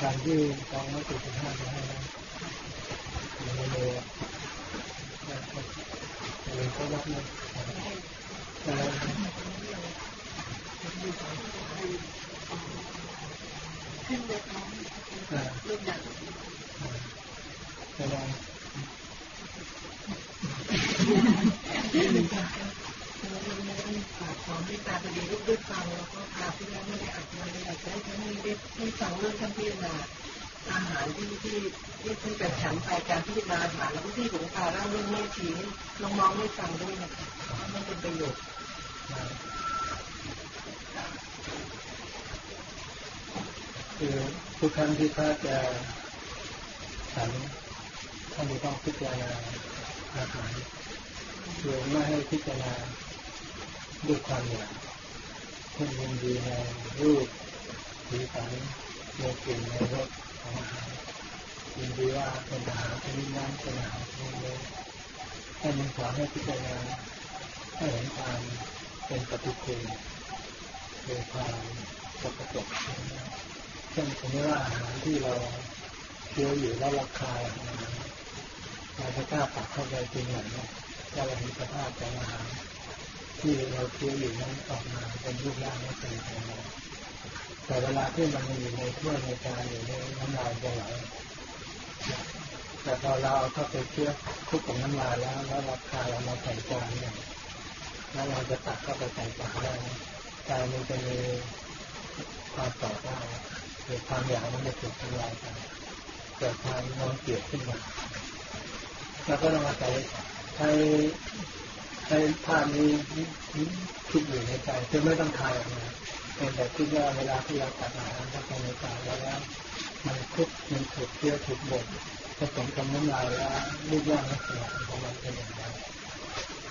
ครั้งที่กองมติช งที่พระจะฉันท่านจะต้องพิจารณาอาหารโดยไม่ให้พิจารณาด้วยความอยากคนยินดีในรูปสีสันในกลิ่นในรสของอาหารยินดีว่าเป็นอาหารชนิดนั้นเป็นอาหารชนิดนี้ท่านยังสอนให้พิจารณาให้เห็นความเป็นปฏิกูลเป็นความสกปรก เช่นสมมติว่าอาหารที่เราเคี้ยวอยู่แล้วราคาเราจะกล้าตักเข้าไปจริงไหมถ้าเราเห็นสภาพของอาหารที่เราเคี้ยวอยู่นั้นออกมาเป็นรูปร่างไม่เป็นยังไงแต่เวลาที่มันอยู่ในถ้วยในจานอยู่ในน้ำลายจะไหลแต่พอเราเอาเข้าไปเคี้ยวคุกกับน้ำลายแล้วแล้วราคาเรามาใส่จานเนี่ยแล้วเราจะตักเข้าไปใส่จานได้จานมันจะมีความต่อได้ กิดความอยากมันจะถูกทำลายไปเกิดความนอนเกลียดขึ้นมาแล้วก็ต้องอาศัยใช้ใช้ภาพนี้คิดอยู่ในใจคือไม่ต้องทายออกมาเป็นแต่คิดว่าเวลาที่เราตัดอาหารเข้าไปในปากแล้วมันคุกมันถูกเคี่ยวถูกบดผสมกับน้ำลายแล้วรูปร่างลักษณะของมันเป็นอย่างไร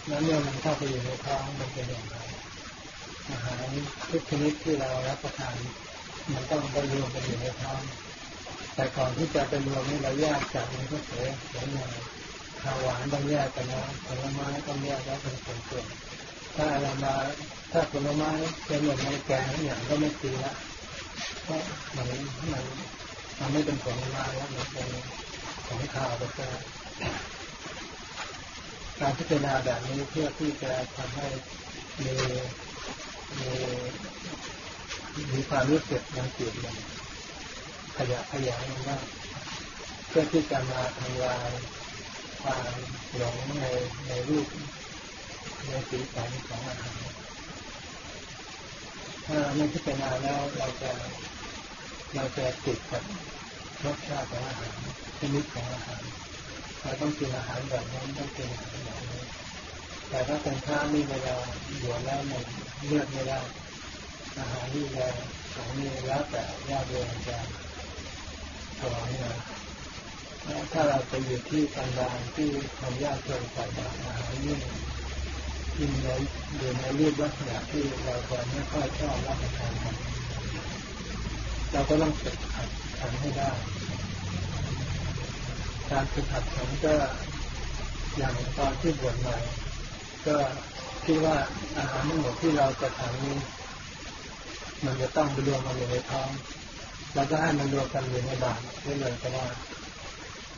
แล้วเมื่อมันเข้าไปอยู่ในท้องมันเป็นอย่างไรอาหารทุกชนิดที่เรารับประทาน มันต้องไปรวมกันอยู่ในท้องแต่ก่อนที่จะไปรวมนี่เราแยกจากมันก็เสียเสียหน่อยข้าวหวานต้องแยกกันนะผลไม้ต้องแยกแล้วเป็นส่วนๆถ้าเรามาถ้าผลไม้เป็นอย่างในแกงอย่างก็ไม่ตีละเพราะมันมันมันไม่เป็นผลไม้แล้วมันเป็นของข้าวไปแล้การพิจารณาแบบนี้เพื่อที่จะทำให้มีมี มีความรู้สึกมันเกิดมันขยะขยายมันได้เพื่อที่จะมาทำลายความหลงในในรูปในสีสันของอาหารถ้าไม่พิจารณาแล้วเราจะเราจะติดกับรสชาติของอาหารชนิดของอาหารเราต้องกินอาหารแบบนั้นต้องกินอาหารแบบนี้แต่ถ้าเป็นข้านี่เวลาอยู่แล้วมันเลือกไม่ได้ อาหารที่จะของนี้แล้วแต่ญาติโยมจะถวายมาถ้าเราไปอยู่ที่กันดารที่ทำยากจนใส่บาตรอาหารยิ่งยิ่งในอยู่ในรูปลักษณะที่เราจะไม่ค่อยชอบรับประทานเราก็ต้องฝึกหัดทำให้ได้ การฝึกหัดฉันก็อย่างตอนที่บวชใหม่ ก็คิดว่าอาหารทั้งหมดที่เราจะทำนี้ มันจะต้องไปรวมกันอยู่ในท้องเราก็ให้มันรวมกันอยู่ในบาตรได้เลยก็ได้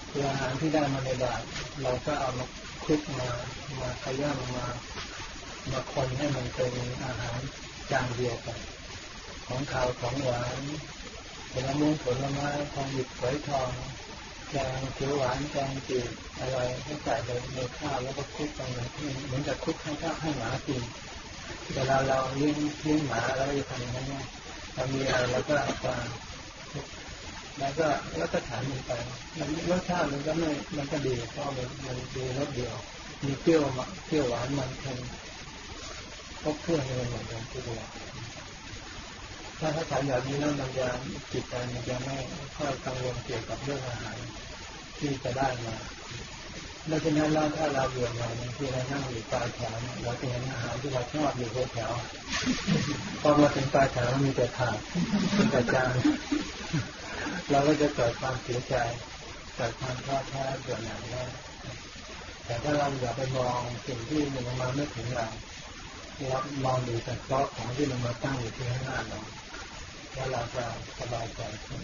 คืออาหารที่ได้มาในบาตรเราก็เอามาคลุกมามาขย้ำมามาคนให้มันเป็นอาหารจานเดียวกัน ของขาวของหวานผลไม้ผลไม้ทองหยิบฝอยทองแกงเขียวหวานแกงจืดอะไรให้ใส่ไปในข้าวแล้วก็คลุกกันเหมือนกับคลุกให้ข้าวให้หมากิน เวลาเราเลี้ยงเลี้ยงหมาแล้วจะทำอย่างนั้นเรามีอะไรเราก็เอาไปแล้วก็แล้วก็ถามมันไปมันรสชาติมันก็ไม่มันก็ดีเพราะมันมันดีรสเดียว มีเปรี้ยวมเปรี้ยวหวานมันเค็มครบเครื่องเลยเหมือนกันทีเดียวถ้าถ้าทานแบบนี้แล้วมันจะจิตใจมันจะไม่ค่อยกังวลเกี่ยวกับเรื่องอาหารที่จะได้มา ดังนั้นเราถ้าเราเบื่อหน่ยที่เรานั่งอยู่ปลายแถวเราจะเห็นอาหารที่เราชอบอยู่หัวแถวพอมาถึงปลายแถวมีแต่ถาดมีแต่จานเราก็จะเกิดความเสียใจเกิดความท้อแท้เบื่อหน่ายแต่ถ้าเราอย่าไปมองสิ่งที่มันมาไม่ถึงเราเรามองดูแต่เพราะของที่มันมาตั้งอยู่ที่ข้างหน้าเราแล้วเราจะสบายใจขึ้น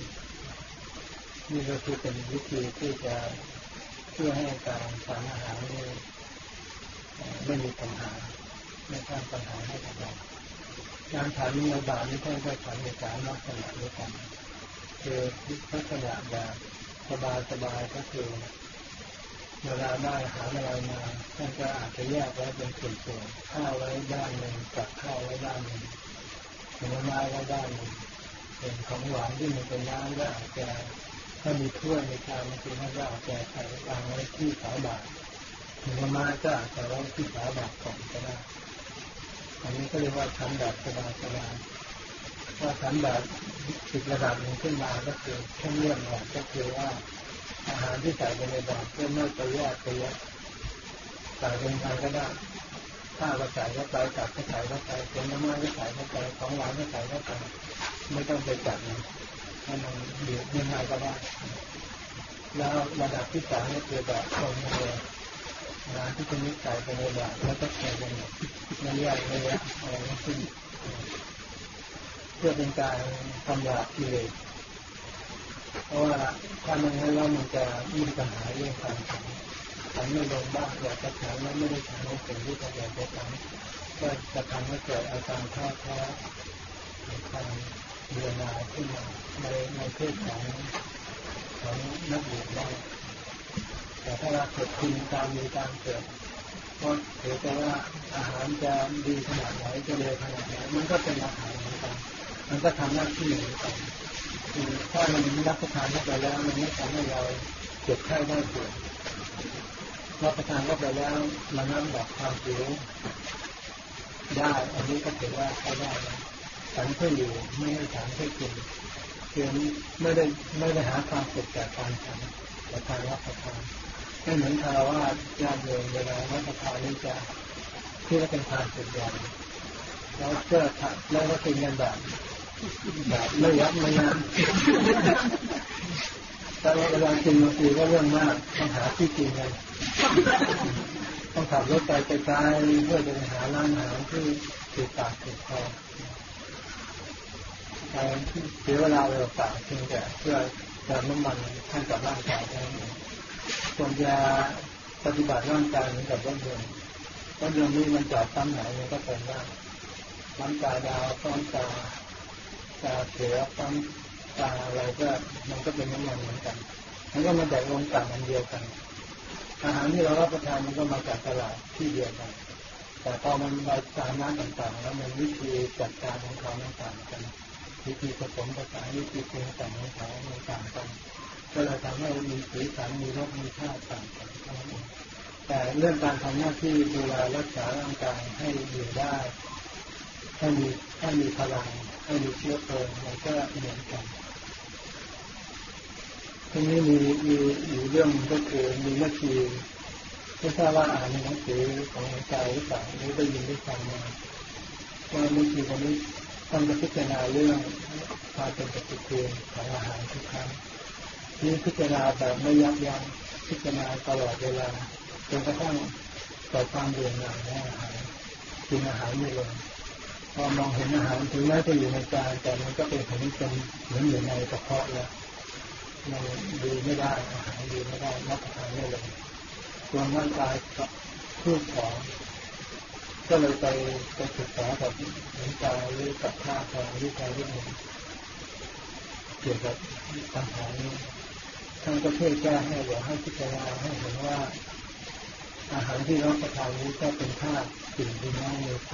นี่ก็คือเป็นวิธีที่จะ พื่อให้การสารอาหารนี่ไม่มีปัญหาไม่สร้างปัญหาให้กับเราการฉันในบาทนี่ท่านก็ฉันในการลักษณะด้วยกันคือลักษณะแบบสบายสบายก็คือเวลาได้อาหารอะไรมาท่านก็อาจจะแยกไว้เป็นส่วนๆข้าวไว้ด้านหนึ่งกับข้าวไว้ด้านหนึ่งผลไม้ไว้ด้านหนึ่งเป็นของหวานที่มันเป็นน้ำก็อาจจะ ถ้ามีถ้วยมีชามบางทีท่านก็อาจจะใส่วางไว้ที่ฝาบาตรถึงมาก็อาจจะไว้ที่ฝาบาตรก่อนก็ได้อันนี้ก็เรียกว่าชั้นแบบสบายสบายถ้าชั้นแบบติดระดับหนึ่งขึ้นมาก็คือเข้มเรื่องหน่อยก็คือว่า อาหารที่ใส่ไปในบาตรก็ไม่ไปแยกไปแยกใส่เป็นไงก็ได้ถ้าเราใส่เข้าไปจับก็ใส่เข้าไปเป็นน้ำมันก็ใส่เข้าไปของหวานก็ใส่เข้าไปไม่ต้องไปจับนะ ให้มันเดือดยังไงก็ได้แล้วระดับที่สามก็คือแบบคนเลยนที่จะนิสัยไปในแบบแล้วก็แข่งกันไม่แยกไม่แยกอะไรทั้งสิ้นเพื่อเป็นการทำลายกิเลสเพราะว่าถ้ามันให้เรามันจะมีปัญหาเรื่องการฉันฉันไม่ลงบ้างอยากจะฉันแล้วไม่ได้ฉันในสิ่งที่จะอยากจะฉันก็จะทำให้เกิดอาการท้อแท้ความ เบื่อหน่าขึ้นมาในในเพศของของนักบวชได้แต่ถ้าเราเกิดคุณตามมีตามเกิดก็ถือแต่ว่าอาหารจะดีขนาดไหนจะเลวขนาดไหนมันก็เป็นอาหารเหมือนกันมันก็ทำหน้าที่เหมือนกันคือถ้ามันรับประทานเข้าไปแล้ว มันไม่ทำให้เราเจ็บไข้ได้ป่วยรับประทานเข้าไปแล้วมันน้ำดับความหิวได้ อันนี้ก็ถือว่าใช้ได้ ฉันเพื่ออยู่ไม่ให้ฉันเพื่อกินเพียงไม่ได้ไม่ได้หาความสุขจากการฉันแต่การรับประทานไม่เหมือนคารวะญาติโยมเวลารับประทานนี่จะที่ว่าเป็นทานสุดยอดแล้วเพื่อแล้วก็กินกันแบบแบบไม่ยับไม่ยั้งแต่เวลากินบางทีก็เรื่องมากต้องหาที่กินกันต้องขับรถไปไกลๆเพื่อจะไปหาร้านอาหารที่ติดปากติดคอ เสียเวลาเวลาปากเพียงแต่เพื่อเติมน้ำมันให้กับร่างกายเท่านั้นส่วนยาปฏิบัติร่างกายเหมือนกับรถยนต์รถยนต์นี้มันจอดตั้งไหนมันก็เป็นได้น้ำตาดาวต้นตาตาเสือต้นตาอะไรก็มันก็เป็นน้ำมันเหมือนกันมันก็มาจากโรงกลั่นอันเดียวกัน อาหารที่เรารับประทานมันก็มาจากตลาดที่เดียวกัน แต่พอมันมาตามน้ำต่างๆ แล้วมันวิธีจัดการของเขาต่างกัน วิธีผสมผสานวิธีปรุงแต่งของเขาต่างกันก็เลยทำให้มีสีสันมีรสมีชาติต่างกันแต่เรื่องการทำหน้าที่ดูแลรักษาร่างกายให้อยู่ได้ให้มีให้มีพลังให้มีเชื้อเพลิงมันก็เหมือนกันทีนี้มีมีอยู่เรื่องก็คือมีเมื่อคีไม่ทราบว่าอ่านในหนังสือของหลวงใจหรือเปล่าหรือได้ยินได้ฟังมาว่าเมื่อคีคนนี้ ต้องจะพิจารณาเรื่องความเป็นปฏิกูลของอาหารทุกครั้งนี่พิจารณาแบบไม่ยับยั้งพิจารณาตลอดเวลาจนกระทั่งเกิดความเบื่อหน่ายในอาหารกินอาหารไม่ลงพอมองเห็นอาหารถึงแม้จะอยู่ในจานแต่มันก็เป็นของเป็นเหมือนอยู่ในกระเพาะแล้วมันดีไม่ได้อาหารดีไม่ได้รับประทานไม่ลงตัวร่างกายกับรูปของ ก็เลยไปไปศึกษากับหลวงตาหรือกับข้าทางวิชาเรื่องเกี่ยวกับปัญหานี้ท่านก็ช่วยแก้ให้บอให้พิจารณาให้เห็นว่า อาหารที่รับประทานนี้ก็เป็นธาตุสิ่งดินน้ำเมไฟ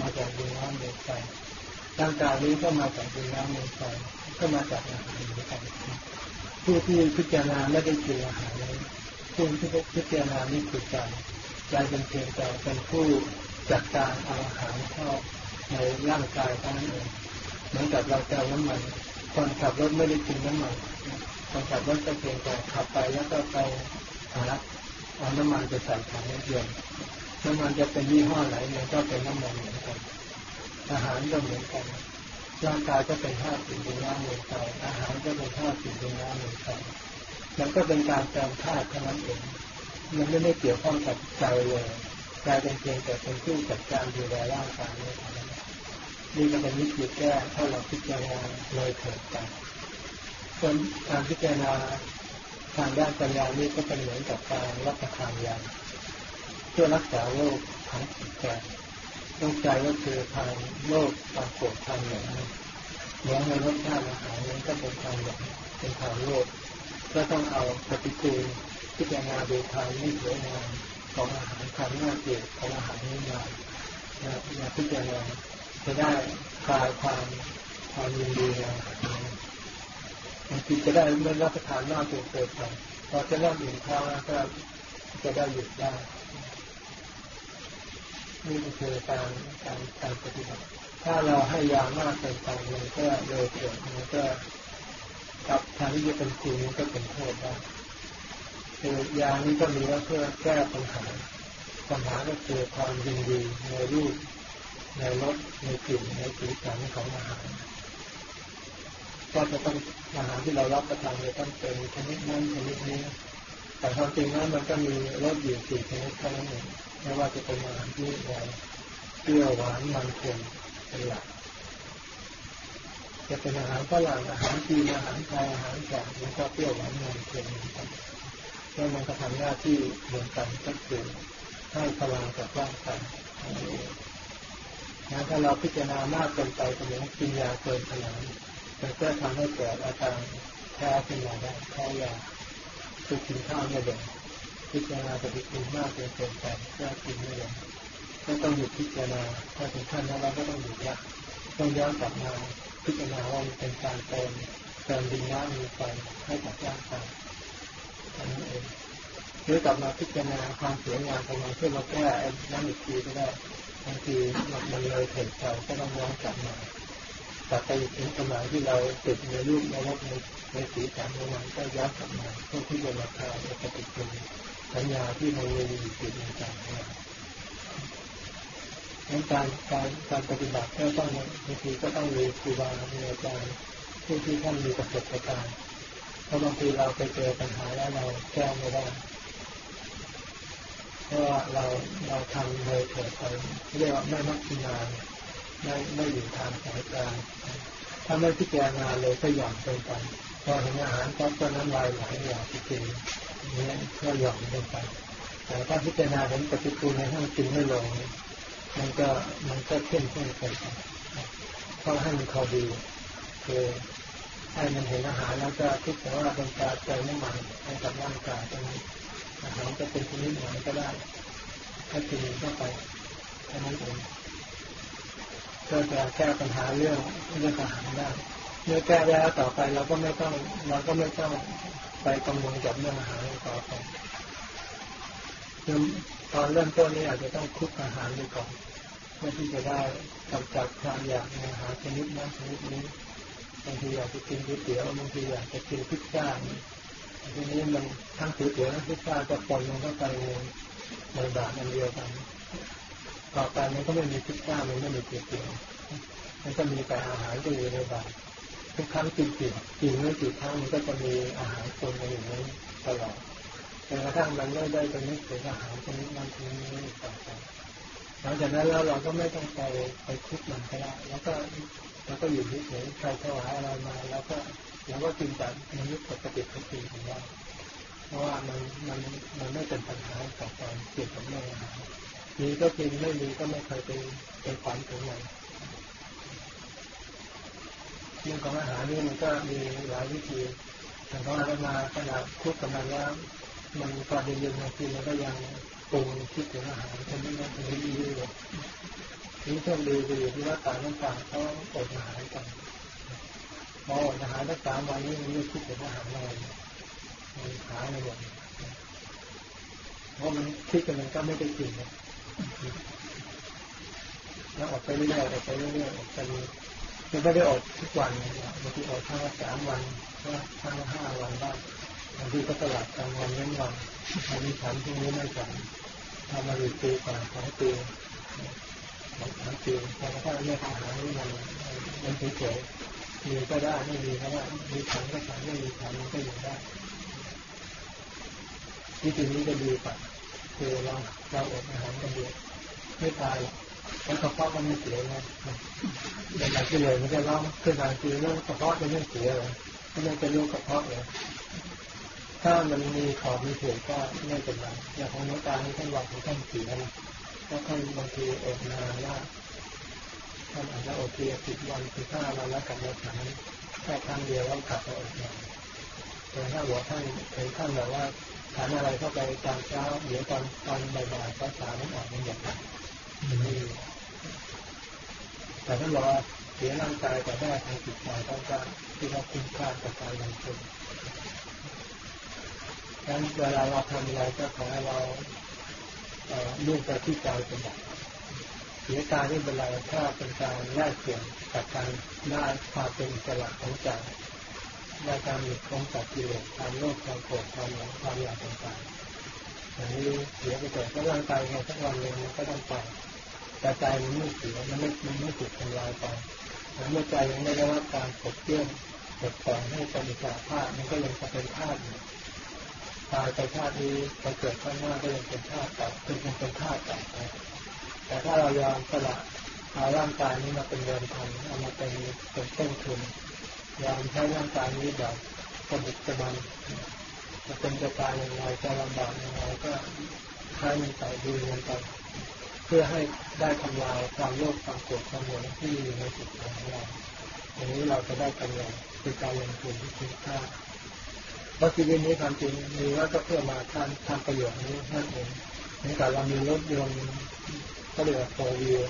มาจากดินน้ำเมไฟร่างกายนี้ก็มาจากดินน้ำลมไฟก็มาจากอาหารเหมือนกันผู้ที่พิจารณาไม่ได้กินอาหารเลยผู้ที่พิจารณานี่คือใจใจเป็นเพียงแต่เป็นผู้ จัดการเอาอาหารเข้าในร่างกายเท่านั้นเองเหมือนกับเราเติมน้ำมันคนขับรถไม่ได้กินน้ำมันคนขับรถก็เพียงแต่ขับไปแล้วก็ไปหาเอาน้ำมันไปใส่ถังน้ำยนต์น้ำมันจะเป็นยี่ห้อไหนมันก็เป็นน้ำมันเหมือนกันอาหารก็เหมือนกันร่างกายก็เป็นธาตุสิ่งน้ำลมไฟอาหารก็เป็นธาตุสิ่งน้ำลมไฟมันก็เป็นการเติมธาตุเท่านั้นเองมันไม่ได้เกี่ยวข้องกับใจเลย ใจเป็นเพียงแต่เป็นผู้จัดการดูแลร่างกายนี้เท่านั้นนี่ก็เป็นวิธีแก้ถ้าเราพิจารณาเลยเถิดกันส่วนการพิจารณาทางด้านปัญญานี่ก็เป็นเหมือนกับการรับประทานยาเพื่อรักษาโรคของจิตใจโรคใจก็คือทางโรคความโกรธทางหลงเนื้อในรสชาติอาหารนั้นก็เป็นทางหลงเป็นทางโลภก็ต้องเอาปฏิกูลพิจารณาดูทางไม่สวยงาม ของอาหารความน่าเกลียดของอาหารนี้มามาพิจารณาจะได้คลายความความยินดีอาหารบางทีจะได้ไม่รับประทานมากจนเกินไปพอจะเริ่มอิ่มท้องแล้วก็จะได้หยุดได้นี่คือการการการปฏิบัติ ถ้าเราให้ยามากเกินไปมันก็เลยเกิดมันก็กับทางที่จะเป็นคุณมันก็เป็นโทษได้ คือยานี้ก็มีว่าเพื่อแก้ปัญหา ปัญหาก็คือความยินดีในรูป ในรสในกลิ่นในสีสันของอาหารก็จะต้องอาหารที่เรารับประทานจะต้องเป็นชนิดนั้นชนิดนี้ แต่ความจริงนั้นมันก็มีรสอยู่สี่ชนิดเท่านั้นเองไม่ว่าจะเป็นอาหารที่อะไรเปรี้ยวหวานมันเค็มเป็นหลักจะเป็นอาหารฝรั่งอาหารจีนอาหารไทยอาหารแขกมันก็เปรี้ยวหวานมันเค็มเหมือนกัน แล้วมันก็ทำหน้าที่เหมือนกันก็คือให้พลังกับร่างกายนะถ้าเราพิจารณามากเกินไปก็เหมือนกินยาเกินขนาดมันก็ทำให้เกิดอาการแพ้ขึ้นมาได้แพ้ยาคือกินข้าวไม่ลงพิจารณาปฏิกูลมากเกินไปก็กินไม่ลงก็ต้องหยุดพิจารณาถ้าถึงขั้นนั้นเราก็ต้องหยุดละต้องย้อนกลับมาพิจารณาว่ามันเป็นการเติมเติมดินน้ำมีไฟให้กับร่างกาย หรือกลับมาพิจารณาความสวยงามของมันเพื่อมาแก้น้ำอีกทีก็ได้บางทีมันเลยเถิดไปก็ต้องย้อนกลับมากลับไปถึงสมัยที่เราติดในรูปในรสในในสีสันของมันก็ย้อนกลับมาเพื่อที่จะมาคลายปฏิกิริยาสัญญาที่มันมีอยู่ติดในใจของเราดังการการการปฏิบัติก็ต้องบางทีก็ต้องมีครูบาอาจารย์ผู้ที่ท่านมีประสบการณ์ เพราะบางทีเราไปเจอปัญหาแล้วเราแก้ไม่ได้เพราะว่าเราเราทำเลยเกิดไปเรียกว่าไม่มักพินาไม่ไม่อยู่ทางสายกลางถ้าไม่พิจารณาเลยก็หย่อนเกินไปพอเห็นอาหารก็ก็น้ำลายไหลอยากกินนี้ก็หย่อนเกินไปแต่ถ้าพิจารณาเห็นปฏิกูลในทั้งกินไม่ลงมันก็มันก็เข้มข้นไปก็ให้มันพอดีคือ ให้มันเห็นอาหารแล้วก็คิดแต่ว่าเป็นการเติมน้ำมันให้กับร่างกายตรงนี้อาหารจะเป็นชนิดไหนก็ได้ให้กินเข้าไปแค่นั้นเองก็จะแก้ปัญหาเรื่องเรื่องอาหารได้เมื่อแก้แล้วต่อไปเราก็ไม่ต้องเราก็ไม่ต้องไปกังวลกับเรื่องอาหารต่อไปตอนเริ่มต้นนี้อาจจะต้องคุกอาหารไปก่อนเพื่อที่จะได้กำจัดความอยากในอาหารชนิดนั้นชนิดนี้ บางทีอยากจะกินก๋วยเตี๋ยวบางทีอยากจะกินพิซซ่าทีนี้มันทั้งก๋วยเตี๋ยวทั้งพิซซ่าก็ปนลงเข้าไปในในบาตรอันเดียวกันต่อไปมันก็ไม่มีพิซซ่ามันไม่มีก๋วยเตี๋ยวมันก็มีแต่อาหารที่อยู่ในบาตรทุกครั้งกินกี่กินไม่กี่ครั้งมันก็จะมีอาหารปนอยู่นั้นตลอดจนกระทั่งมันไม่ได้เป็นนึกถึงอาหารชนิดนั้นชนิดนี้ต่อไปหลังจากนั้นแล้วเราก็ไม่ต้องไปไปคุกมันก็ได้แล้วก็ เราก็อยู่เฉยๆใครถวายอะไรมา แล้วก็เราก็กินแบบมนุษย์ปกติทุกทีของเราเพราะว่ามันมันมันไม่เป็นปัญหาต่อไปเกี่ยวกับเรื่องอาหารมีก็กินไม่มีก็ไม่เคยเป็นเป็นฝันถึงเลยเรื่องของอาหารนี่มันก็มีหลายวิธีแต่ของอามาขนาดคุกกับมันแล้วมันตอนเย็นๆบางทีมันก็ยังปรุงคิดถึงอาหารคนนี้นะคนนี้ดีเลย นี่เช่นดีไปอยู่ที่ว่าต่างต่างเขาอดอาหารกันพออดอาหารได้สามวันนี้มันไม่คิดถึงอาหารอะไรมันหายไปหมดเพราะมันคิดกันมันก็ไม่ได้กินแล้วออกไปเรื่อยๆออกไปเรื่อยๆออกไปมันไม่ได้อดทุกวันบางทีอดทั้งสามวันทั้งห้าวันบ้างบางทีก็ตลาดกลางวันเว้นวันอันนี้ฉันที่นี้ไม่ฉันทำมาอีกปีก่อนสองปี สองสามปีแต่ถ้าเรื่องอาหารนี่มันมันเฉยๆมีก็ได้ไม่มีก็ได้มีฉันก็ฉันไม่มีฉันมันก็อยู่ได้ที่จริงนี้จะดีกว่าคือเราเราอดอาหารกันเดียวไม่ตายหรอกแล้วกระเพาะมันไม่เสียนะแต่หลังที่เลยมันจะร้องขึ้นมาคือเรื่องกระเพาะจะไม่เสียเลยไม่ต้องจะรู้กระเพาะเลยถ้ามันมีขอบมีเสียก็ไม่เป็นไรอย่างของน้องตานี่ท่านบอกท่านเสียนะ เพราท่านบางทีอดนานว่าท่านอาจจะอดเพียสิบวันสิบห้าวันแล้วกลับมาฉันแค่ครั้งเดียวแล้วกลับมาอดนานแต่ถ้าบอกท่านถึงท่านแบบว่าทานอะไรเข้าไปตอนเช้าเดี๋ยวตอนตอนบ่ายๆก็สามันออกมันอย่างนั้แต่ท่านบอกว่าเสียร่างกายแต่ได้ทางจิตใจต้องการที่เราคุ้มค่ากับการลงทุนดังนั้นเวลาเราทำอะไรก็ขอให้เรา ลูกไปที่ใจเป็นแบบเสียกายไม่เป็นไรถ้าเป็นการแลกเปลี่ยนกับการได้ความเป็นอิสระของใจได้การหลุดพ้นจากกิเลสความโลภความโกรธความหลงความอยากต่างๆอย่างนี้เสียไปเกิดก็ร่างกายไงสักวันหนึ่งมันก็ต้องไปแต่ใจมันไม่เสียมันไม่มันไม่ถูกทำลายไปเมื่อใจยังไม่ได้รับการปลดเปลื้องปลดปล่อยให้เป็นอิสระภาพมันก็ยังจะเป็นธาตุอยู่ ตายไปธาตุนี้ไปเกิดข้างหน้าก็ยังเป็นธาตุต่อเป็นเป็นธาตุต่อไปแต่ถ้าเรายอมสละเอาร่างกายนี้มาเป็นเงินทันเอามาเป็นเป็นต้นทุนยอมใช้ร่างกายนี้แบบกระบุกกระบันจะเป็นจะตายอย่างไรจะลำบากอย่างไรก็ใช้มันไปดูมันไปเพื่อให้ได้ทำลายความโลภความโกรธความหลงที่อยู่ในจิตใจของเราอย่างนี้เราจะได้กำไรคือการลงทุนที่คุ้มค่า พราะชีวิตนี้ความจริงมีว่าก็เพื่อมาทำทำประโยชน์นี้นั่นเองเหมือนกับเรามีรถยนต์ก็เรียกว่าโฟวิว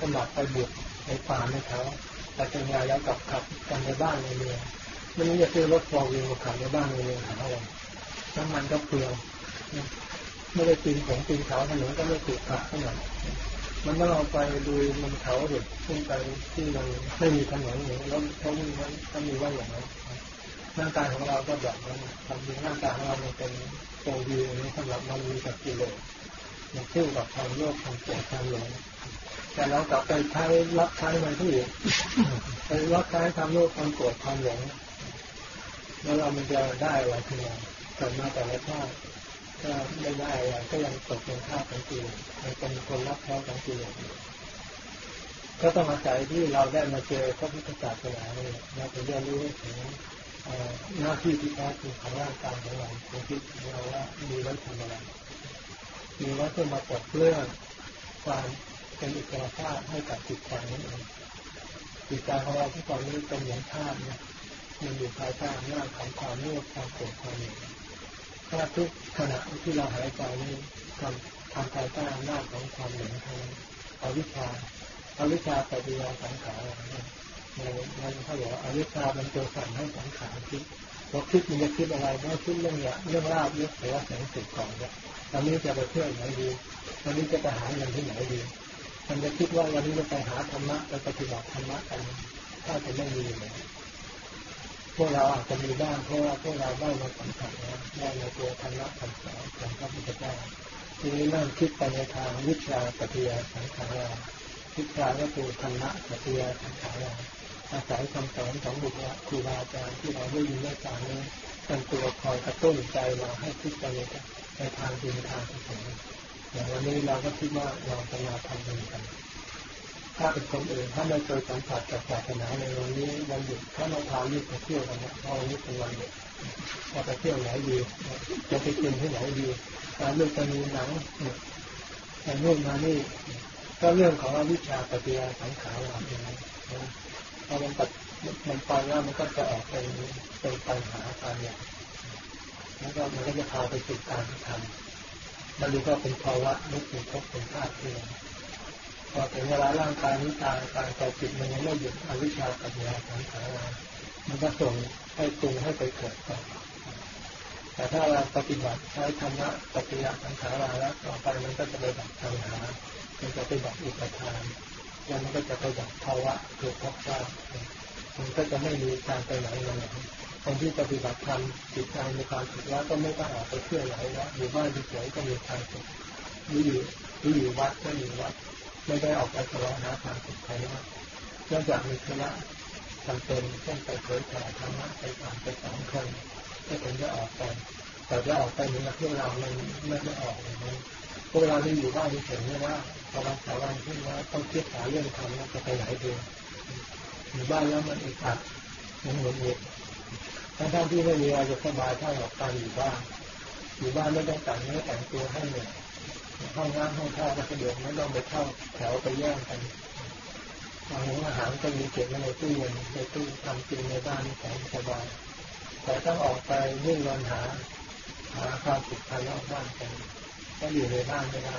สมัครไปบุกในป่าในเขาแต่เป็นไงแล้วกับขับกันในบ้านในเมืองไม่รู้จะซื้อรถโฟวิวมาขับในบ้านในเมืองหาอะไรน้ำมันก็เปลืองไม่ได้ปีนของปีนเขาถนนก็ไม่ติดขัดเท่าไหร่มันต้องเอาไปดูมันเขาเด็กขึ้นไปที่มันไม่มีถนนอย่างนี้แล้วเขามีมันก็มีว่าอย่างนั้น ร่างกายของเราก็แบบนั้นความจริงร่างกายของเรามันเป็นโปรดีนี้สำหรับมันมีกับกิเลสมันขึ้นกับความโลภความโกรธความหลงแต่เรากลับไปใช้รับใช้มันที่ไปรับใช้ความโลภความโกรธความหลงแล้วเรามันจะได้อะไรขึ้นมาเกิดมาแต่ละชาติก็ไม่ได้อะไรก็ยังตกเป็นข้าของกิเลสยังเป็นคนรับแท้ของกิเลสก็ต้องอาศัยที่เราได้มาเจอพระพุทธศาสนาเนี่ยเราจะเรียนรู้ถึง หน้าที่ที่แท้จริงของร่างกายของเราของจิตของเราว่ามีไว้ทำอะไรมีไว้เพื่อมาปลดเปลื้องความเป็นอิสระภาพให้กับจิตใจนั่นเองจิตใจของเราที่ตอนนี้เป็นเหมือนธาตุเนี่ยมันอยู่ภายใต้อำนาจของความโลภความโกรธความหลงถ้าทุกขณะที่เราหายใจนี่ทำทำภายใต้อำนาจของความหลงทางอวิชชาอวิชชาปฏิยาสังขาร ในในในเขาบอกอวิชชาเป็นตัวสั่งให้สังขารคิดเราคิดมันจะคิดอะไรไม่คิดเรื่องเนี้ยเรื่องราบเรื่องเสียแสงสุดก่อนเนี่ยตอนนี้จะไปเที่ยวไหนดีตอนนี้จะไปหาเงินที่ไหนดี มันจะคิดว่าวันนี้จะไปหาธรรมะไปปฏิบัติธรรมะกันถ้าจะไม่มีเลยพวกเราอาจจะมีบ้างเพราะว่าพวกเราได้มาสัมผัสแล้วได้ในตัวธรรมะคำสอนของพระพุทธเจ้าทีนี้เริ่มคิดไปในทางวิชาปฏิยาสังขารวิชาก็คือธรรมะปฏิยาสังขาร อาศัยคำสอนของบุตรครูบาอาจารย์ที่เราได้ยินได้ฟังนี้เป็นตัวคอยกระตุ้นใจเราให้คิดไปในทางดีทางถูกอย่างวันนี้เราก็คิดว่าเราจะมาทำบุญกันถ้าเป็นคนอื่นถ้าไม่เคยสัมผัสกับศาสนาในวันนี้วันหยุดถ้าเราพาลูกไปเที่ยวกันนะเพราะวันนี้เป็นวันหยุดว่าไปเที่ยวไหนดีจะไปกินที่ไหนดีการเลือกจะมีหนังแต่เรื่องมานี่ก็เรื่องของวิชาปฏิยาสังขารเราเองนะ พอมันตัดมันไปแล้วมันก็จะออกเป็นเป็นปัญหาการอย่างแล้วก็มันก็จะพาไปสู่การทำมันดูก็เป็นภาวะไม่เป็นภพเป็นธาตุเองพอถึงเวลาร่างกายนี้ตายตายแต่จิตมันยังไม่หยุดอวิชชาปัญญาสังขารมันก็ส่งให้ปรุงให้ไปเกิดต่อแต่ถ้าเราปฏิบัติใช้ธรรมะปฏิยัติสังขาราแล้วต่อไปมันก็จะไปดับปัญหามันจะไปดับอุปทาน แล้วมันก็จะไปดับภาวะเกิดภพชาติมันก็จะไม่มีการไปไหนมาไหนคนที่ปฏิบัติธรรมจิตใจมีความสุขแล้วก็ไม่ต้องออกไปเที่ยวไหนแล้วอยู่บ้านเฉยก็มีความสุขอยู่อยู่วัดก็อยู่วัดไม่ได้ออกไปแสวงหาความสุขภายนอกนอกจากมีธุระจำเป็นเช่นไปเผยแผ่ธรรมะไปสอนไปสอนคนก็ถึงจะออกไปแต่จะออกไปเหมือนกับพวกเราไม่ไม่ได้ออกอย่างนี้พวกเราที่อยู่บ้านเฉยๆไม่ว่า พอวันเสาร์วันที่ว่าต้องคิดหาเรื่องทำแล้วจะไปไหนดีอยู่บ้านแล้วมันอึดอัดมันหงุดหงิดทั้งท่านที่ไม่มีอะไรสบายเท่ากับการอยู่บ้านอยู่บ้านไม่ต้องแต่งเนื้อแต่งตัวให้เนี่ยห้องน้ำห้องท่าก็สะดวกไม่ต้องไปเข้าแถวไปแย่งกันอาหารอาหารก็มีเก็บไว้ในตู้เย็นในตู้ทำกินในบ้านแสนสบายแต่ต้องออกไปวิ่งเงินหา หาความสุขภายนอกบ้านกันก็อยู่ในบ้านไม่ได้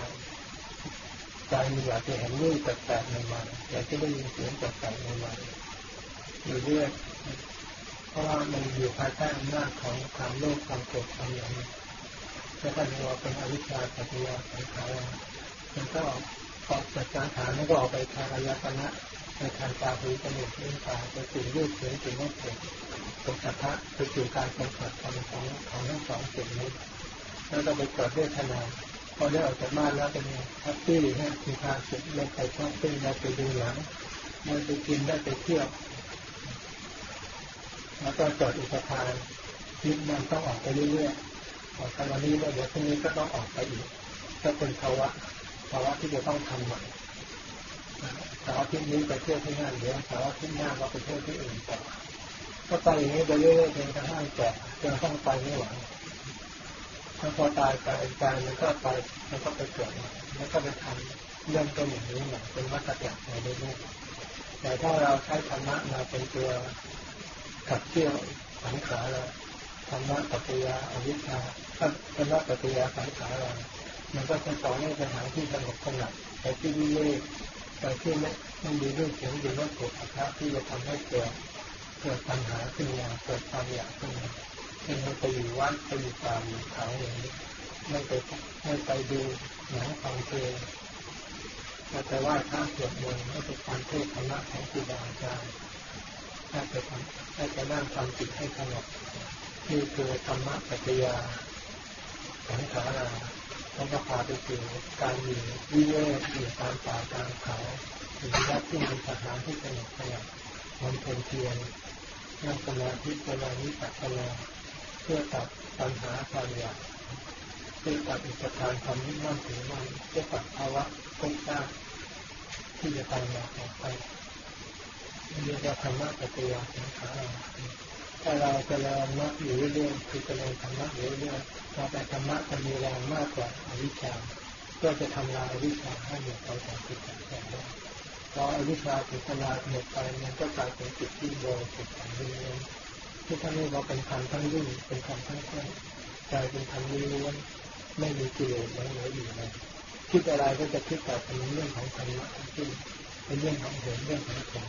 ใจมันอยากจะเห็นรูปแปลกๆใหม่ๆอยากจะได้ยินเสียงแปลกๆใหม่ๆอยู่เรื่อยเพราะว่ามันอยู่ภายใต้อำนาจของความโลภความโกรธความหลงแล้วก็เรียกว่าเป็นอวิชชาปัจจยาสังขารมันก็ออกจากการฐานแล้วก็ออกไปทางอายตนะในทางตาหูจมูกลิ้นกายไปสู่รูปเสียงกลิ่นรสเสียงเป็นสัพพะไปสู่การสัมผัสของของของทั้งสองสิ่งนี้แล้วก็ไปเกิดเวทนา พอได้ออกจากบ้านแล้วเป็น happy นะมีความสุขได้ไปช้อปปิ้งได้ไปดูหนังได้ไปกินได้ไปเที่ยว แล้วก็เกิดอุปทานคิดมันต้องออกไปเรื่อยๆออกไปวันนี้แล้วเดี๋ยวพรุ่งนี้ก็ต้องออกไปอีกก็เป็นภาวะภาวะที่จะต้องทำใหม่สาวที่นี้ไปเที่ยวที่นั่นเดี๋ยวสาวที่หน้าก็ไปเที่ยวที่อื่นต่อก็ไปอย่างนี้ไปเรื่อยๆจนกระทั่งแก่จนต้องไปไม่ไหว ถ้าพอตายไปใจมันก็ไปมันก็ไปเกิดแล้วก็ไปทำเรื่องต้นอย่างนี้เหมือนเป็นวัฏจักรในเรื่อยๆแต่ถ้าเราใช้ธรรมะมาเป็นตัวขับเที่ยวสังขารเราธรรมะปัจจยาอวิชชาธรรมะปัจจยาสังขารเรามันก็จะสอนให้ไปหาที่สงบสงัดไปที่วิเวกไปที่ไม่ไม่มีเรื่องเสียงดีว่าโกรธอัที่จะทำให้เกิดเกิดปัญหาขึ้นมาเกิดความอยากขึ้นมา เช่นไปอยู่วัดไปอยู่ป่าอยู่เขาอย่างนี้ไม่ไปไม่ไปดูหนังฟังเพลงไม่ไปไหว้พระสวดมนต์ไม่ไปฟังเทศธรรมะของครูบาอาจารย์ให้ไปทำให้ไปนั่งทำจิตให้สงบนี่คือธรรมะปัจจยาสังขาราแล้วก็พาไปสู่การอยู่วิเวกอยู่ตามป่าตามเขาอยู่วัดที่มีสถานที่สงบสงัดมันเป็นเพียงนั่งสมาธิเวลานี้ปัจจยา เพื่อตัดปัญหาความอยากเพื่อตัดอุปทานความยึดมั่นถือมั่นเพื่อตัดภาวะทุกข์ได้ที่จะตามมาต่อไปเรียกว่าธรรมะปัจจยาสังขารถ้าเราจะเริญมรรคอยู่เรื่อยๆคือจะเริญธรรมะอยู่เรื่อยๆเราแต่ธรรมะจะมีแรงมากกว่าอวิชชาเพื่อจะทำลายอวิชชาให้หมดไปจากจิตใจได้พออวิชชาถูกทำลายหมดไปมันก็กลายเป็นจิตที่โดยจิตของเรื่อง ที่ท่านเรียกว่าเป็นธรรมทั้งรุ่งเป็นธรรมทั้งเส้นกลายเป็นธรรมล้วนไม่มีกิเลสไม่เหลืออยู่เลยคิดอะไรก็จะคิดแต่เป็นเรื่องของธรรมะที่เป็นเรื่องของเหตุเรื่องของผล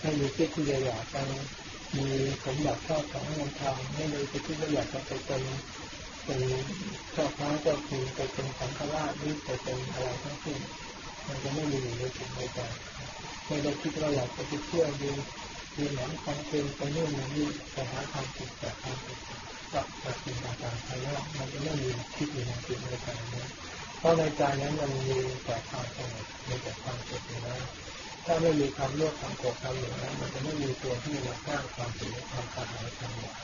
ไม่มีคิดที่จะอยากไปมีสมบัติชอบของเงินทองไม่เลยจะคิดว่าอยากจะไปเป็นเป็นชอบพ้าเจ้าคือไปเป็นสังฆราชหรือไปเป็นอะไรทั้งสิ้นมันจะไม่มีอยู่ในจิตในใจไม่ได้คิดว่าอยากจะไปเที่ยวดู ดูหนังฟังเพลงไปนู่นนี่ไปหาความสุขจากความสุขกับจากสิ่งต่างๆภายนอกมันจะไม่มีคิดอยู่ในจิตในใจนี้เพราะในใจนั้นมันมีแต่ความสงบมีแต่ความสุขอยู่แล้วถ้าไม่มีความโลภความโกรธความหลงนั้นมันจะไม่มีตัวที่มาสร้างความสุขความขาดหายความอยาก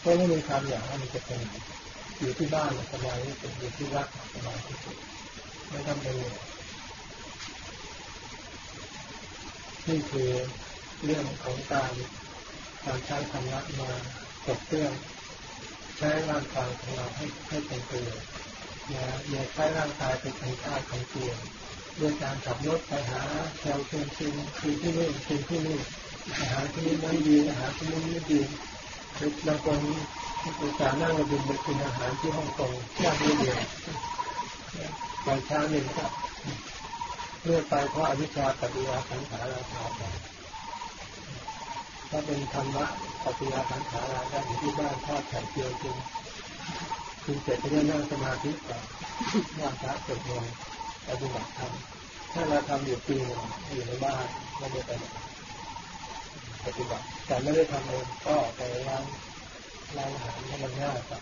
เพราะไม่มีความอยากมันจะเป็นอยู่ที่บ้านสบายที่สุดอยู่ที่วัดสบายที่สุดไม่ต้องไปนี่คือ เรื่องของการการใช้ธรรมะมาปกเตื้อง ใช้ร่างกายของเราให้ให้เป็นประโยชน์อย่าอย่าใช้ร่างกายเป็นค่าของตัวด้วยการขับรถไปหาแถวเชิงชิงคือที่นี่คือที่นี่อาหารที่นี่ไม่ดีอาหารที่นี่ไม่ดีคือบางคนอุตส่าห์นั่งมาบินไปกินอาหารที่ฮ่องกงยากเดียวตอนเช้าหนึ่งก็เลื่อนไปเพราะอวิชชาปฏิยาสังขารราคาไป ถ้าเป็นธรรมะปฏิยาสังขาราได้อยู่ที่บ้านทอดไข่เจียวกินคุณเสร็จจะได้นั่งสมาธิต่อนั่งพระสวดมนต์ปฏิบัติธรรมถ้าเราทำอยู่ปีหนึ่งอยู่ในบ้านไม่ได้ไปปฏิบัติแต่ไม่ได้ทำเองก็ไปร้านร้านอาหารให้มันง่ายกว่า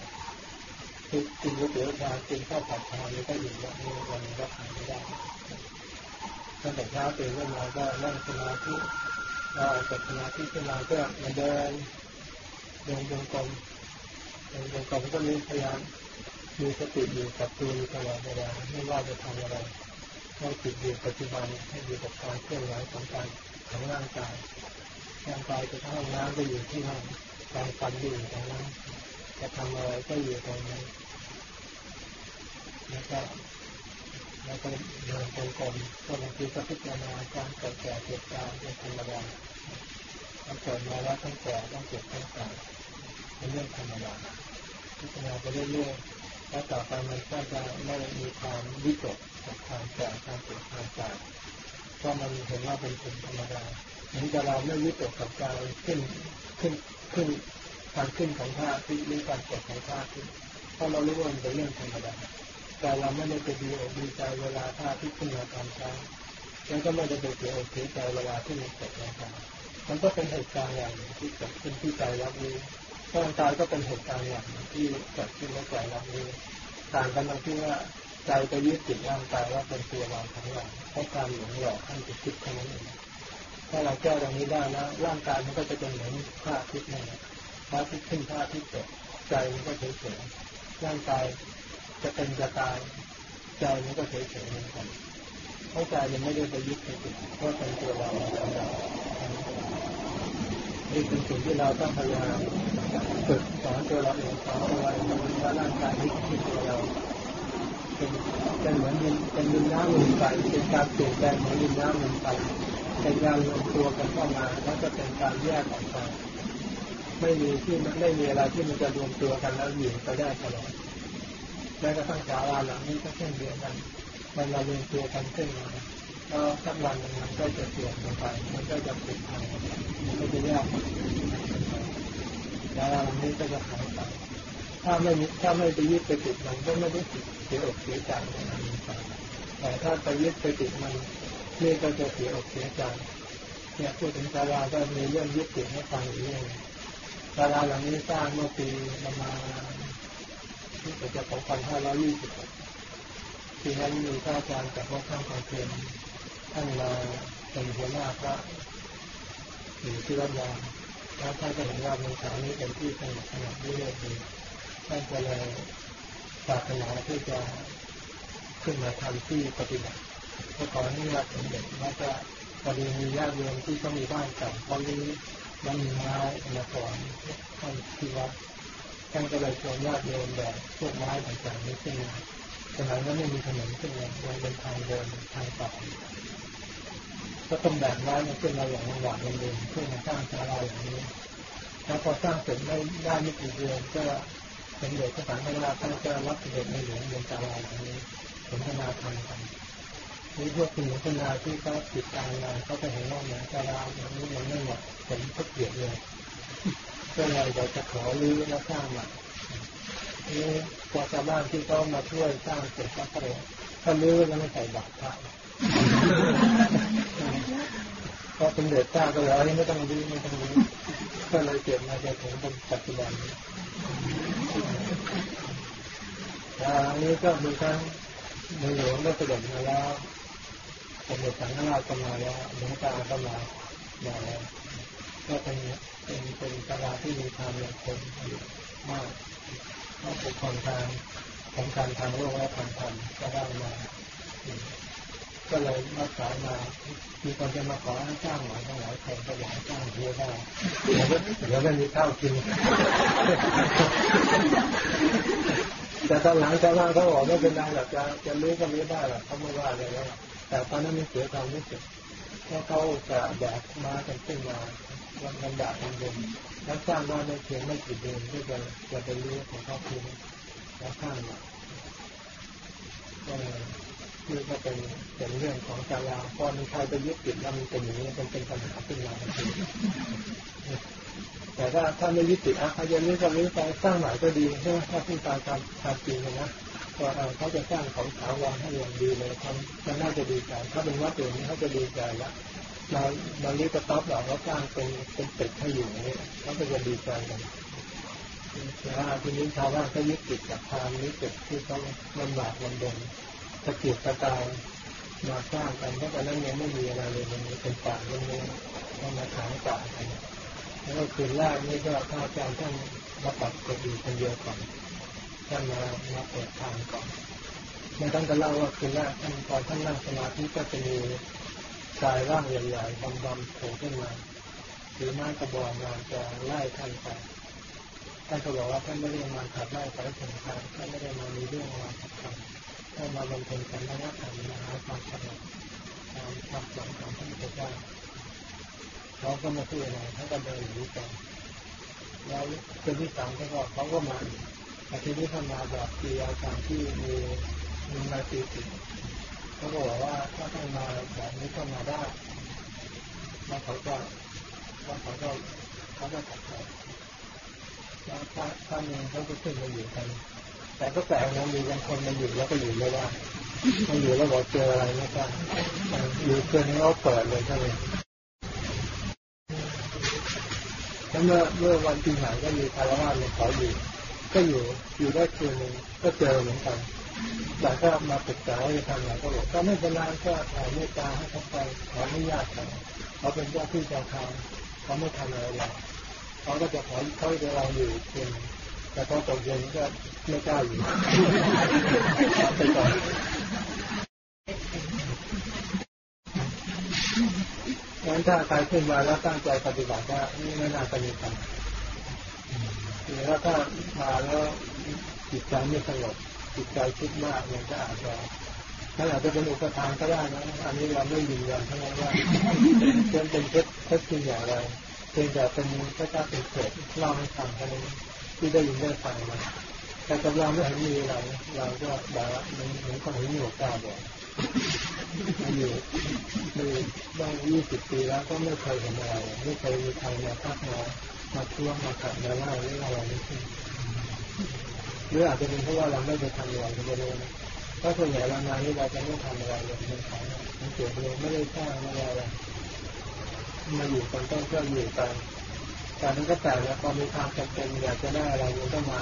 คือกินก๋วยเตี๋ยวชากินข้าวผัดชานก็อยู่แล้วนี่วันนี้ก็ทำไม่ได้ตั้งแต่เช้าตื่นขึ้นมาก็นั่งสมาธิ เราจากสมาธิขึ้นมาก็มาเดินเดินจงกรมเดินจงกรมก็มีพยายามมีสติอยู่กับตัวตลอดเวลาไม่ว่าจะทำอะไรให้จิตอยู่ปัจจุบันให้อยู่กับการเคลื่อนไหวของการของร่างกายร่างกายจะเข้าห้องน้ำก็อยู่ที่นั่นการฟันอยู่ตรงนั้นจะทำอะไรก็อยู่ตรงนั้นแล้วก็ แล้วก็เดินจงกรมก็บางทีก็พิจารณาการเกิดแก่เจ็บตายเป็นธรรมดาต้องเกิดมาแล้วต้องแก่ต้องเจ็บต้องตายเป็นเรื่องธรรมดาพิจารณาไปเรื่อยๆแล้วต่อไปมันก็จะไม่มีความวิตกกับความแก่ความเจ็บความตายเพราะมันเห็นว่าเป็นสิ่งธรรมดาเหมือนกับเราไม่วิตกกับการขึ้นขึ้นขึ้นการขึ้นของธาตุหรือการตกของธาตุเพราะเรารู้ว่ามันเป็นเรื่องธรรมดา แต่เราไม่ได้ไปดีอกดีใจเวลาธาที่ขึ้นมาตอนเช้าแล้วก็ไม่ได้ไปเสียอกเสียใจเวลาที่มันตกลงมามันก็เป็นเหตุการณ์อย่างที่เกิดขึ้นที่ใจรับรู้ร่างกายก็เป็นเหตุการณ์อย่างที่เกิดขึ้นในใจรับรู้ต่างกันตรงที่ว่าใจไปยึดติดร่างกายว่าเป็นตัวเราทั้งหลายเพราะการหลงหลอกท่านจะคิดแค่นั้นเองถ้าเราแก้ตรงนี้ได้แล้วร่างกายมันก็จะเป็นเหมือนพระอาทิตย์นั่แหละพระอาทิตย์ขึ้นพระอาทิตย์ตกใจมันก็เฉยๆร่างกาย จะเป็นจะตายใจมันก็เฉยๆเหมือนกันเพราะใจมันไม่ได้ไปยึดติดเพราะเป็นตัวเราของเรานี่เป็นสิ่งที่เราต้องพยายามฝึกสอนตัวเราเองสอนตัวเราเองว่าร่างกายนี้คือตัวเราเป็นเป็นเหมือนเป็นดินน้ำลมไฟเป็นการเปลี่ยนแปลงของดินน้ำลมไฟเป็นการรวมตัวกันเข้ามาแล้วจะเป็นการแยกออกไปไม่มีที่ไม่มีอะไรที่มันจะรวมตัวกันแล้วอยู่ไปได้ตลอด แม้กระทั่งศาลาหลังนี้ก็เช่นเดียวกันมันมารวมตัวกันขึ้นมาแล้วสักวันมันก็จะเสื่อมลงไป มันก็จะปิดพังมันก็จะแยกศาลาหลังนี้ก็จะหายไปถ้าไม่ถ้าไม่ไปยึดไปติดมันก็ไม่ได้เสียอกเสียใจในนั้นแต่ถ้าไปยึดไปติดมันนี่ก็จะเสียอกเสียใจเนี่ยพูดถึงศาลาก็มีเรื่องยึดติดให้ฟังอยู่เรื่องศาลาหลังนี้สร้างเมื่อปีประมาณ ที่จะสองพันห้าร้อยยี่สิบปีนั้นมีพระอาจารย์จากวัดข้างคอนเทียนท่านมาเป็นหัวหน้าพระอยู่ที่วัดยางแล้วท่านก็เห็นว่าเมืองสานี้เป็นที่สงบสงบเรื่อยๆดีท่านก็เลยปรารถนาที่จะขึ้นมาทำที่ปฏิบัติก็ขอให้ญาติสมเด็จว่าจะพอดีมีญาติโยมที่เขามีบ้านเก่าเขาลี้มันมีไม้มาก่อนท่านที่วัด ท่านก็เลยชวนญาติโยมแบบพวกไม้ต่างๆนี้ขึ้นมาสมัยนั้นไม่มีถนนขึ้นมายังเป็นทางเดินทางต่อก็ต้องแบ่งไม้มาขึ้นมาอย่างลำบากลำบนเพื่อมาสร้างศาลาอย่างนี้แล้วพอสร้างเสร็จไม่ได้ไม่กี่เดือนก็เป็นเด็กก็ฝันว่าท่านจะรับเด็กในหลวงเรียนศาลาอย่างนี้สนทนาธรรมกันนี่พวกคุณพัฒนาที่เขาติดตามงานเขาไปเห็นว่าเนี่ยศาลาอย่างนี้มันไม่เหมาะสมทุกเกียรติเลย ก็เลยอยากจะขอรื้อและสร้างใหม่นี่พอชาวบ้านที่เขามาช่วยสร้างเสร็จก็เลยเขาลื้อแล้วไม่ใส่บาตรพระพอเป็นเด็กสร้างก็เลยไม่ต้องรื้อไม่ต้องรื้อก็เลยเก็บมาจนถึงปัจจุบันอันนี้ก็มีทั้งในหลวงได้เสด็จมาแล้วสมเด็จสังฆราชก็มาแล้วหลวงตาก็มามาแล้วก็เป็น เป็นเป็นตลาดที่มีความยังคงอยู่มากถ้าปกครองทางของการทางโลกและทางธรรมก็ได้มาก็เลยรักษามา มีคนจะมาขอให้จ้างหมายทั้งหลายคนก็อยากจ้างเยอะได้เดี๋ยวไม่มีข้าวกินแต่ตอนหลังชาวบ้านเขาบอกไม่เป็นไรหรอกจะจะรู้ก็รู้ได้หรอกเขาไม่ว่าเลยแล้วแต่ตอนนั้นมันเสียความรู้สึกเพราะเขาจะแบกมากันขึ้นมา วันวันดาวันเดินแล้วสร้างบ้านได้เพียงไม่กี่เดือนก็จะจะเป็นรู้ของครอบครัวแล้วสร้างมาก็นี่ก็เป็นเป็นเรื่องของการลาพอมีใครไปยึดติดแล้วมันเป็นอย่างนี้เป็นเป็นปัญหาขึ้นมาทันทีแต่ถ้าถ้าไม่ยึดติดอะใครจะรื้อก็รื้อไปสร้างใหม่ก็ดีใช่ไหมถ้าพูดตามการการจริงนะก็เขาจะสร้างของถาวรให้อย่างดีเลยทำมันน่าจะดีใจถ้าเป็นวัดอย่างนี้เขาจะดีใจละ เราเราเรียกกระต๊อบเราเขาสร้างเป็นเป็นตึกให้อยู่อย่างนี้เขาก็จะดีใจกันแต่ว่าทีนี้ชาวบ้านก็ยึดติดกับทางนี้ตึกที่ต้องลำบากลำบนตะเกียบตะกายมาสร้างกันเพราะตอนนั้นยังไม่มีอะไรเลยมันเป็นป่าเรื่องนี้ต้องมาขายป่ากันแล้วก็คืนแรกนี่ก็พระอาจารย์ท่านมาปัดกดีคนเดียวก่อนท่านมามาเปิดทางก่อนไม่ต้องจะเล่าว่าคืนแรกท่านตอนท่านนั่งสมาธิก็จะมี ชายร่างใหญ่ๆดำๆโผล่ขึ้นมาถือไม้กระบอกมาจะไล่ท่านไปท่านก็บอกว่าท่านไม่ได้มาขับไล่ไปถึงทางท่านไม่ได้มามีเรื่องมาขับทางท่านมาบำเพ็ญสัมมาธรรมมาหาความสงบตามคำสอนของพระพุทธเจ้าเขาก็มาพูดอะไรเขานก็เดินอยู่กันแล้วคืนที่สามเขาก็เขาก็มาอาทิตย์นี้ท่านมาแบบปีอาการที่มีมีมาตีติด เขาบอกว่าถ้าท่านมาแบบนี้ก็มาได้แล้วเขาก็แล้วเขาก็เขาก็ตัดใจแล้วถ้าถ้ามีเขาก็ขึ้นมาอยู่กัน แต่ก็แปลกนะมีบางคนมาอยู่แล้วก็อยู่ไม่ได้มาอยู่แล้วบอกเจออะไรไม่ได้อยู่เพื่อนเขาเปิดเลยใช่ไหมแล้วเมื่อเมื่อวันปีใหม่ก็มีคารวะเลยขออยู่ ก็อยู่อยู่ได้คืนหนึ่งก็เจอเหมือนกัน แต่ก็มาปรึกษาว่าจะทำอะไรก็บอกก็ไม่เป็นไรก็ขอเมตตาให้เขาไปขออนุญาตเขาเขาเป็นเจ้าที่เจ้าทางเขาไม่ทำอะไรเราเขาก็จะขอเขาจะเราอยู่คืนแต่พอตกเย็นก็ไม่กล้าอยู่ไปก่อนงั้นถ้าใครขึ้นมาแล้วตั้งใจปฏิบัติก็ไม่น่าจะมีปัญหาแล้วถ้ามาแล้วจิตใจไม่สงบ จิตใจคิดมากมันก็อาจจะถ้าอาจจะเป็นอุปทานก็ได้นะ อันนี้เราไม่ยืนยันเท่านั้นว่าเป็นเป็นเท็จเท็จจริงอย่างไรเพียงแต่เป็นพระเจ้าเป็นเศษเล่าให้ฟังเท่านั้นที่ได้ยินได้ฟังมาแต่กับเราไม่เห็นมีอะไรเราก็แบบเหมือนเหมือนคนที่มีหัวกล้าบอกอยู่มีได้ยี่สิบปีแล้วก็ไม่เคยเห็นอะไรไม่เคยมีใครมาทักมามาท่วงมาขัดมาไล่หรืออะไรนี่ขึ้น หรืออาจจะเป็นเพราะว่าเราไม่ไปทำอะไรก็ไม่รู้นะเพราส่วนใหญ่เรางานนี้เราจะไม่ทำอะไรเลยเป็นของมันเกิดเองไม่ได้สร้างไม่ได้อะไรมาอยู่กันต้องเพื่อยู่กันแต่มันก็แต่แล้วพอมีความจำเป็นอยากจะได้อะไรมันก็มา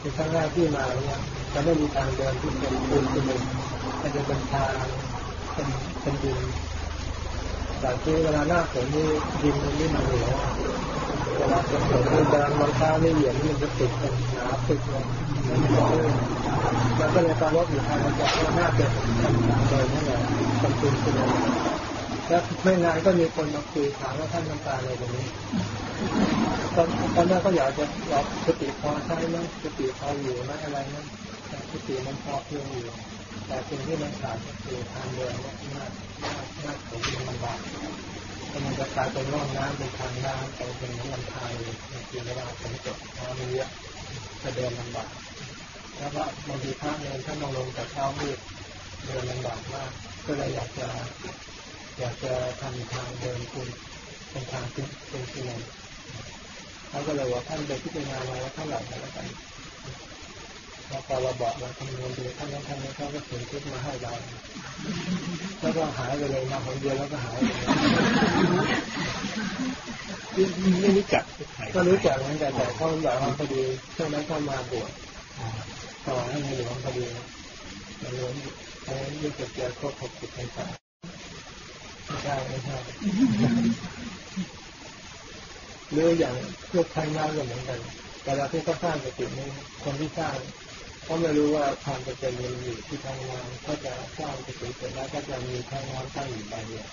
คือครั้งแรกที่มาเนี่ยจะไม่มีทางเดินที่เป็นปูนเป็นมันจะเป็นทางเป็นเป็นดิน แต่ที่เวลาหน้าฝนนี่ดินมันไม่มาเหนียวเวลาฝนตกนี่เดินรองเท้าไม่เหยียบมันจะติดเป็นหนาติดเลยมันก็เลยตอนรถอยู่ทางมันจะหน้าเป็นทางเดินนั่นแหละเป็นปูนเป็นแล้วไม่นานก็มีคนมาคุยถามว่าท่านต้องการอะไรตรงนี้ตอนตอนแรกก็อยากจะรอบสติพอใช้ไหมสติพออยู่ไหมอะไรนะสติมันพอเพียงอยู่แต่สิ่งที่มันขาดก็คือทางเดินเนี่ยมาก มากมากผมมันลำบากมันจะกลายเป็นร่องน้ำเป็นทางน้ำไปเป็นน้ำลำธารเลยคือเวลาฝนตกน้ำมันเยอะจะเดินลำบากแล้วก็บางทีพระเดินถ้าลงลงจากเท้ามืดเดินลำบากมากก็เลยอยากจะ อยากจะทำทางเดินคุณเป็นทางเป็นเป็นที่ไหนเขาก็เลยว่าท่านไปพิจารณามาว่าเท่าไหร่แล้วกัน แล้วพอเราบอกเราคำนวณดูท่านนั้นท่านนี้เขาก็เขียนคลิปมาให้เราแล้วก็หายไปเลยมาคนเดียวแล้วก็หายไปไม่รู้จักก็รู้จักเหมือนกันแต่เขาอยากมาพอดีช่วงนั้นเขามาบวชต่อให้ในหลวงพอดีในหลวงเขาเรียกเจอครบหกสิบพรรษาไม่ใช่ไม่ใช่หรืออย่างพวกทางงานก็เหมือนกันแต่เวลาที่เขาสร้างกตินี้คนที่สร้าง เขาไม่รู้ว่าความจะเป็นมันอยู่ที่ทางงานก็จะสร้างกติเสร็จแล้วก็จะมีทางงานตั้งอยู่ใบเดียว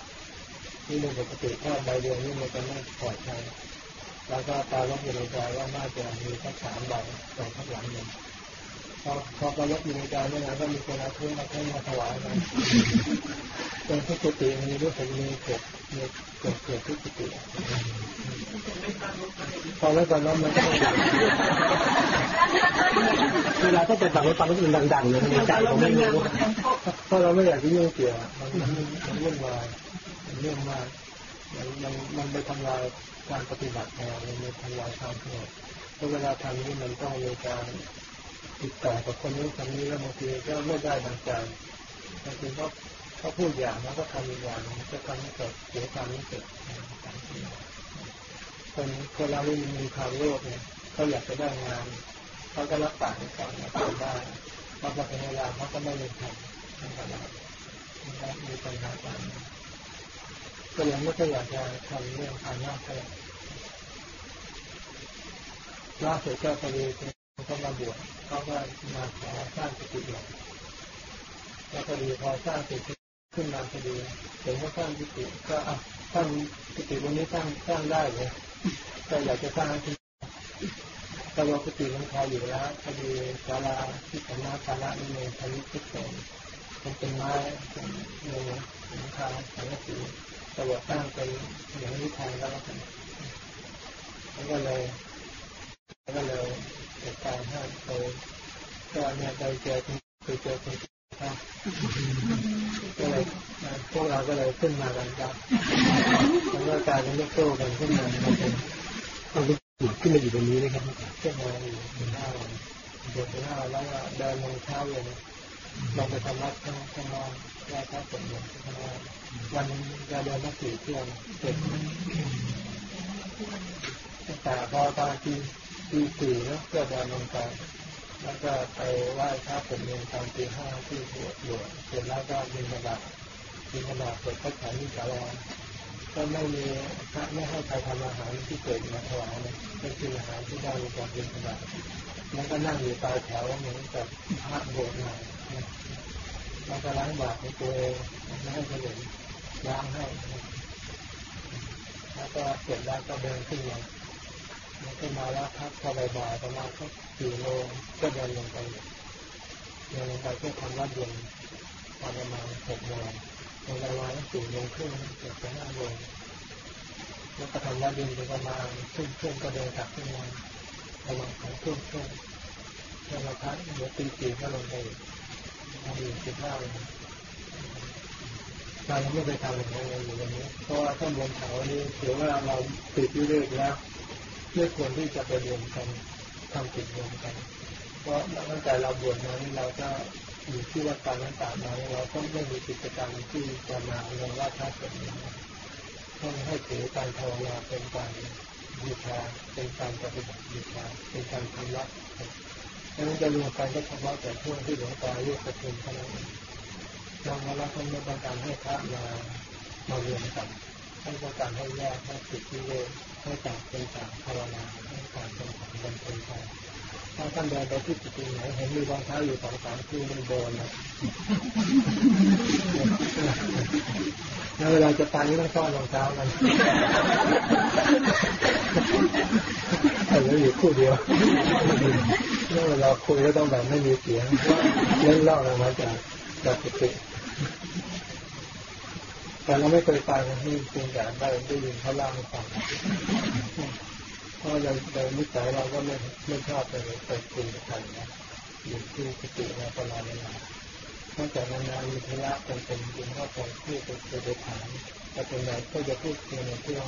นี่เป็นปกติถ้าใบเดียวนี่มันจะไม่ปลอดภัยแล้วก็ตาล็อยู่ในใจว่าน่าจะมีสักสามใบสองข้างหลังหนึ่งพอพอประลบอยู่ในใจเมื่อไหร่ก็มีคนเอาเครื่องมาให้มาถวายกันเป็นทุกติมีรู้สึกมีเกิดมี เกิดเกิดทุกกุฏิพอแล้วตอนนั้นมันเวลาถ้าจะตัดไปฟังก็มันดังๆเลยในใจผมไม่รู้เพราะเราไม่อยากจะยุ่งเกี่ยวมันมันเรื่องวายมันเรื่องมากมันมันมันไปทำลายการปฏิบัติของเรมันไปทำลายความสงบเพราะเวลาทำนี้มันต้องมีการติดต่อกับคนนี้คนนี้แล้วบางทีก็ไม่ได้ดังใจบางทีก็ เขาพูดอย่างแล้วก็ทำอีกอย่างก็ทำให้เกิดเสียความรู้สึกคนคนเราที่มีความโลภเนี่ยเขาอยากจะได้งานเขาก็รับปากก่อนนะทำได้พอถึงเวลาเขาก็ไม่ได้ทำนั่นก็ได้มีปัญหาการก็ยังไม่ค่อยอยากจะทำเรื่องภายนอกเท่าไหร่ล่าสุดก็พอดีเขามาบวชเขาก็มาขอสร้างสติใหญ่แล้วพอดีพอสร้างสติ ขึ้นมาพอดีเห็นว่าสร้างสติก็อะสร้างสติวันนี้สร้างสร้างได้เลยก็อยากจะสร้างที่แต่ว่าสติมันพออยู่แล้วพอดีศาลาที่สำนักศาลาในเมืองพายุทุกคนมันเป็นไม้เป็นเนื้อหลังคาสังกะสีแต่ว่าสร้างเป็นอย่างนี้แทนแล้วกันแล้วก็เลยก็เลยเหตุการณ์ให้โตก็เนี่ยไปเจอคุณไปเจอคุณครับ ก็เลยพวกเราก็เลยขึ้นมากันครับแล้วก็กลายเป็นลูกโซ่กันขึ้นมาเป็นต้องขึ้นมาอยู่ตรงนี้นะครับขึ้นมาอยู่หน้าเดินหน้าแล้วก็เดินลงเช้าเลยลงไปทำวัดข้างข้างนอกไหว้พระสวดมนต์ข้างนอกวันจะเดินมาสี่เที่ยวเจ็ดแต่พอตอนที่ตีสี่แล้วก็เดินลงไป แล้วก็ไปไหว้พระสวดมนต์ตอนตีห้าที่บวชบวชเสร็จแล้วก็บินมาบัตบินมาบัตเสร็จก็ฉันที่ศาลาก็ไม่มีพระไม่ให้ใครทำอาหารที่เกิดมาถวายนะเป็นคืออาหารที่ได้จากบินมาบัตแล้วก็นั่งอยู่ปลายแถวเหมือนกับพระโบสถ์หน่แล้วก็ล้างบาตรในตัวเองไม่ให้คนอื่นล้างให้แล้วก็เสร็จแล้วก็เดินขึ้นมา แล้วก็มาแล้วพักพอบ่ายประมาณสักสี่โมงก็เดินลงไปเดินลงไปเพื่อทำวัดเย็นตอนประมาณหกโมงในเวลาสี่โมงครึ่งเกือบจะห้าโมงแล้วก็ทำวัดเย็นไปประมาณครึ่งครึ่งก็เดินกลับขึ้นมาประมาณสองครึ่งครึ่งแล้วเราพักเดี๋ยวตีสี่ก็ลงไปทำอีกสิบห้าเลยเราไม่ไปทำอย่างนั้นอยู่วันนี้เพราะว่าข้างบนเขานี้ถือว่าเราติดที่เรื่อยแล้ว ไม่ควรที่จะไปรวมกันทำกิจรวมกัน เพราะตั้งแต่เราบวชมานี่เราก็อยู่ที่วัดการนั้นต่างมาเราก็ไม่มีกิจกรรมที่จะมาลงว่าท่าเกิดต้องให้ถือการภาวนาเป็นการบูชาเป็นการปฏิบัติบูชาเป็นการทำละดังนั้นจะรวมกันก็เฉพาะแต่ช่วงที่หลวงตาเรียกประชุมเท่านั้นเราเราท่านไม่ต้องการให้พระมามารวมกันท่านต้องการให้แยกให้ติดที่เวให้ ต่างเป็นต่างภาวนาต่างเป็นต่างบำเพ็ญไปถ้าท่านเดินไปที่จุดไหนเห็นมีรองเท้าอยู่สองสามคู่มันโดนนะแล้วเวลาจะไปนี่ต้องซ่อนรองเท้ามันแต่แล้วอยู่คู่เดียวแล้วเวลาคุยก็ต้องแบบไม่มีเสียงเล่นเล่าออกมาจากจากสติ แต่เราไม่เคยไปนที่จริงแต่ได้ได้ยินเขาเล่าให้ฟังเพราะเราโดยนิสัยเราก็ไม่ไม่ชอบไปไปคุยกับใครนะอยู่ที่สติเราตลอดเวลาตั้งแต่นานๆมีธุระเป็นเป็นจริงก็ไปพูดไปไปถามแต่เป็นไรก็จะพูดเพียงในที่เรา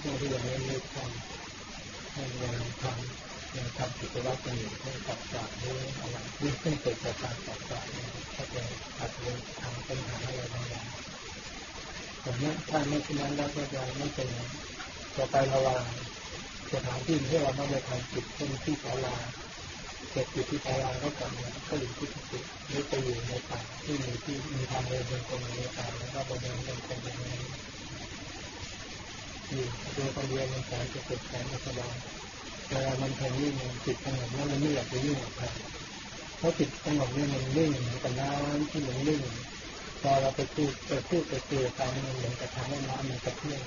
ที่ยังไม่รู้ทำให้ยังทำยังทำกิจวัตรอยู่ให้ตัดจากหรืออะไรที่ขึ้นเกิดจากการตัดจากก็เป็นอาจจะทำปัญหาอะไรบางอย่าง แต่เมื่อถ้าไม่เช่นนั้นแล้วก็จะไม่เป็นต่อไประวังสถานที่ที่เราไม่ได้ทำจิตเช่นที่ศาลาเกิดจิตที่ศาลาก็กลับมาก็อยู่ที่จิตหรือไปอยู่ในป่าที่มีที่มีทางเดินเป็นคนในป่าแล้วก็เดินเป็นคนในนี้อยู่ตัวคนเดียวมันแสนจะสุดแสนจะสบายเวลามันเพลนิ่งจิตสงบแล้วมันไม่อยากจะยุ่งกับใครเพราะจิตสงบนี่มันนิ่งกับน้ำที่มันนิ่ง พอเราไปพูดไปพูดไปเจอตามมันเหมือนกับทำให้น้ำมันกระเพื่อม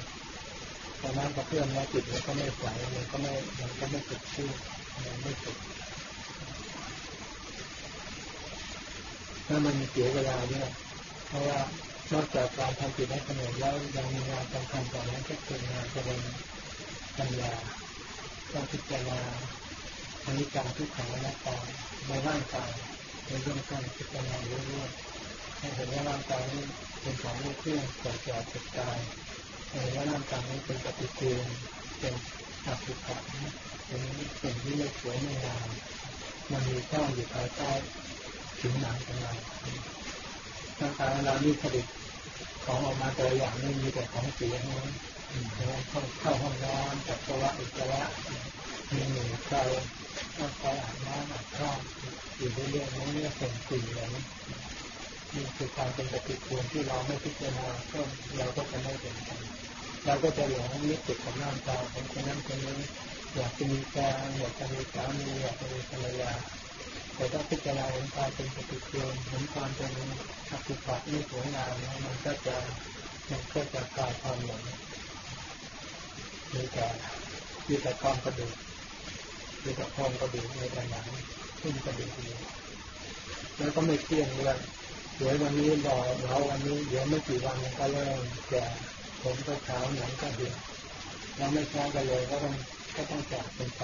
พอน้ำกระเพื่อมแล้วจิตมันก็ไม่ใสมันก็ไม่มันก็ไม่ติดชื่อมันไม่ติดแล้วมันเสียเวลาด้วยเพราะว่านอกจากการทำจิตให้สงบแล้วยังมีงานสำคัญกว่านั้นก็คืองานเจริญปัญญาต้องพิจารณาอนิจจังทุกขังอนัตตาในร่างกายในเรื่องต้นพิจารณาเรื่อยๆ ให้เห็นว่าร่างกายนี้เป็นของไม่เที่ยงเกิดแก่เจ็บตายเห็นว่าร่างกายนี้เป็นปฏิกูลเป็นอสุภะเป็นสิ่งที่ไม่สวยไม่งามมันมีก้ออยู่ภายใต้ผิวหนังของเราร่างกายเรานี่ผลิตของออกมาแต่อย่างนี้มีแต่ของเสียนั้นเข้าเข้าห้องน้ำจัดตัวอุจจาระมีหนูใครต้องคอยอาบน้ำอาบข้าวอยู่เรื่อยๆนี่เนี่ยส่งกลิ่นอะไรนี้ นี่คือความเป็นปฏิกูลที่เราไม่พิจารณาก็เราก็จะไม่เป็นกันเราก็จะหลงยึดติดกับน้ำตาของคนนั้นคนนี้อยากจะมีแฟนอยากจะมีสามีอยากจะมีภรรยาแต่ถ้าพิจารณาเห็นความเป็นปฏิกูลเห็นความเป็นอสุภะไม่สวยงามแล้วมันก็จะมันก็จะกลายความหลงมีแต่มีแต่ความกระดูกมีแต่โครงกระดูกในแต่หนังขึ้นกระดูกนี้แล้วก็ไม่เที่ยงเลย เดี๋ยววันนี้รอเราวันนี้ เดี๋ยวไม่กี่วันมันก็เริ่มแก่ผมก็เช้าหนังก็เหี่ยวเราไม่ช้ากันเลยก็ต้องก็ต้องจากเป็นไป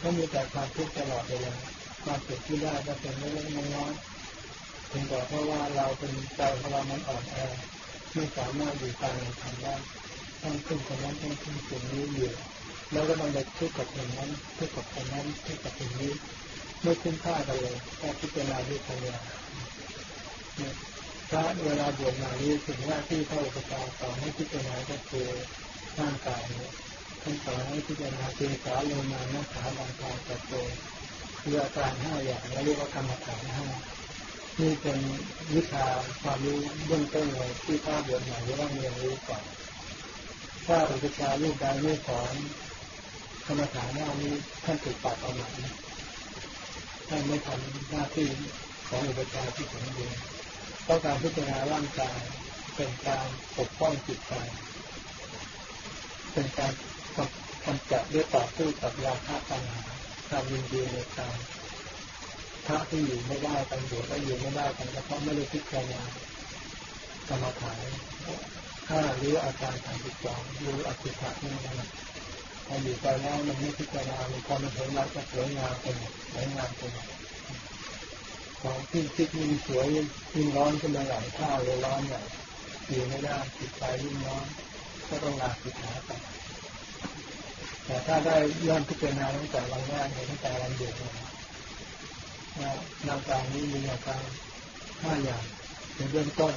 ก็มีแต่ความทุกข์ตลอดเวลาความสุขที่ได้ก็เป็นเล็กๆน้อยๆถึงแต่เพราะว่าเราเป็นใจของเรามันอ่อนแอไม่สามารถอยู่ตามทำได้ต้องขึ้นคนนั้นต้องขึ้นสิ่งนี้อยู่แล้วก็ต้องไปทุกข์กับคนนั้นทุกข์กับคนนั้นทุกข์กับสิ่งนี้ ไม่คุ้มค่ากันเลยแค่พิจารณาด้วยปัญญา พระเวลาบวชมานี้สิ่งแรกที่พระอุปชาสอนให้พิจารณาก็คือร่างกายเนี่ยท่านสอนให้พิจารณาเจสาโลมานาขาบางกายตัดโตคืออาการห้าอย่างและเรียกว่ากรรมฐานห้านี่เป็นวิชาความรู้เบื้องต้นเลยที่พระบวชใหม่จะต้องเรียนรู้ก่อนถ้าอุปชาลูกใดไม่สอนกรรมฐานหน้านี้ท่านติดปากเอาหนังท่านไม่ทำหน้าที่ของอุปชาที่สมบูรณ์ ต้องการพิจารณาร่างกายเป็นการปกป้องจิตใจเป็นการกำจัดด้วยต่อสู้กับราคะตัณหาความยินดีในกายพระที่อยู่ไม่ได้กันอยู่ก็อยู่ไม่ได้กันเพราะไม่ได้พิจารณากรรมฐานถ้ารู้อาการทางจิตใจรู้อสุภะนี่นะพออยู่ไปแล้วมันไม่พิจารณามันพอมันเห็นเราจะสวยงามไปหมดสวยงามไปหมด ของที่คิดยิ่งสวยยิ่งร้อนขึ้นมาหลายข้าเลยร้อนใหญ่อยู่ไม่ได้จิตใจยิ่งร้อนก็ต้องลาสิขาไปแต่ถ้าได้เริ่มพิจารณาตั้งแต่วันแรกตั้งแต่วันเดียวว่านาการนี้มีอาการห้าอย่างเป็นเบื้องต้น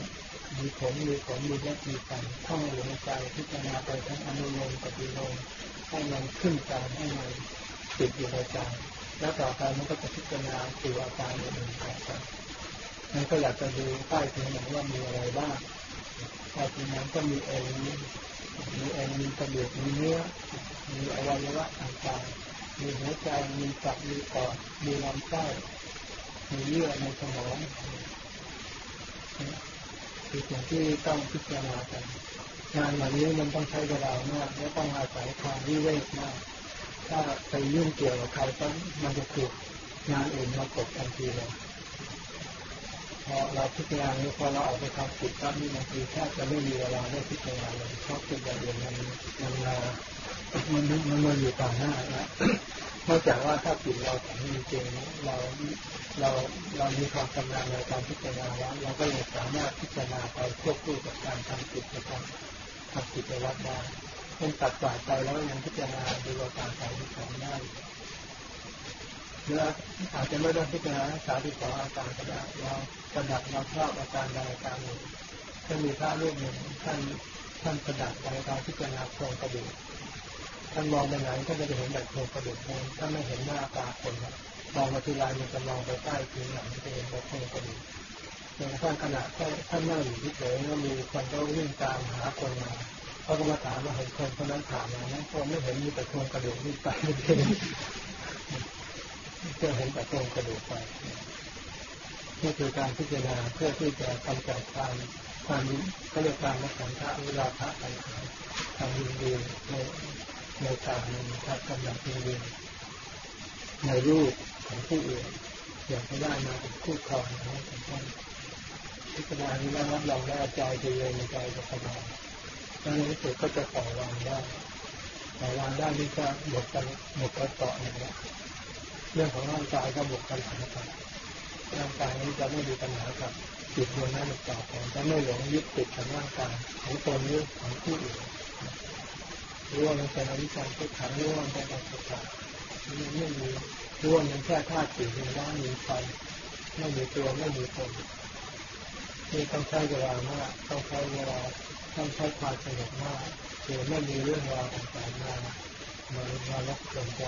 มีผมมีผมมีเล็บมีฟันท่องอยู่ในใจพิจารณาไปทั้งอนุโลมปฏิโลมให้มันขึ้นใจให้มันติดอยู่ในใจ แล้วต่อไปมันก็จะพิจารณาตัวอาการอื่นๆต่อไปมันก็อยากจะดูใต้ผิวหนังว่ามีอะไรบ้างใต้ผิวหนังก็มีเอ็นมีเอ็นมีกระดูกมีเนื้อ มีอวัยวะต่างๆมีหัวใจมีตับมีปอดมีลำไส้มีเยื่อในสมองคือสิ่งที่ต้องพิจารณากันงานแบบนี้มันต้องใช้เวลามากและต้องอาศัยความวิเวกมาก ถ้าไปยุ่งเกี่ยวกับใครก็มันจะถูกงานอื่นมากดทันทีเลยพอเราพิจารณานี้พอเราออกไปทำกิจก็นี่บางทีแทบจะไม่มีเวลาได้พิจารณาเลยเพราะกิจอย่างอื่นมันมันมามันมันมาอยู่ต่างหน้าแล้วนอกจากว่าถ้าจิตเราแข็งจริงเราเราเรามีความชำนาญในการพิจารณาแล้วเราก็เลยสามารถพิจารณาไปควบคู่กับการทำจิตในการทำจิตในวัดได้ เป็นตัดสายไปแล้วยังพิจารณาดูอาการใจที่สองได้หรืออาจจะไม่ต้องพิจารณาสาธิตสองอาการก็ได้เราประดับเราชอบอาการใดอาการหนึ่งถ้ามีพระรูปหนึ่งท่านท่านประดับในการพิจารณาโครงกระดูกท่านมองไปไหนก็จะเห็นแบบโครงกระดูกเองถ้าไม่เห็นหน้าตาคนมองมาทีไรมันจะมองไปใต้ผิวหนังจะเห็นแบบโครงกระดูกในขั้นขณะท่านนั่งอยู่ที่เฉยก็มีคนก็วิ่งตามหาคนมา เขาก็มาถามว่าเห็นคนคนนั้นถามมานั้นคนไม่เห็นมีแต่โครงกระดูกวิ่ไปเองก็เห็นแต่โครงกระดูกไปนี่คือการพิจารณาเพื่อที่จะกำจัดความความก็เรียกการรักษาพระเวลาพระไปทำยินดีในในการในทัศน์กำลังยินดีในรูปของผู้อื่นอยากให้ได้มาเป็นคู่ครองนะท่านพิจารณานี้แล้วรับรองได้ใจจะเย็นใจจะสบาย แล้วในที่สุดก็จะปล่อยวางได้ปล่อยวางได้นี่ก็หมดกันหมดกระเกาะอย่างนี้เรื่องของร่างกายก็หมดปัญหาไปร่างกายนี้จะไม่มีปัญหากับจิตดวงนั้นต่อไปจะไม่หลงยึดติดกับร่างกายของตนหรือของผู้อื่นรู้ว่ามันเป็นอวิชชาทุกขังรู้ว่ามันเป็นอสุภะมันไม่มีรู้ว่ามันแค่ธาตุสี่มีน้ำมีไฟไม่มีตัวไม่มีตนนี่ต้องใช้เวลามากต้องใช้เวลา ต้องใช้ความสงบมากคือไม่มีเรื่องราวต่างๆมามามาลบกวนใจ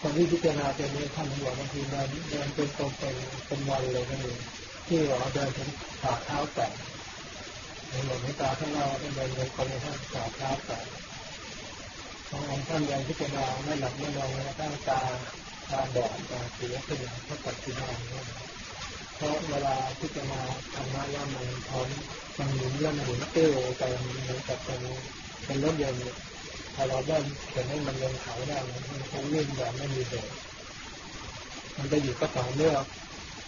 คนที่พิจารณาเป็นนี้ท่านบอกบางทีเดินเดินเป็นตรงเป็นเป็นวันเลยก็มีที่เราเดินถึงฝ่าเท้าแตะในหลวงตาท่านเราเดินเดินคนในท่านฝ่าเท้าแตะบางองค์ท่านยังพิจารณาไม่หลับไม่นอนแล้วตั้งตาตาบอดตาเสียขึ้นอย่างพระปัจจุบันนี่ เพราะเวลาพิจารณาธรรมะแล้วมันพร้อมมันหมุนเรื่องหมุนเตี้ยวไปเหมือนกับเป็นเป็นรถยนต์พอเราได้เขียนให้มันลงเขาได้มันคงวิ่งแบบไม่มีเบรกมันจะอยู่ก็ต่อเมื่อ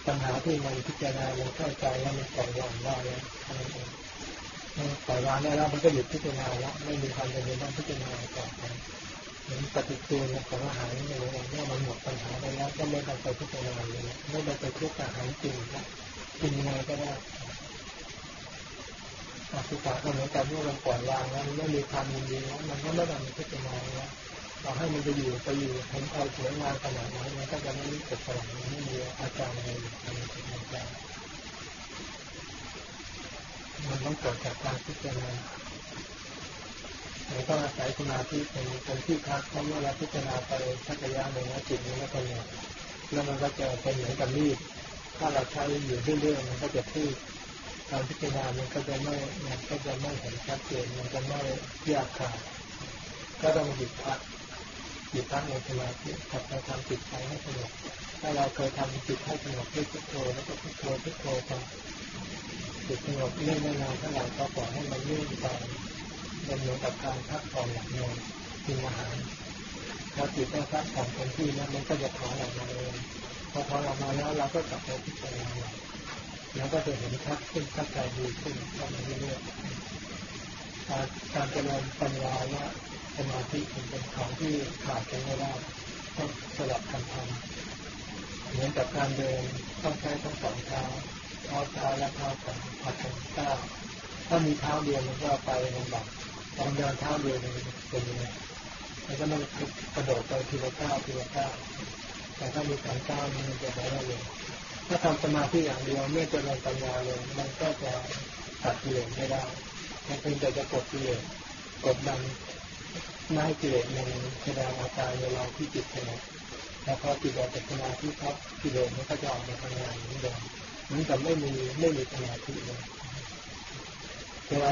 ปัญหาที่มันพิจารณามันเข้าใจแล้วมันปล่อยวางได้แล้วปล่อยวางได้แล้วมันก็หยุดพิจารณาแล้วไม่มีความจำเป็นต้องพิจารณาต่อไป เหมือนปฏิกูลของอาหารนี่เลยว่ามันหมดปัญหาไปแล้วก็ไม่ต้องไปพิจารณาเลยไม่ต้องไปทุกข์อาหารจริงครับกินยังไงก็ได้อสุภะก็เหมือนกันเมื่อมันปล่อยวางแล้วมันไม่มีความยินดีแล้วมันก็ไม่ต้องพิจารณาแล้วต่อให้มันจะอยู่ไปอยู่เห็นใครสวยงามขนาดไหนมันก็จะไม่รู้สึกอะไรไม่มีอาการอะไรในจิตในใจมันต้องเกิดจากการพิจารณา เราต้องอาศัยสมาธิเป็นเป็นที่พักเพราะเมื่อเราพิจารณาไปสักระยะหนึ่งแล้วจิตมันก็เป็นแล้วมันก็จะเป็นเหมือนกับมีดถ้าเราใช้อยู่เรื่อยๆมันก็จะพูดการพิจารณามันก็จะไม่มันก็จะไม่เห็นชัดเจนมันจะไม่แยกขาดก็ต้องหยุดพักหยุดพักในสมาธิขับไปทำจิตใจให้สงบถ้าเราเคยทำจิตให้สงบด้วยพุทโธแล้วก็พุทโธพุทโธไปจิตสงบเรื่อยๆนานเท่าไหร่ก็ปล่อยให้มันนิ่งไป มันเหมือนกับการพักผ่อนหลับนอนกินอาหารพอจิตได้พักผ่อนเต็มที่แล้วมันก็จะถอนออกมาเองพอถอนออกมาแล้วเราก็กลับไปพิจารณาแล้วก็จะเห็นชัดขึ้นชัดใจดีขึ้นไปเรื่อยๆการการเจริญปัญญาและสมาธิเป็นของที่ขาดกันไม่ได้ต้องสลับกันทำเหมือนกับการเดินต้องใช้ทั้งสองเท้าเท้าซ้ายและเท้าขวาผัดกันก้าวถ้ามีเท้าเดียวมันก็ไปลำบาก ตอนเดินเท้าเดียวมันเป็นยังไงมันก็ต้องกระโดดไปทีละก้าวทีละก้าวแต่ถ้ามีการก้าวมันจะได้เลยถ้าทำสมาธิอย่างเดียวไม่เจริญปัญญาเลยมันก็จะตัดกิเลสไม่ได้มันเป็นแต่จะกดกิเลสกดดันไม่ให้กิเลสมันแสดงอาการในเราที่จิตสงแล้วพอจิตออกจากสมาธิครับกิเลสมันก็จะออกมาทำงานเหมือนเดิมเหมือนกับไม่มีไม่มีสมาธิเลยเวลา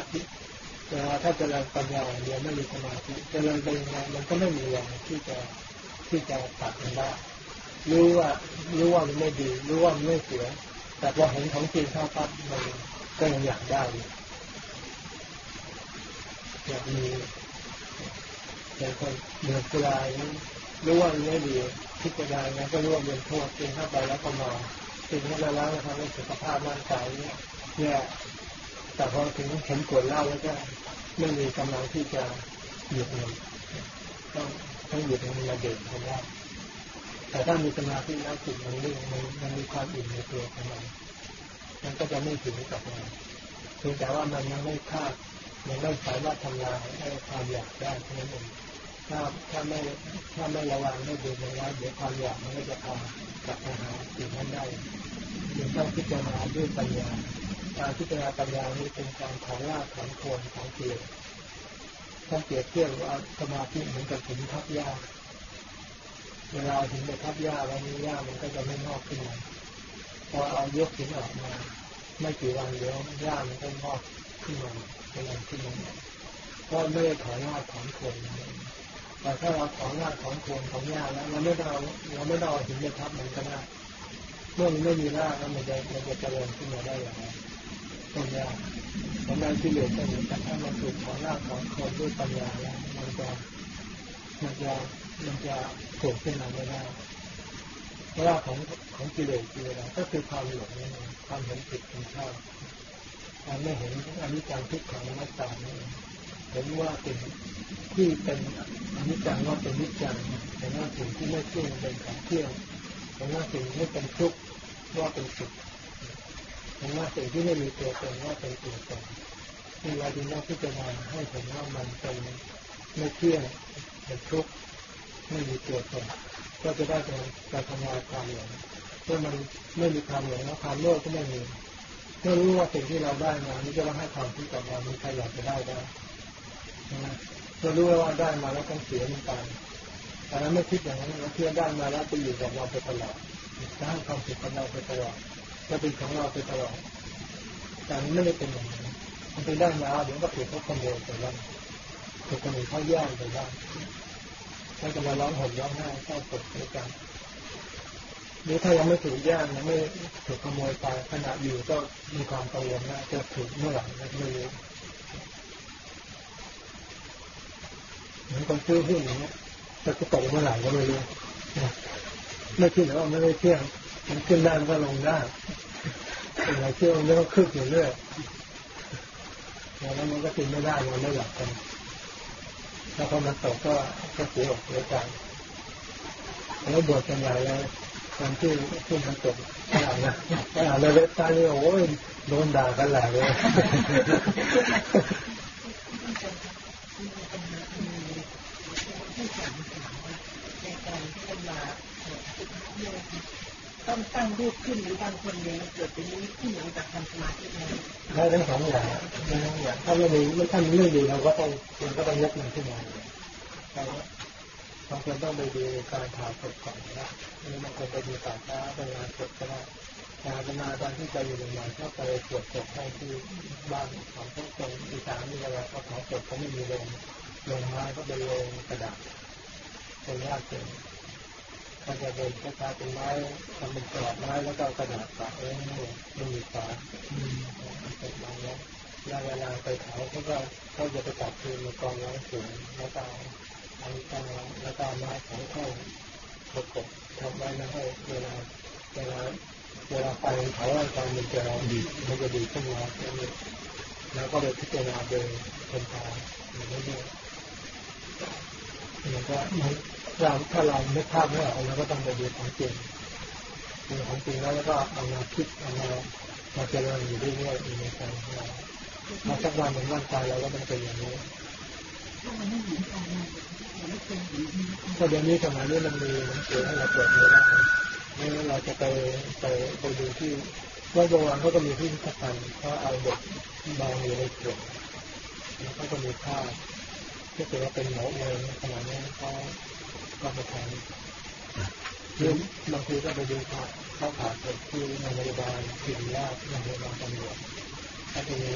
เวลาถ้าเจริญปัญญาอย่างเดียวไม่มีสมาธิเจริญไปยังไงมันก็ไม่มีแรงที่จะที่จะตัดมันได้รู้ว่ารู้ว่ามันไม่ดีรู้ว่ามันไม่เสียแต่พอเห็นของจริงเข้าปั๊บมันก็ยังอยากได้อยากมีอย่างคนเดือดกลายรู้ว่ามันไม่ดีพิจารณาเนี่ยก็รู้ว่าเป็นโทษกินเข้าไปแล้วก็นอนกินเข้าไปแล้วทำให้สุขภาพร่างกายเนี่ย แต่พอถึงเห็นปวดเล่าแล้วก็ไม่มีกำลังที่จะหยุดมันต้องต้องหยุดมันมาเด็กของเราแต่ถ้ามีสมาธิแล้วจิตมันนิ่องมันมันมีความอิ่มในตัวของมันมันก็จะไม่ถึงกับเราเพียงแต่ว่ามันยังไม่คาดมันไม่สามารถทำลายให้ความอยากได้เท่านั้นเองถ้าถ้าไม่ถ้าไม่ระวังไม่ดูมันแล้เดี๋ยวความอยากมันก็จะพากลับมาหาสิ่งนั้นได้จึงต้องพิจารณาด้วยปัญญา การพิจารณาปัญญานี้เป็นการถอนรากถอนโคนของเกลียดถ้าเปรียบเทียบว่าสมาธิเหมือนกับหินทับหญ้าเวลาหินไปทับหญ้าแล้วนี้หญ้ามันก็จะไม่งอกขึ้นมาพอเอายกหินออกมา ไม่กี่วันเดียวหญ้ามันก็งอกขึ้นมาเป็นอันขึ้นมาเพราะไม่ได้ถอนรากถอนโคนแต่ถ้าเราถอนรากถอนโคนของหญ้าแล้วเราไม่ต้องเราไม่ต้องเอาหินไปทับมันก็ได้เมื่อมันไม่มีรากแล้วมันจะมันจะเจริญขึ้นมาได้อย่างไร ปัญญาของนายที่เหลือก็เหมือนกันถ้ามันถูกถอหนรากถอนโคนด้วยปัญญาแล้วมันจะมันจะมันจะโผล่ขึ้นมาไม่ได้เพราะว่าของของกิเลสคืออะไรก็คือความหลงนี่เองความเห็นผิดเป็นชอบการไม่เห็นอนิจจังทุกขังนัตตานี่เห็นว่าเป็นที่เป็นอนิจจังว่าเป็นนิจจังเห็นว่าสิ่งที่ไม่เที่ยงเป็นของเที่ยงเห็นว่าสิ่งที่เป็นทุกข์ว่าเป็นสุข เห็นว่าสิ่งที่ไม่มีตัวตนว่าเป็นตัวตนนี่เราจึงต้องพิจารณาให้เห็นว่ามันเป็นไม่เที่ยงเป็นทุกข์ไม่มีตัวตนก็จะได้เป็นการทำลายความหลงเมื่อมันไม่มีความหลงแล้วความโลภก็ไม่มีเมื่อรู้ว่าสิ่งที่เราได้มานี่จะมาให้ความที่กับเรามีใครอยากจะได้ได้เมื่อรู้ว่าได้มาแล้วต้องเสียมันไปแต่นั้นไม่คิดอย่างนั้นเราเพื่อได้มาแล้วไปอยู่กับเราไปตลอดจะให้ความสุขกับเราไปตลอด จะเป็นของเราไปตลอดแต่ไม่ได้เป็นอย่างนั้นมันไปได้มาเดี๋ยวก็ถูกเขาขโมยไปบ้างถูกคนอื่นเขาแย่งไปบ้างแล้วจะมาร้องห่มร้องไห้เศร้าโศกด้วยกันหรือถ้ายังไม่ถูกย่างยังไม่ถูกขโมยไปขณะอยู่ก็มีความกังวลนะจะถูกเมื่อไหร่ไม่รู้เหมือนคนซื้อหุ้นอย่างเงี้ยจะตกเมื่อไหร่ก็ไม่รู้ไม่คิดว่าไม่ได้เที่ยงมันขึ้นได้มันก็ลงได้เป็น อะไรเที่ยงมันก็คึกอยู่เรื่อยแล้วมันก็กินไม่ได้มันไม่หลับกันแล้วพอมันตกก็ก็เสียอกเสียใจแล้วบวชกันใหญ่เลยตอนที่ที่มันตกอ่านนะอ่านเลยเว็บไซต์นี่โอ้ยโดนด่ากันแหลกเลยต้องตั้ง รูปขึ้นหรือบางคนเนี่ยเกิดเป็นนิมิตขึ้นหลังจากทำสมาธิแล้วได้ทั้งสองอย่างทั้งสองอย่างถ้าไม่มีถ้ามันไม่ดีเราก็ต้องมันก็ต้องยกมันขึ้นมาเราบางคนต้องไปดูการผ่าศพก่อนนะนี่บางคนไปดูป่าช้าไปงานศพก็ได้งานนาตอนที่ไปอยู่ใหม่ๆก็ไปตรวจศพให้ที่บ้านของพวกคนอีสานนี่เวลาเขาเผาศพเขาไม่มีโรงโรงไม้ก็เป็นโรงกระดาษเป็นยากเกิน ก็จะเป็นคล้ายๆเป็นไม้ทำเป็นกรอบไม้แล้วก็กระดาษปะเองไม่มีฝาเป็นไม้แล้วแล้วเวลาไปเผาเขาก็เขาจะไปตัดคืนในกองไม้สูงแล้วก็เอาตั้งแล้วก็ไม้ของเขาประกบทำไว้นะให้เวลาเวลาเวลาไฟเผาไฟมันจะดีมันจะดีขึ้นมาแล้วก็เลยพิจารณาโดยคนตาอย่างนี้มันก็ เราถ้าเราไม่ภาพไม่ออกเราก็ต้องไปดูของจริงดูของจริงแล้วก็เอามาคิดเอามามาเจริญอยู่เรื่อยๆในใจของเรามาสักวันหนึ่งร่างกายเราก็ต้องเป็นอย่างนี้ถ้าเห็นการมาเราไม่เคยเห็นเดี๋ยวนี้สมัยนี้มันมีหนังสือให้เราเปิดดูได้นี่เราจะไปไปไปดูที่ว่าโบราณเขาก็มีที่พิพิธภัณฑ์เขาเอาเด็กบางอยู่ในเกล็ดแล้วเขาก็มีภาพที่ถือว่าเป็นหมอเองสมัยนี้เขา ก็มาทำหรือบางทีก็ไปดูเขาเขาผ่าศพที่โรงพยาบาลศิริราชโรงพยาบาลตำรวจถ้าจะมี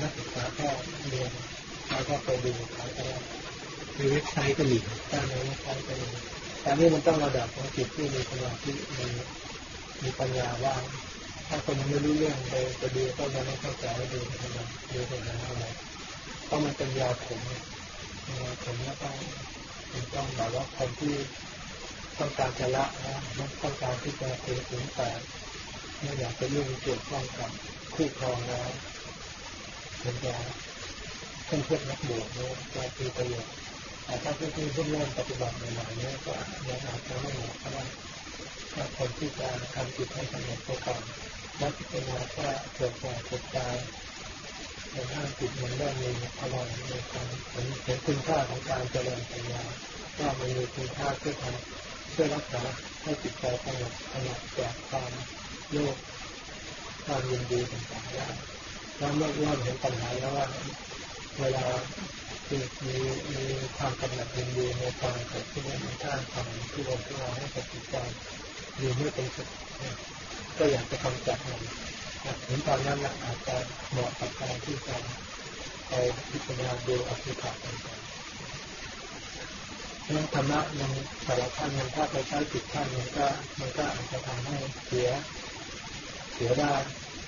นักศึกษาแพทย์เรียนแล้วก็ไปดูเขาก็ได้ในเว็บไซต์ก็มีได้ในเว็บไซต์ก็มีแต่นี่มันต้องระดับของจิตที่มีสมาธิมีมีปัญญาว่า ถ้าคนไม่รู้เรื่องไปไปดูก็ยังไม่เข้าใจดูทำไมดูไปหาอะไรเพราะมันเป็นยาผมยาผมแล้วต้อง ต้องแบบว่าคนที่ต้องการจะละนะต้องการที่จะเทถึงแต่ไม่อยากจะยุ่งเกี่ยวข้องกับคู่ครองแล้วเป็นยาเพื่อนเพื่อนนักบวชเนี่ยจะมีประโยชน์แต่ถ้าเพื่อนเพื่อนเริ่มปฏิบัติใหม่ๆเนี่ยก็ยังอาจจะไม่เหมาะก็ได้ถ้าคนที่จะทำจิตให้สงบไปก่อนแล้วพิจารณาว่าเกิดจากจิตใจ ในห้าจิตมันได้มีพลังในการเห็นเห็นคุณค่าของการเจริญปัญญาว่ามันมีคุณค่าเพื่อทำเพื่อรักษาให้จิตใจสงบสงบจากความโลภความยินดีต่างๆได้แล้วเมื่อเริ่มเห็นปัญหาแล้วว่าเวลามีมีมีความกำหนัดยินดีในความเกิดขึ้นในท่านทำที่เราที่เราให้กับจิตใจอยู่ไม่เป็นสุขก็อยากจะกำจัดมัน ถึงตอนนั้นอาจจะเหมาะกับการที่จะไปพิจารณาดูอภิธรรมต่างๆเรื่องธรรมะมันแต่ละท่านมันถ้าไปใช้ผิดท่านมันก็มันก็อาจจะทำให้เสีย เสียได้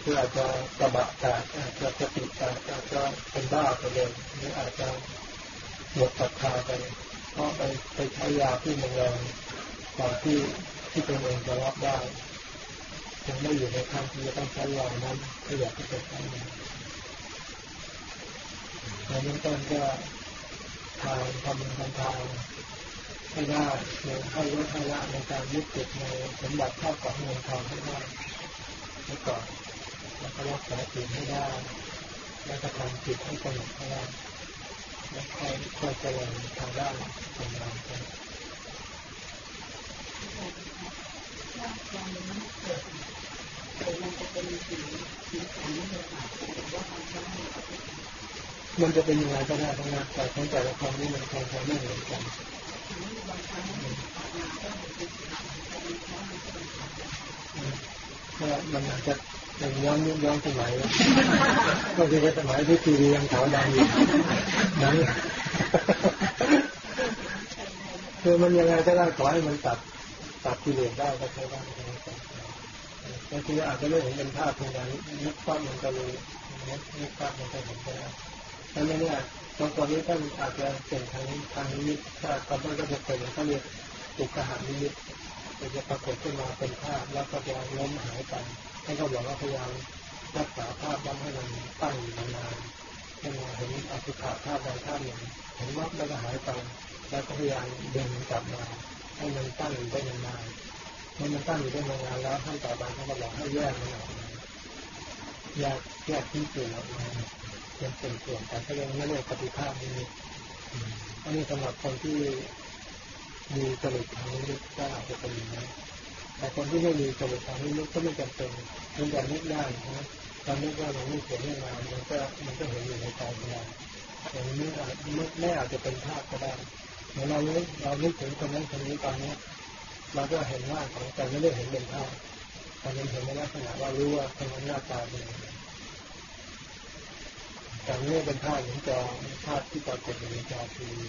คืออาจจะกระบะแตกอาจจะติแตกอาจจะเป็นบ้าไปเลยหรืออาจจะหมดศรัทธาไปเพราะไปไปใช้ยาที่มันแรงตอนที่ที่ตัวเองจะรับได้ ยังไม่อยู่ในขั้นที่จะต้องใช้ยานั้นก็อยากจะเป็นขั้นนี้ในเบื้องต้นก็ทางทำบุญทำทานให้ได้ในให้ลดให้ละในการยึดติดในสมบัติข้าวของเงินทองให้ได้ไว้ก่อนแล้วก็รักษาจิตให้ได้ แล้วก็ทำจิตให้สงบให้ได้แล้วค่อยค่อยเจริญทางด้านปัญญาไป ถ้าความนี้เกิดเกิด มันจะเป็นยังไงก็ได้ทั้งนั้นแต่ของแต่ละคนนี่มันคงจะไม่เหมือนกันบางครั้งออกมาก็เป็นสีขาวแต่บามันอาจจะย้อนยุคย้อนสมัยก็คือสมัยที่ทีวียังขาวดำอยู่นั้นคือมันยังไงก็ได้ขอให้มันตัดตัดกิเลสได้ก็ใช้ได้ บางทีอาจจะไม่เห็นเป็นภาพเพียงแต่นึกภาพมันก็รู้นึกนึกภาพมันก็เห็นได้ดังนั้นเนี่ยบางคนนี้ท่านอาจจะเป็นทางนี้ทางนิมิตถ้าตอนนั้นก็จะเป็นเขาเรียกตุกหานิมิตจะปรากฏขึ้นมาเป็นภาพแล้วก็จะล้มหายไปท่านก็บอกว่าพยายามรักษาภาพนั้นให้มันตั้งอยู่นานๆให้มาเห็นอสุภะภาพใดภาพหนึ่งเห็นว่าแล้วก็หายไปแล้วก็พยายามดึงกลับมาให้มันตั้งอยู่ได้นานๆ มื่อมันตั้งอยู่ได้นานแล้วท่านต่อไปท่านก็บอกให้แยกมันออกมาแยกแยกที่ส่วนออกมาเป็นส่วนส่วนแต่ก็ยังไม่ได้ปฏิภาพนี้อันนี้สำหรับคนที่มีจริตทางนี้ก็อาจจะเป็นอย่างนั้นแต่คนที่ไม่มีจริตทางนี้ก็ไม่จำเป็นมันจะนึกได้นะตอนนึกว่าไม่เขียนเรื่องราวมันก็มันก็เห็นอยู่ในใจของเราแต่นี้อาจไม่อาจจะเป็นภาพก็ได้เหมือนเราเรานึกถึงคนนั้นคนนี้ตอนนี้ เราก็เห็นว่าของแต่ไม่ได้เห็นเป็นภาพแต่มันเห็นในลักษณะว่ารู้ว่าคนนั้นหน้าตาเป็นยังไงแต่ไม่เป็นภาพเหมือนจอภาพที่ปรากฏอยู่ในจอทีวี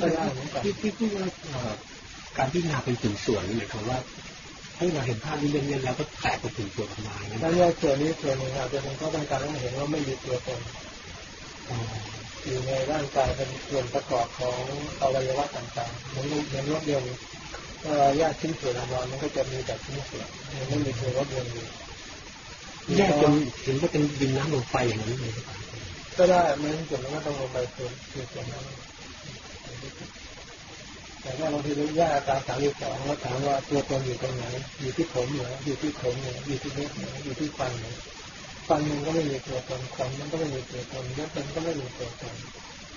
ก็ได้เหมือนกันที่ที่พูดว่าการพิจารณาเป็นส่วนส่วนนี่หมายความว่าให้เราเห็นภาพนี้เล่นๆแล้วก็แตกเป็นส่วนส่วนออกมาอย่างแล้นั้วนแยกส่วนนี้ส่วนหนึ่งอาจจะเป็นเพราะต้องการให้เห็นว่าไม่มีตัวตน อ๋ออยู่ในร่างกายเป็นส่วนประกอบของอวัยวะต่างๆเหมือนเหมือนรถยนต์เวลาแยกชิ้นส่วนออกมามันก็จะมีแต่ชิ้นส่วนมันไม่มีตัวรถยนต์อยู่แยกจนเห็นว่าเป็นดินน้ำลมไฟอย่างนั้นเลยหรือเปล่าก็ได้ไม่ต้องจุดมันก็ต้องลงไปส่วนส่วนนั้นแต่ว่าบางทีเราแยกอาการสามสองแล้วถามว่าตัวตนอยู่ตรงไหน อยู่ที่ผมเหรออยู่ที่ผมเหรออยู่ที่เล็บเหรออยู่ที่ฟันเหรอ ฟันมันก็ไม่มีตัวตนขนมันก็ไม่มีตัวตนเล็บมันก็ไม่มีตัวตน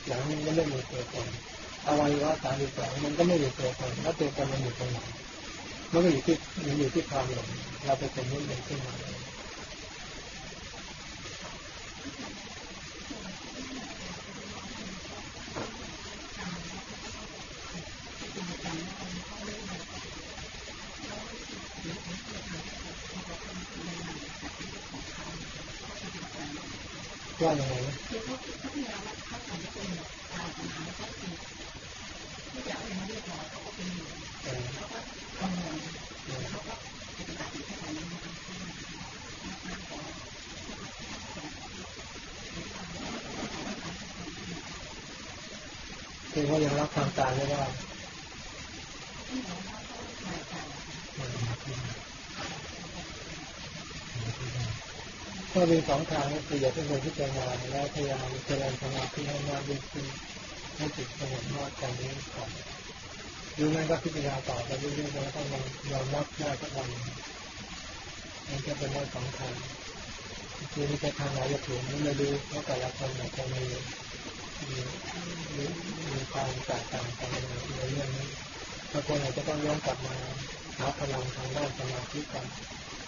หลังมันก็ไม่มีตัวตนอวัยวะสามสองมันก็ไม่มีตัวตนแล้วตัวตนมันอยู่ตรงไหนมันก็อยู่ที่มันอยู่ที่ความหลงเราไปเป็นนิดหนึ่งขึ้นมา ว่ายังไงนะคือว่ายังรับความตายไม่ได้ ก็มีสองทางก็คืออย่าเพิ่งไปพิจารณาแล้วพยายามเจริญสมาธิให้มากยิ่งขึ้นให้จิตสงบมากกว่านี้ก่อนหรือไม่ก็พิจารณาต่อไปเรื่อยๆแล้วต้องยอมรับได้ทุกวันมันจะเป็นได้สองทางคือมีแต่ทางไหนจะถูกไม่รู้เพราะแต่ละคนเนี่ยจะมีมีมีความแตกต่างกันในเรื่องนี้บางคนอาจจะต้องย้อนกลับมาหาพลังทางด้านสมาธิก่อน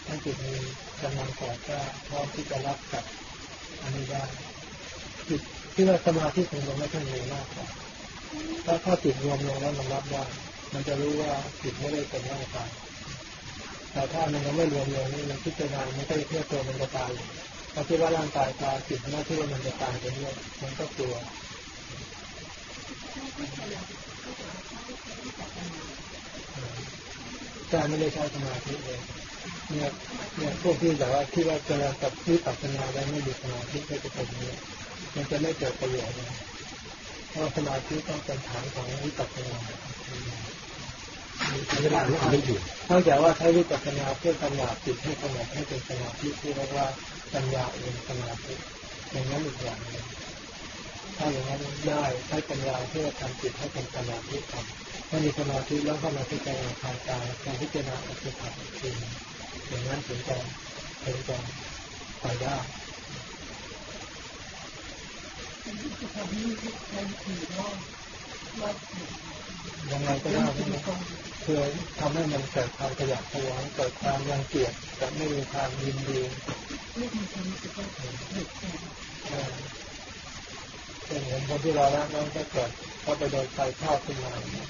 ให้จิตมีกำลังแก่กล้าพร้อมที่จะรับกับอันนี้ได้จิตที่ว่าสมาธิของเราไม่ต้องมีมากกว่าถ้าถ้าจิตรวมลงแล้วมันรับได้มันจะรู้ว่าจิตไม่ได้เป็นร่างกายแต่ถ้ามันยังไม่รวมลงนี่มันพิจารณาไมันก็จะเพื่อตัวมันจะตายเพอคิดว่าร่างกายตายจิตหน้าที่ว่ามันจะตายไปด้วยมันก็กลัว กาไม่ได้ใช้สมาธิเลยเนี่ยเนี่ยพวกที่แบบว่าที่ว่าจริญกับวิปัสสนาแล้วไม่มีสมาธิก็จะเป็นอย่างนี้มันจะไม่เกิดประโยชน์เลยเพราะสมาธิต้องเป็นฐานของวิปัสสนาเวลาเราไม่อยู่นอกจากว่าใช้วิปัสสนาเพื่อกำหนดจิตให้สงบให้เป็นสมาธิที่เรียกว่าปัญญาเองสมาธิอย่างนั้นอีกอย่างหนึ่ง ถ้าอย่างนั้นได้ใช้ปัญญาเพื่อทำจิตให้เป็นสมาธิทำถ้ามีสมาธิแล้วก็มาพิจารณาทางกายการพิจารณาอสุภะอีกทีหนึ่งอย่างนั้นถึงจะถึงจะไปได้ยังไงก็ได้นะเพื่อทำให้มันเกิดความขยับขยายเกิดความรังเกียจแต่ไม่มีความยินดีเรื่มีความรู้สึกว่าเด็กแต่ เป็นเหมือนคนที่เรารักนั้นก็เกิดเขาไปโดนไฟคลอกขึ้นมาเนี่ย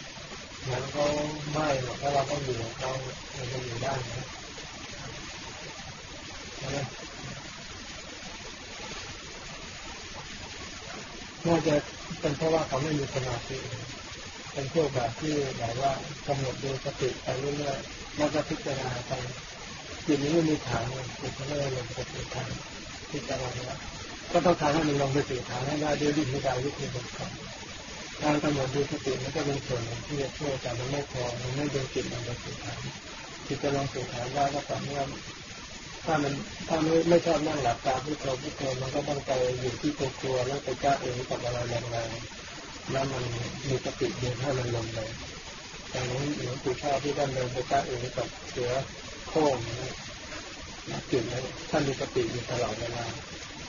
เหมือนเขาไหม้หรอกแล้วเราต้องอยู่เขาเราจะอยู่ได้ไหมใช่ไหมน่าจะเป็นเพราะว่าเขาไม่มีสมาธิเป็นพวกแบบที่แบบว่ากำหนดดูสติไปเรื่อยๆแล้วก็พิจารณาไปจิตนี้ไม่มีฐานจิตไม่ได้ลงสติฐานพิจารณา ก็ต้องทำให้มันลงสติฐานให้ได้ด้วยวิธีการวิธีการการกำหนดดูสติมันก็เป็นส่วนหนึ่งที่จะช่วยแต่มันไม่พอมันไม่ดึงจิตลงสติฐานจิตจะลงสติฐานได้ก็ต่อเมื่อถ้ามันถ้าไม่ไม่ชอบนั่งหลับตาพุทโธพุทโธมันก็ต้องไปอยู่ที่ตัวกลัวแล้วไปจ้าเองกับอะไรแรงๆแล้วมันมีสติเดินให้มันลงเลยอย่างนี้หลวงปู่ชาที่ท่านเดินไปจ้าเองกับเสือโค้งนะจุดนั้นท่านมีสติอยู่ตลอดเวลา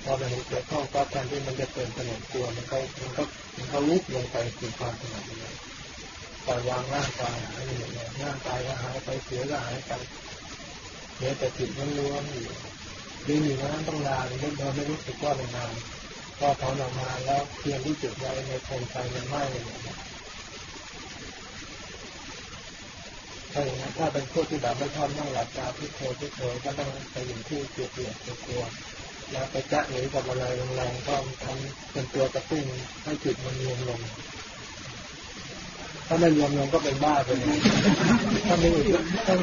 พอมันเห็นเสือโค้งก็แทนที่มันจะเตือนสนองกลัวมันก็มันก็มันก็ลุกลงไปสู่ความสงบเลยปล่อยวางร่างกายหายไปหมดเลยร่างกายก็หายไปเสือก็หายไปเหลือแต่จิตล้วนๆอยู่ดีอยู่นั้นต้องนานเมื่อไม่รู้สึกว่ามันนานพอถอนออกมาแล้วเพียงที่จุดไว้ในโคมไฟมันไหม้เลยถ้าอย่างนั้นถ้าเป็นพวกที่แบบไม่ชอบนั่งหลับตาพิโธพิโธก็ต้องไปอยู่ที่เปลี่ยนๆกลัว แล้วไปจ้าเอ๋กับอะไรแรงๆก็ทำเป็นตัวกระตุ้นให้จิตมันรวมลง ถ้าไม่รวมลงก็เป็นบ้าไปเลยถ้ามีอีกถ้า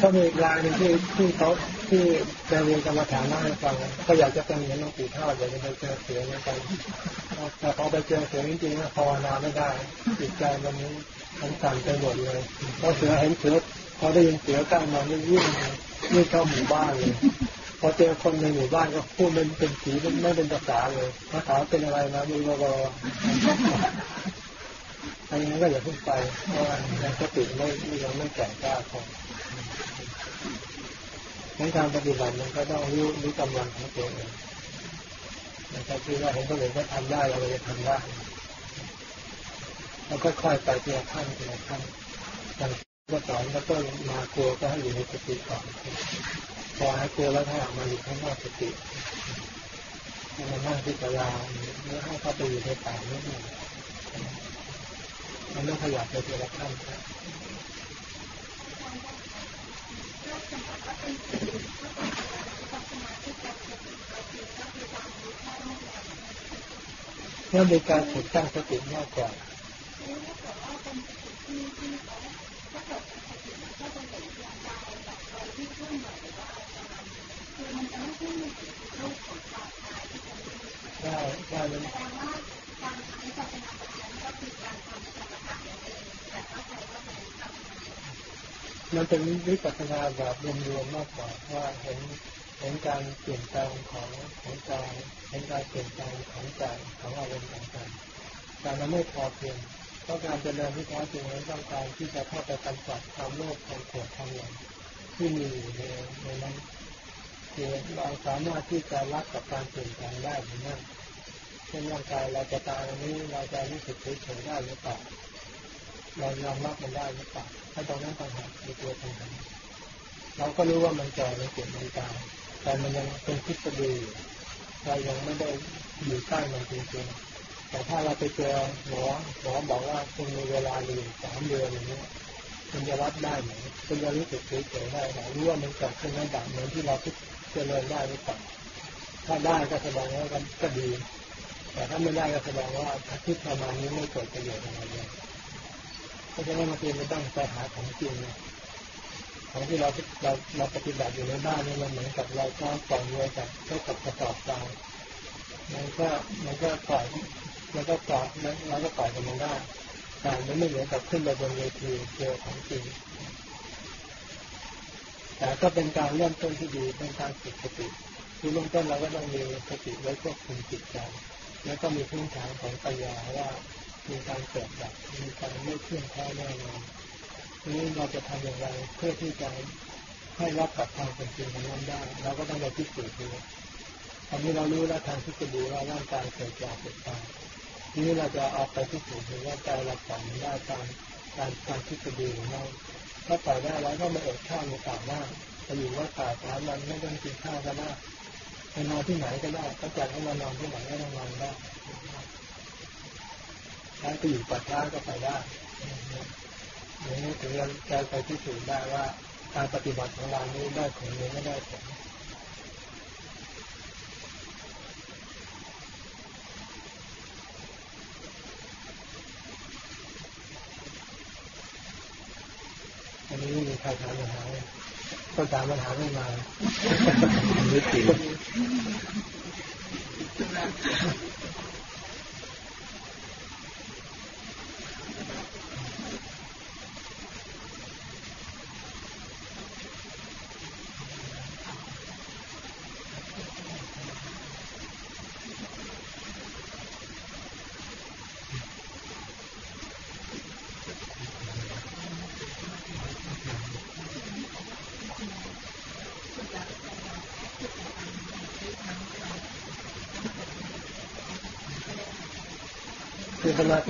ถ้ามีอีกรายหนึ่งที่ที่เขาที่แเรียนกรรมฐานเล่าให้ฟังก็อยากจะเป็นเหมือนหลวงปู่ทอดอยากจะไปเจอเสือเหมือนกันแต่พอไปเจอเสือจริงๆภาวนาไม่ได้จิตใจมันนี้มันสั่นไปหมดเลยพอเสือเห็นเสือพอได้ยินเสือกล้มานี่ยิ่งยิ่งเข้าหมู่บ้านเลย พอเจอคนในหมู่บ้านก็พูดเป็นเป็นสีไม่เป็นภาษาเลยภาษาเป็นอะไรนะมีรออันนี้ก็อย่าพิ่งไปเพราะว่ายังสติไม่ยังไม่แก่กล้าพอในการปฏิบัติมันก็ต้องรู้รู้กำลังของตัวเองนะครับคือว่าเห็นคนอื่นก็ทำได้เราจะทำได้แล้วก็ค่อยไปทีละขั้นทีละขั้นอย่างก็สอนแล้วก็มากลัวก็ให้อยู่ในสติก่อน พอห้กลัวแล้วถ้าออกมาอยู่ข้างนอกสติมันนั่งพิจารณาหรือให้เข้าไปอยู่ในป่านิดหนึ่งมันต้องขยับไปทีละขั้นครับเมื่อมีการฝึกตั้งสติมากกว่า ได้ได้เลยมันเป็นวิปัสสนาแบบรวมๆมากกว่าว่าเห็นเห็นการเปลี่ยนแปลงของของใจเห็นการเปลี่ยนแปลงของใจของอารมณ์ต่างๆแต่มันไม่พอเพียงต้องการจะเดินที่แท้จริงนั้นต้องการที่จะเข้าไปกำจัดความโลภความโกรธความหลงที่มีอยู่ในในนั้น คือเราสามารถที่จะรับกับการเปลี่ยนแปลงได้หรือไม่เช่นร่างกายเราจะตายวันนี้เราจะรู้สึกเฉยๆได้หรือเปล่าเรายอมรับมันได้หรือเปล่าถ้าตรงนั้นต่างหากในตัวต่างหากเราก็รู้ว่ามันแก่มันเจ็บมันตายแต่มันยังเป็นทฤษฎีเรายังไม่ได้อยู่ใกล้มันจริงๆแต่ถ้าเราไปเจอหมอหมอบอกว่าคุณมีเวลาอยู่สามเดือนอย่างนี้คุณจะรับได้ไหมคุณจะรู้สึกเฉยๆได้ไหมรู้ว่ามันเกิดขึ้นในดับเหมือนที่เราคิด เจริญได้หรือเปล่าถ้าได้ก็แสดงว่าก็ดี แต่ถ้าไม่ได้ก็แสดงว่าคิดประมาณนี้ไม่เกิดประโยชน์อะไรเลยเพราะฉะนั้นบางทีมันต้องไปหาของจริงนะของที่เราเราเราปฏิบัติอยู่ในบ้านนี่มันเหมือนกับเราก็ปล่อยเรือกับเท่ากับกระสอบทรายมันก็มันก็ปล่อยมันก็ปล่อยเราก็ปล่อยกับมันได้แต่มันไม่เหมือนกับขึ้นไปบนเวทีเจอของจริง แต่ก็เป็นการเริ่มต้นที่ดีเป็นการฝึกสติคือเริ่มต้นเราก็ต้องมีสติไว้ควบคุมจิตใจแล้วก็มีพื้นฐานของปัญญาว่ามีการเกิดแบบมีการไม่เที่ยงแท้แน่นอนทีนี้เราจะทำอย่างไรเพื่อที่จะให้รับกับความเป็นจริงของนั้นได้เราก็ต้องไปพิสูจน์ดูตอนนี้เรารู้แล้วทางทฤษฎีว่าร่างกายเกิดจากเกิดตายทีนี้เราจะเอาไปพิสูจน์ดูว่าใจเราปล่อยได้ตามการการทฤษฎีหรือไม่ ถ้าปล่อยได้แล้วก็มาอดข้าวในป่าหน้าไปอยู่ว่าป่าสามวันไม่ต้องกินข้าวก็ได้ไปนอนที่ไหนก็ได้ก็จัดให้มานอนที่ไหนก็ต้องนอนได้ถ้าไปอยู่ป่าช้าก็ไปได้อย่างนี้ถึงจะไปพิสูจน์ได้ว่าการปฏิบัติของเรานี้ได้ผลหรือไม่ได้ผล อันนี้มีใครถามปัญหาก็ถามปัญหาไม่มาไม่จริง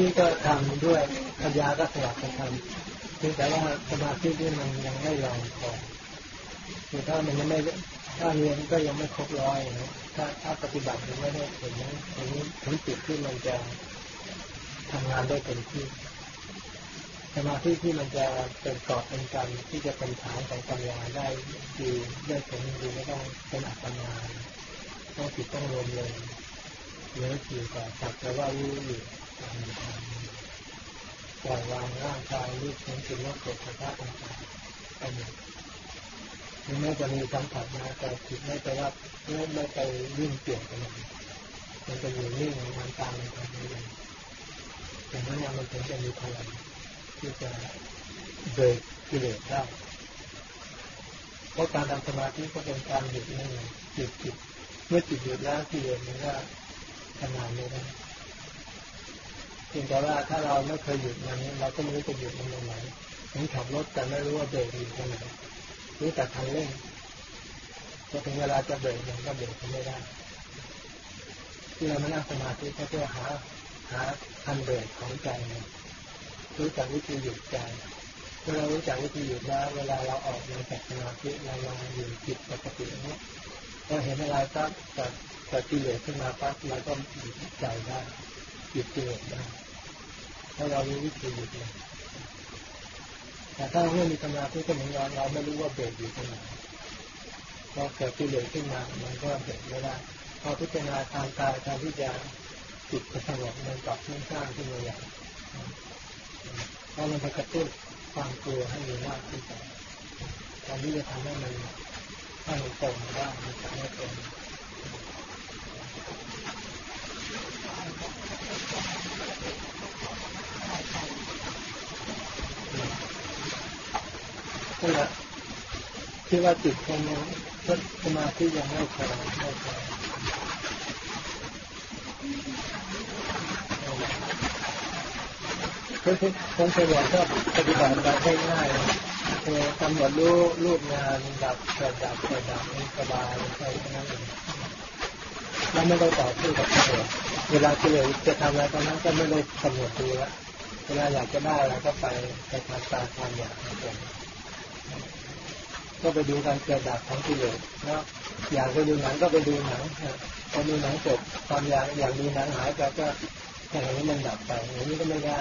ธิก็ทำด้วยปัญญาก็สลับกันทำเพียงแต่ว่าสมาธิที่มันยังไม่แรงพอคือถ้ามันยังไม่ถ้าเรียนก็ยังไม่ครบร้อยนะถ้าถ้าปฏิบัติยังไม่ได้ถึงถึงถึงจุดที่มันจะทำงานได้เต็มที่สมาธิที่มันจะเป็นกรอบเป็นกันที่จะเป็นฐานของปัญญาได้ดีได้ผลดีไม่ต้องเป็นอัปปนาต้องจิตต้องรวมเลยเหลืออยู่กับสักแต่ว่ารู้อยู่ ปล่อยวางร่างกายรูปเสียงกลิ่นรสเกิดสภาพต่างๆไปหมดถึงแม้จะมีสัมผัสมาแต่จิตไม่ไปรับไม่ไม่ไปยิ่งเปลี่ยนไปมันมันจะอยู่นิ่งมันตามมันไปเรื่อยๆอย่างนั้นมันถึงจะมีพลังที่จะเบรกกิเลสได้เพราะการทำสมาธิก็เป็นการหยุดนิ่งหยุดจิตเมื่อจิตหยุดแล้วกิเลสมันก็ทำงานไม่ได้ เพียงแต่ว่าถ้าเราไม่เคยหยุดมันเราก็ไม่รู้จะหยุดมันตรงไหนถึงขับรถแต่ไม่รู้ว่าเบรกอยู่ตรงไหนรู้แต่คันเร่งพอถึงเวลาจะเบรกมันก็เบรกไม่ได้ที่เราไม่นั่งสมาธิก็เพื่อหาหาคันเบรกของใจรู้จักวิธีหยุดใจเมื่อเรารู้จักวิธีหยุดแล้วเวลาเราออกมาจากสมาธิเรามาอยู่จิตปกติเนี้ยเราเห็นอะไรปั๊บเกิดเกิดกิเลสขึ้นมาปั๊บเราก็หยุดใจได้หยุดกิเลสได้ ถ้าเรารู้วิธีหยุดเลยแต่ถ้าเราไม่มีสมาธิก็เหมือนเราเราไม่รู้ว่าเบรกอยู่ตรงไหนพอเกิดกิเลสขึ้นมามันก็เบรกไม่ได้พอพิจารณาทางกายการที่จะจิตสงบมันกลับขึ้นสร้างขึ้นมาอย่างเพราะมันจะกระตุ้นความกลัวให้มีมากขึ้นไปตอนนี้จะทำให้มันให้มันตรงได้มันจะไม่ตรง นั่นแหละที่ว่าจิตคงสมาธิยังไม่พอไม่พอคนคนส่วนใหญ่ก็ปฏิบัติแบบง่ายๆคือกำหนดรู้รูปงานดับเกิดดับเกิดดับสบายใช่ไหมนั้นเองแล้วไม่ได้ต่อสู้กับกิเลสเวลากิเลสจะทำอะไรตอนนั้นก็ไม่ได้กำหนดดูแล้วเวลาอยากจะได้อะไรก็ไปไปทำตามความอยากของตน ก็ไปดูการเกิดดับของกิเลสนะอยากไปดูหนังก็ไปดูหนังพอดูหนังจบความอยากอยากดูหนังหายไปก็อย่างนี้มันดับไปอย่างนี้ก็ไม่ได้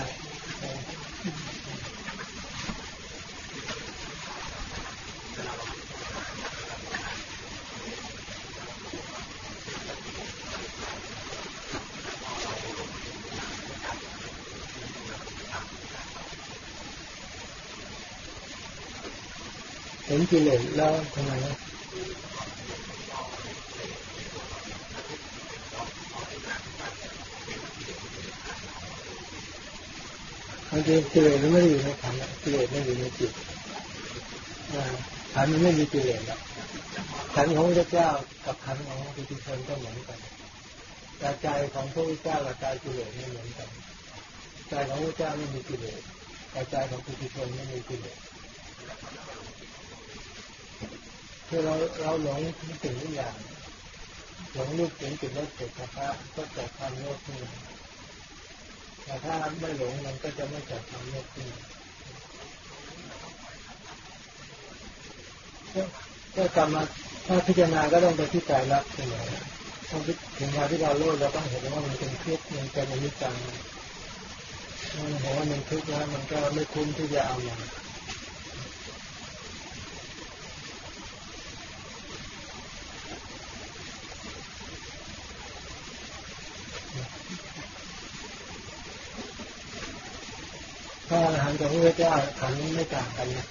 เห็นกิเลสแล้วทำไมบางทีกิเลสมันไม่ได้อยู่ในขันกิเลสไม่อยู่ในจิตขันมันไม่มีกิเลสหรอกขันของพระเจ้ากับขันของพระพุทธเจ้าก็เหมือนกันแต่ใจของพระพุทธเจ้ากับใจกิเลสไม่เหมือนกันใจของพระเจ้าไม่มีกิเลสแต่ใจของปุถุชนไม่มีกิเลส คือเราเราหลงทุกสิ่งทุกอย่างหลงรูปเสียงกลิ่นรสเสพะก็เกิดความโลภขึ้นแต่ถ้าไม่หลงมันก็จะไม่เกิดความโลภขึ้นก็กรรมถ้าพิจารณาก็ต้องไปที่ใจรักเสมอต้องถึงมาที่เราโลภเราต้องเห็นว่ามันเป็นทุกข์มันเป็นอนิจจังมันเห็นว่ามันทุกข์แล้วมันก็ไม่คุ้มที่จะเอามา ถ้าอาหารของพระเจ้าขันไม่ต่างกันนะ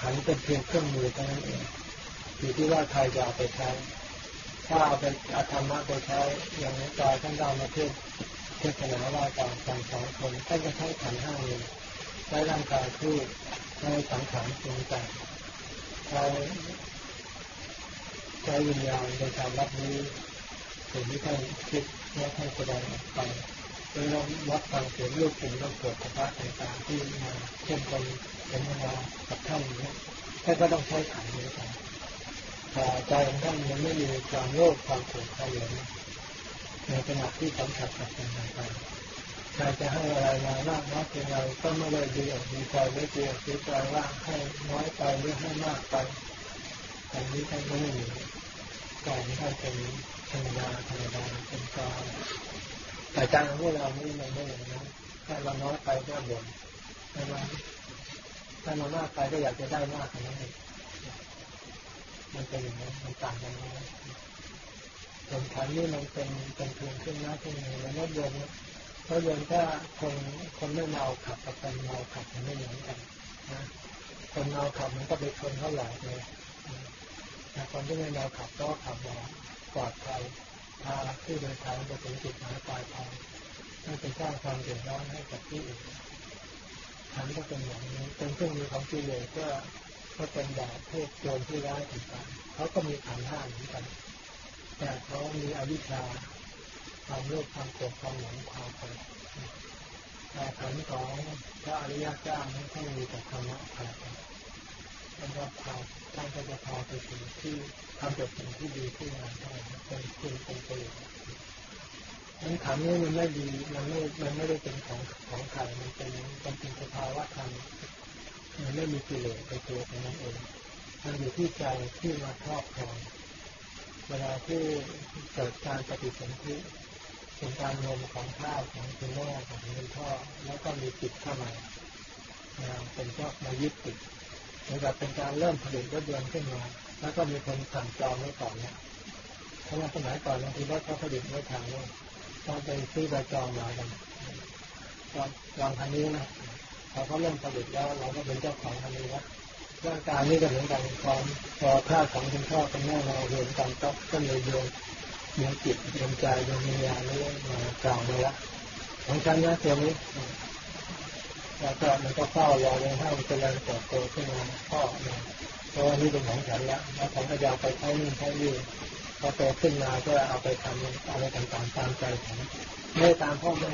ขันเป็นเพียงเครื่องมือเท่านั้นเองอยู่ที่ว่าใครจะเอาไปใช้ ถ้าเอาไปอาธรรมะไปใช้ อย่างนี้ตายท่านดาวมาเทศเทศนาว่าการสั่งสอนคนท่านจะใช้ขันห้าเลยใช้ร่างกายพูดใช้สังขารปรุงแต่งใช้ใช้วิญญาณในการรับรู้สิ่งที่ท่านคิดและท่านแสดงออกไป เราวัดฟังเสียงลูกสิ่งเราเกิดสภาพต่างๆที่มาเช่นคนเป็นมากับท่านนี้ท่านก็ต้องใช้ขันนี้กันแต่ใจของท่านมันไม่มีความโลภความโกรธความหลงในขณะที่สัมผัสกับสิ่งต่างๆใครจะให้อะไรมามากน้อยเพียงไรก็ไม่ได้ดีอกดีใจไม่ดีอกดีใจว่าให้น้อยไปหรือให้มากไปอันนี้ท่านก็ไม่มีการท่านเป็นธรรมดาธรรมดาเป็นกลาง แต่ใจของพวกเรานี่มันไม่อย่างนั้นถ้าเราน้อยไปก็บ่นถ้าเราถ้าเรามากไปก็อยากจะได้มากกว่านั้นมันเป็นอย่างนั้นมันต่างกันนะส่วนขันนี่มันเป็นเป็นเพียงขึ้นหน้าขึ้นมือแล้วรถยนต์รถยนต์ถ้าคนคนไม่เมาขับกับคนเมาขับมันไม่เหมือนกันนะคนเมาขับมันก็ไปชนเขาหลายเลยแต่คนที่ไม่เมาขับก็ขับแบบปลอดภัย พาผู้โดยสารไปถึงจุดหมายปลายทางไม่ไปสร้างความเดือดร้อนให้กับที่อื่นขันก็เป็นอย่างนี้เป็นเครื่องมือของกิเลสก็ก็เป็นแบบพวกโจรที่ร้ายต่างๆเขาก็มีขันห้าเหมือนกัน แต่เขามีอวิชชาความโลภความโกรธความหลงความโกรธแต่ขันของพระอริยเจ้านั้นท่านมีแต่ธรรมะพา ไปท่านก็พาท่านก็จะพาไปถึงที่ทำแต่สิ่งที่ดีที่งามได้เป็นคุณเป็นประโยชน์นั้นขันนี้มันไม่ดีมันไม่มันไม่ได้เป็นของของใครมันเป็นมันเป็นสภาวะธรรมมันไม่มีกิเลสในตัวของมันเองมันอยู่ที่ใจที่มาครอบครองเวลาที่เกิดการปฏิสนธิเป็นการรวมของข้าวของคุณแม่ของคุณพ่อแล้วก็มีจิตเข้ามาเป็นเจ้ามายึดติด เหมือนกับเป็นการเริ่มผลิตรถยนต์ขึ้นมา แล้วก็มีคนสั่งจองไว้ก่อนเนี่ยเพราะว่าสมัยก่อนบางทีรถเขาผลิตไม่ทันเลยต้องไปซื้อใบจองมากันจองจองคันนี้นะพอเขาเริ่มผลิตแล้วเราก็เป็นเจ้าของคันนี้แล้วร่างกายนี้ก็เหมือนกันความพอค่าของคุณพ่อคุณแม่เราเรียนกันก็ก็เลยโยนโยนจิตโยนใจโยนวิญญาณนี้มาจองมาละของฉันนะตัวนี้ แล้วก็มันก็เฝ้ารอเลยให้มันเจริญเติบโตขึ้นมาพ่อเพราะว่านี่เป็นของฉันละแล้วผมก็จะเอาไปใช้นู่นใช้นี่พอโตขึ้นมาก็เอาไปทำอะไรต่างๆตามใจผมไม่ตามพ่อแม่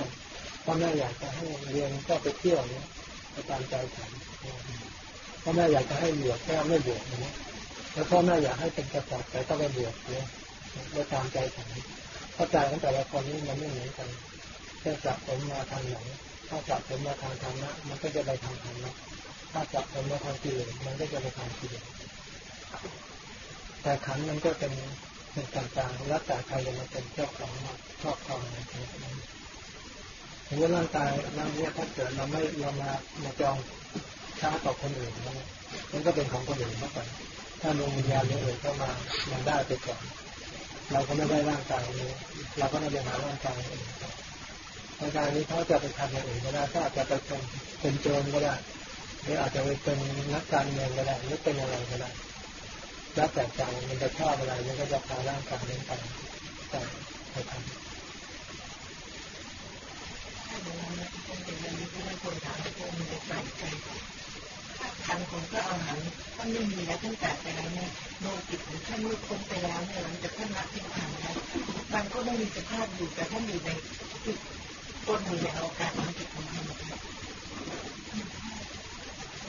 พ่อแม่อยากจะให้เรียนก็ไปเที่ยวเนี้ยไปตามใจผมพ่อแม่อยากจะให้บวชก็ไม่บวชเนี้ยแล้วพ่อแม่อยากให้เป็นกษัตริย์แต่ก็ไม่บวชเนี้ยไปตามใจผมเข้าใจของแต่ละคนนี้มันไม่เหมือนกันแค่จับผมมาทางไหน ถ้าจับผมมาทางธรรมะมันก็จะไปทางธรรมะถ้าจับผมมาทางกิเลสมันก็จะไปทางกิเลสแต่ขันมันก็เป็นเป็นต่างๆแล้วแต่ใครจะมาเป็นเจ้าของครอบครองในขณะนั้นถึงว่าร่างกายร่างนี้ถ้าเกิดเราไม่เรามามาจองช้าต่อคนอื่นนะมันก็เป็นของคนอื่นมากกว่าถ้าดวงวิญญาณนี้อื่นก็มามันได้ไปก่อนเราก็ไม่ได้ร่างกายนี้ เราก็ไม่ได้หาร่างกายอื่น รางกายนี้เขาจะไปทำอย่างอื่นก็ได้ถ้าจจะไปเป็นเป็นโจรก็ได้หรืออาจจะไปเป็นนักการเมืองก็ได้หรือเป็นอะไรก็ได้แล้วแต่ใจมันจะชอบอะไรมันก็จะพาร่างกายนั้นไปแต่ไปทำคนถาทางคนก็เอาหันท่านไม่มีแล้วท่านตัดไปแล้วเนี่ยโลจิตของท่านลุกพ้นไปแล้วเนี่ยหลังจากท่านรับที่ผ่านแล้วมันก็ไม่มีสภาพอยู่แต่ท่านอยู่ในจุด ต้นอยู่นอวกาศของจิตของท่าน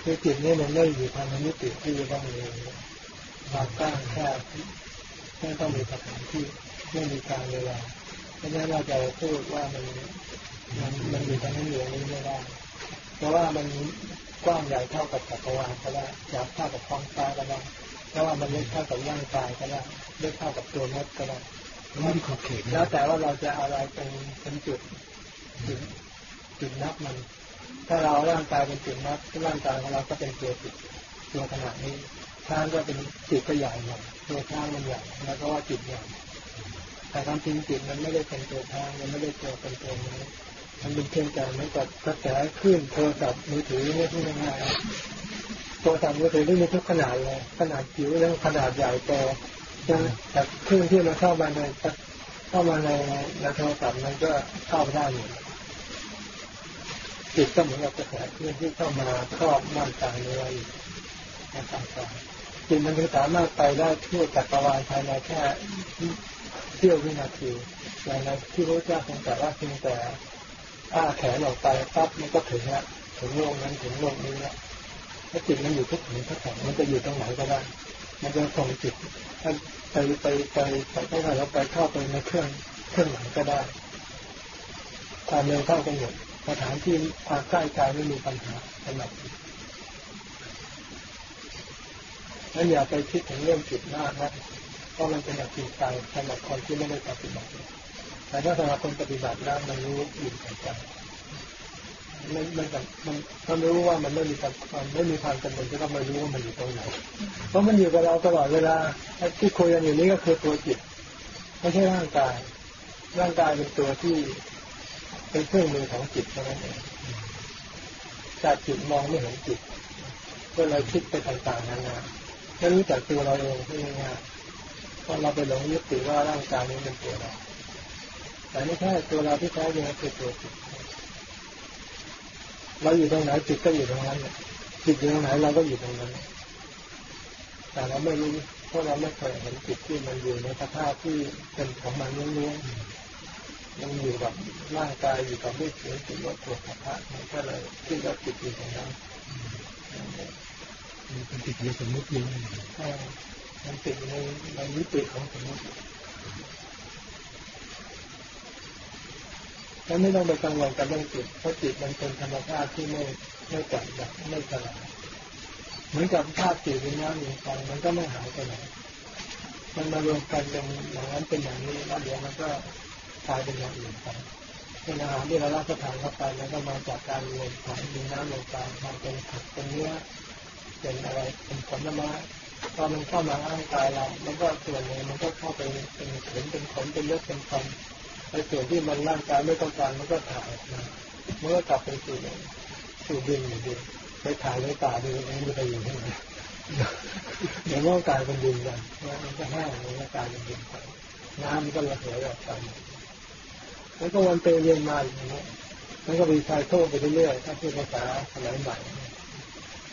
คือจิตนี่มันไม่อยู่ภายในมิติที่จะต้องมีความกล้างแค่ไม่ต้องมีสถานที่ไม่มีการเวลาเพราะฉะนั้นเราจะพูดว่ามันมันมันอยู่ตรงนั้นอยู่นี้ไม่ได้ เพราะว่ามันกว้างใหญ่เท่ากับจักรวาลก็ได้ใหญ่เท่ากับท้องฟ้าก็ได้เพราะว่ามันเล็กเท่ากับร่างกายก็ได้เล็กเท่ากับตัวมดก็ได้แล้วแต่ว่าเราจะอาอะไรเป็นเป็นจุด จุดจุดนับมัน ถ้าเราร่างกายเป็นจุดนับร่างกายของเราก็เป็นตัวจุดตัวขนาดนี้ช้างก็เป็นจิตก็ใหญ่หน่อยตัวช้างมันใหญ่แล้วก็ว่าจิตใหญ่แต่ความจริงจิตมันไม่ได้เป็นตัวช้างมันไม่ได้ตัวเป็นตัวนี้มันเป็นเพียงแต่เหมือนกับกระแสคลื่นโทรศัพท์มือถือเนี่ยที่ง่ายๆโทรศัพท์มือถือที่มีทุกขนาดเลยขนาดจิ๋วแล้วขนาดใหญ่โตแต่คลื่นที่มันเข้ามาในเข้ามาในในโทรศัพท์มันก็เข้าได้หมด จิตก็เหมือนกับกระแสคลื่นที่เข้ามาครอบร่างกายนี้ไว้ในต่างๆจิตมันสามารถไปได้ทั่วจักรวาลภายในแค่เที่ยววินาทีอย่างในที่พระเจ้าทรงแต่ว่าเพียงแต่อ้าแขนออกไปปั๊บมันก็ถึงละถึงโลกนั้นถึงโลกนี้ละถ้าจิตมันอยู่ทุกถึงทุกแห่งมันจะอยู่ตรงไหนก็ได้ มันจะส่งจิตไปไปไปไปไปไปแล้วไปเข้าไปในเครื่องเครื่องไหนก็ได้ความเร็วเท่ากันหมด สถานที่ความใกล้กายไม่มีปัญหาสำหรับนั้นอย่าไปคิดถึงเรื่องจิตมากนะเพราะมันเป็นแบบจิตใจสำหรับคนที่ไม่ได้ปฏิบัติ แต่ถ้าสำหรับคนปฏิบัติแล้วมันรู้อยู่ในใจมันมันแบบมันมันรู้ว่ามันไม่มีความไม่มีความจำเป็นที่ต้องมารู้ว่ามันอยู่ตรงไหน เพราะมันอยู่กับเราตลอดเวลาที่คุยกันอยู่นี้ก็คือตัวจิต ไม่ใช่ร่างกาย ร่างกายเป็นตัวที่ เป็นเครื่องมือของจิตเท่านั้นเองจากจิตมองไม่เห็นจิตก็เลยคิดไปต่างๆนานาไม่รู้จักตัวเราเองที่ง่ายๆเพราะเราไปหลงยึดติดว่าร่างกายนี้เป็นตัวเราแต่ไม่ใช่ตัวเราที่แท้จริงคือตัวจิตเราอยู่ตรงไหนจิตก็อยู่ตรงนั้นจิตอยู่ตรงไหนเราก็อยู่ตรงนั้น แต่เราไม่รู้เพราะเราไม่เคยเห็นจิตที่มันอยู่ในสภาพที่เป็นของมันล้วนๆ มันอยู่กับร่างกายอยู่กับรูปเสียงสิ่งวัตถุสัมผัสมันก็เลยคิดว่าจิตอยู่ตรงนั้นมันเป็นติดในสมมตินี้มันติดในในวิติของสมมติแล้วไม่ต้องไปกังวลกับเรื่องจิตเพราะจิตมันเป็นธรรมชาติที่ไม่ไม่แตกดับไม่สลายเหมือนกับธาตุสี่ดินน้ำลมไฟมันก็ไม่หายไปไหนมันมารวมกันเป็นอย่างนั้นเป็นอย่างนี้แล้วเดี๋ยวมันก็ กลายเป็นอย่างอื่นไปเป็นอาหารที่เรารับประทานเข้าไปมันก็มาจากการรวมของดินน้ำลมไฟมาเป็นผักเป็นเนื้อเป็นอะไรเป็นผลไม้พอมันเข้ามาร่างกายเรามันก็ส่วนหนึ่งมันก็เข้าไปเป็นขนเป็นขนเป็นเลือดเป็นฟันไอ้ส่วนที่มันร่างกายไม่ต้องการมันก็ถ่ายออกมาเมื่อกลับไปสู่สู่ดินอยู่ดินไปถ่ายในป่าดูมันจะไปอยู่ที่ไหนเดี๋ยวมันกายเป็นดินกันมันก็แห้งมันก็กลายเป็นดินไปน้ำมันก็ระเหยออกไป แล้วก็วันเตเรียนมาอย่างนี้มันก็รีไซเคิลไปเรื่อยๆถ้าพูดภาษาสมัยใหม่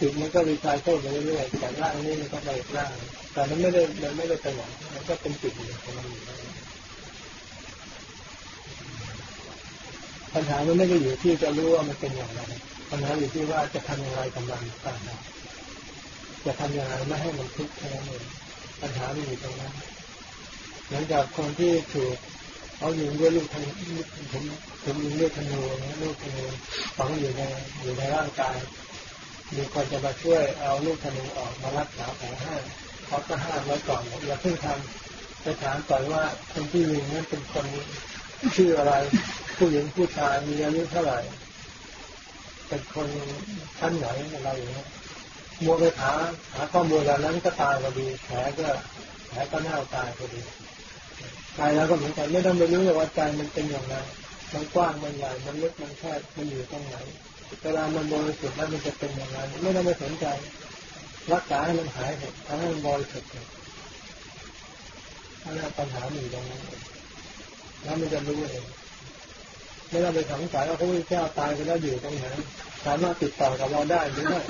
จิตมันก็รีไซเคิลไปเรื่อยๆแต่ร่างนี้มันก็ไปร่างแต่มันไม่ได้มันไม่ได้ไปไหนมันก็เป็นจิตอยู่ของมันปัญหามันไม่ได้อยู่ที่จะรู้ว่ามันเป็นอย่างไรปัญหาอยู่ที่ว่าจะทำอยังไงกับมันต่างจะทำอยังไงไม่ให้มันทุกข์แค่นั้นเองปัญหาไม่อยู่ตรงนั้นหลังจากคนที่ถูก เขาอยิงด้วยลูกธนูผมผมยิงด้วยธนูนะลูกธนูฝังอยู่ในอยู่ในร่างกาย มีคนจะมาช่วยเอาลูกธนูออกมารักษาแผลให้เขาก็ห้ามไว้ก่อนอย่าเพิ่งทำไปถามก่อนว่าคนที่ยิงนั้นเป็นคนชื่ออะไร ผู้หญิงผู้ชายมีอายุเท่าไหร่เป็นคนชั้นไหนอะไรอย่างเงี้ยมัวไปหาหาข้อมูลเหล่านั้นก็ตายพอดีแผลก็แผลก็เน่าตายพอดี ตายแล้วก็เหมือนกันไม่ต้องไปรู้เลยว่าใจมันเป็นอย่างไรมันกว้างมันใหญ่มันลึกมันแคบมันอยู่ตรงไหนเวลามันบริสุทธิ์แล้วมันจะเป็นอย่างไรไม่ต้องไปสนใจ รักษาให้มันหายเถอะทำให้มันบริสุทธิ์เถอะนั่นปัญหาอยู่ตรงนั้นแล้วมันจะรู้เองไม่ต้องไปสงสัยว่าพระพุทธเจ้าตายไปแล้วอยู่ตรงไหน สามารถติดต่อกับเราได้หรือไม่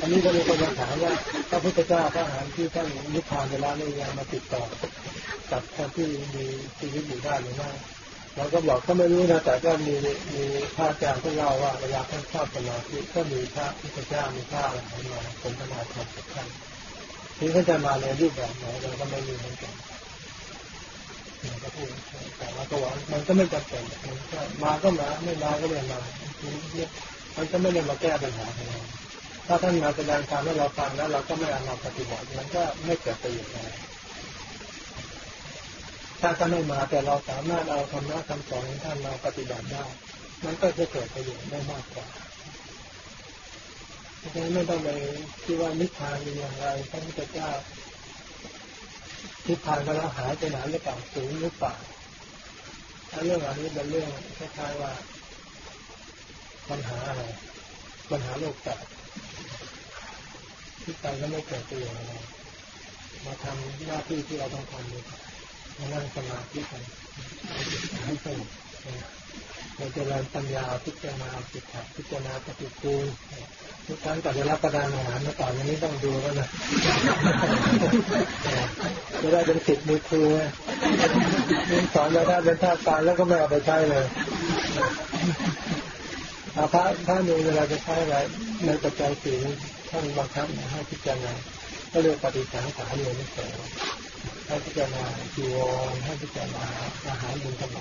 อันนี้ก็มีคนมาถามว่าพระพุทธเจ้าพระอรหันต์ที่ท่านนิพพานไปแล้วนี่ยังมาติดต่อกับคนที่มีชีวิตอยู่ได้หรือไม่เราก็บอกก็ไม่รู้นะแต่ก็มีมีพระอาจารย์ที่เล่าว่าเวลาท่านเข้าสมาธิก็มีพระพุทธเจ้ามีพระอะไรมาสนทนาธรรมกับท่านทีเขานจะมาในรูปแบบไหนเราก็ไม่รู้เหมือนกัน มันก็พูดแต่ว่าก็ว่ามันก็ไม่จำเป็นมันก็มาก็มาไม่มาก็ไม่มามันก็ไม่ได้มาแก้ปัญหาของเราถ้าท่านมาแสดงธรรมให้เราฟังแล้ว เราก็ไม่เอามาปฏิบัติมันก็ไม่เกิดประโยชน์อะไรถ้าท่านไม่มาแต่เราสามารถเอาธรรมะคำสอนของท่านมาปฏิบัติได้ มันก็จะเกิดประโยชน์ได้มากกว่าเพราะฉะนั้นไม่ต้องไปคิดว่านิพพานเป็นอย่างไรพระพุทธเจ้า ทิพพานก็แล้วหายไปไหนหรือเปล่าสูงหรือเปล่าถ้าเรื่องอันนี้เป็นเรื่องคล้ายๆว่าปัญหาอะไรปัญหาโลกแตกที่ไปก็ไม่เกิดประโยชน์อะไรมาทำหน้าที่ที่เราต้องทำดีกว่ามานั่งสมาธิกันให้สงบ เราจะเรียนปัญญาพิจารณาสิกขาพิจารณาปฏิปูลทุกครั้งก่อนจะรับประทานอาหารเมื่อก่อนนี้ต้องดูแล้วนะจะได้เป็นสิทธิ์มือครูสอนเราได้เป็นท่าการแล้วก็ไม่เอาไปใช้เลยอาพระถ้ามีเวลาจะใช้อะไรในปัจจัยสี่ท่านบังคับให้พิจารณาก็เรียกปฏิสังขารเรียนไม่เสร็จให้พิจารณาจีวรให้พิจารณาอาหารบุญธรรม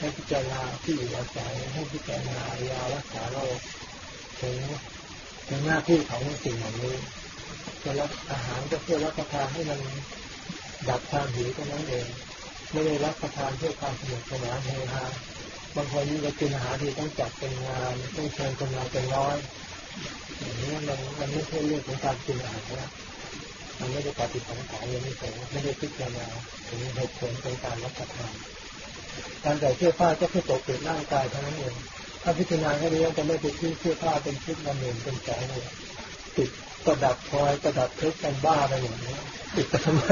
ให้พิจารณาที่อยู่อาศัยให้พิจารณายารักษาโรคถึงถึงหน้าที่ของสิ่งเหล่านี้จะรับอาหารก็เพื่อรับประทานให้มันดับความหิวเท่านั้นเองไม่ได้รับประทานเพื่อความสนุกสนานเฮฮาบางคนจะกินอาหารที่ต้องจัดเป็นงานต้องเชิญคนมาเป็นร้อยอย่างนี้มันมันไม่ใช่เรื่องของการกินอาหารนะมันไม่ได้ปฏิสังขารเลยไม่ใช่ไม่ได้พิจารณาถึงเหตุผลของการรับประทาน การใส่เสื้อผ้าก็เพื่อปกปิดร่างกายเท่านั้นเองถ้าพิจารณาแค่นี้จะไม่ไปทิ้งเสื้อผ้าเป็นชุดละหมื่นเป็นแสนเลยติดประดับพลอยประดับเพชรกันบ้าไปอย่างนี้ติดทำไม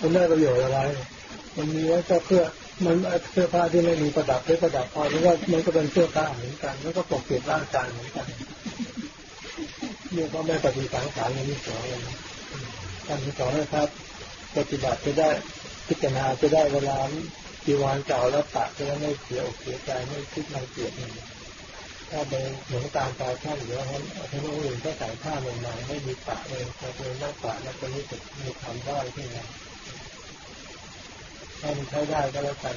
มันได้ประโยชน์อะไรมันมีไว้ก็เพื่อมันเสื้อผ้าที่ไม่มีประดับเพชรประดับพลอยมันก็มันก็เป็นเสื้อผ้าเหมือนกันแล้วก็ปกปิดร่างกายเหมือนกันเนี่ยก็ไม่ปฏิสังขารอย่างนี้สอนเลยท่สอนให้ครับ ปฏิบัติจะได้พิจารณาจะได้เวลา จีวรเก่าแล้วตัดจะไม่เสียอกเสียใจไม่คิดมันเกลียดมันถ้าไปหลงตามตาท่านหรือว่าท่านอื่นก็ใส่ผ้าใหม่ๆไม่มีปะเลยพอเป็นหน้าปะแล้วก็รู้สึกมีความด้อยขึ้นมาถ้ามันใช้ได้ก็แล้วกัน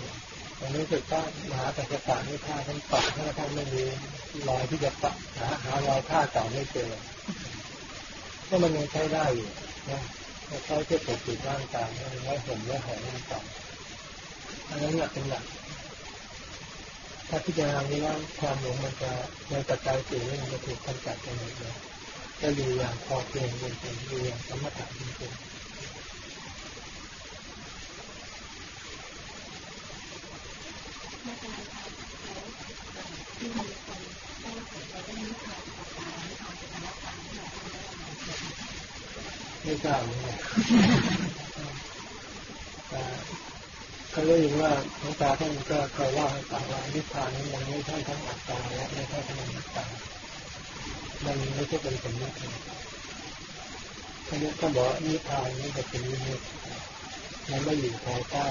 ตอนนี้สึกว่ามหาปัจจตาไม่ผ้าท่านปะถ้าท่านไม่มีรอยที่จะปะหาหารอยผ้าเก่าไม่เจอก็มันยังใช้ได้อยู่นะใช้เพื่อปกปิดร่างกายไว้ห่มไว้ห่อร่างกาย อันนั้นแหละเป็นหลัก ถ้าพิจารณานี้แล้วความหลงมันจะในปัจจัยสี่มันจะถูกกำจัดไปหมดเลยจะอยู่อย่างพอเพียงจริงๆอยู่อย่างสมถะจริงๆไม่ทราบเลย เขาได้ยินว่าหลวงตาท่านก็เคยเล่าให้ฟังว่านิพพานนี้มันไม่ใช่ทั้งอัตตาและไม่ใช่ทั้งอนัตตามันไม่ใช่เป็นสมมติท่านก็บอกนิพพานนี้จะเป็นนิมิตมันไม่อยู่ภายใต้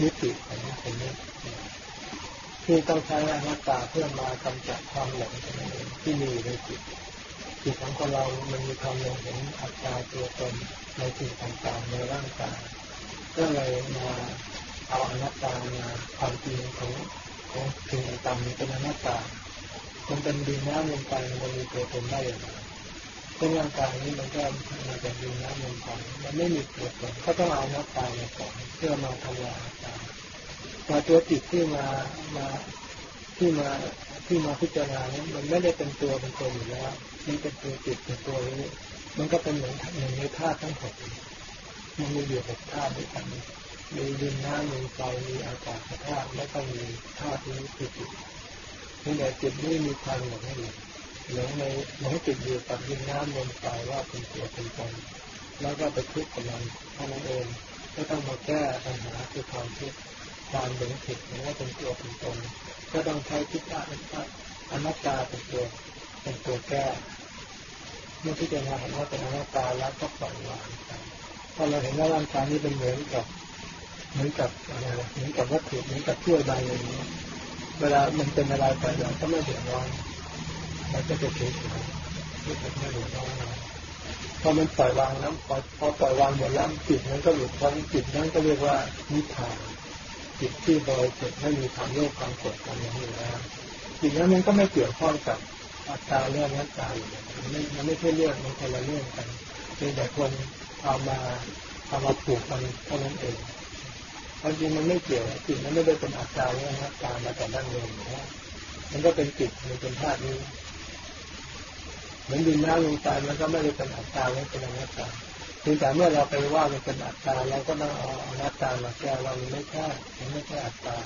นิติของสมมติที่ต้องใช้อนัตตาเพื่อมากำจัดความหลงที่มีในจิตจิตของคนเรา มันมีความหลงเห็นอัตตาตัวตนในสิ่งต่างๆในร่างกาย ก็เลยมาเอาอนัตตามาความจริงของของสิ่งต่างๆเป็นอนัตตามันเป็นดินน้ำลมไฟมันมีตัวตนได้อย่างไรเป็นร่างกายนี้มันก็มาจากดินน้ำลมไฟมันไม่มีตัวตนก็ต้องเอาอนัตตามาก่อนเพื่อมาทำลายอนัตตาแต่ตัวจิตที่มามาที่มาที่มาพิจารณานี้มันไม่ได้เป็นตัวเป็นตนอยู่แล้วมันเป็นตัวจิตเป็นตัวนี้มันก็เป็นเหมือนหนึ่งในธาตุทั้งหก มันมีอยู่หกธาตุด้วยกันมีดินน้ำลมไฟมีอากาศธาตุแล้วก็มีธาตุนี้คือจิตนี่แต่จิตนี่มีความหลงอยู่หลงในหลงจิตอยู่กับดินน้ำลมไฟว่าเป็นตัวเป็นตนแล้วก็ไปทุกข์กับมันเท่านั้นเองก็ต้องมาแก้ปัญหาคือความทุกข์ความหลงผิดว่าเป็นตัวเป็นตนก็ต้องใช้พิจารณาอนัตตาเป็นตัวเป็นตัวแก้เมื่อพิจารณาเห็นว่าเป็นอนัตตาแล้วก็ปล่อยวางไป พอเราเห็นว่าร่างกายนี้เป็นเหมือนกับเหมือนกับอะไรเหมือนกับวัตถุเหมือนกับถ้วยใบอย่างนี้เวลามันเป็นอะไรไปเราก็ไม่เดือดร้อนเราก็จะเฉยๆไม่ไม่เดือดร้อนะพอมันปล่อยวางแล้วพอพอปล่อยวางหมดแล้วจิตนั้นก็หลุดพ้นจิตนั้นก็เรียกว่านิพพานจิตที่บริสุทธิ์ไม่มีความโลภความโกรธความหลงอยู่แล้วจิตนั้นมันก็ไม่เกี่ยวข้องกับอัตตาเรื่องนัตตาอยู่มันไม่มันไม่ใช่เรื่องมันคนละเรื่องกันเป็นแต่คน เอามาเอามาผูกกันเท่านั้นเองควาจริงมันไม่เกี่ยวจิตมันไม่ได้เป็นอัตตาเรื่องนัตตามาแต่ดั้งเดิมนะมันก็เป็นจิตมันเป็นธาตุนี้เหมือนดินน้ำลมไฟมันก็ไม่ได้เป็นอัตตาไม่เป็นอนัตตาเพียงแต่เมื่อเราไปว่ามันเป็นอัตตาเราก็ต้องเอาอนัตตามาแก้ว่ามันไม่ใช่มันไม่ใช่อัตตา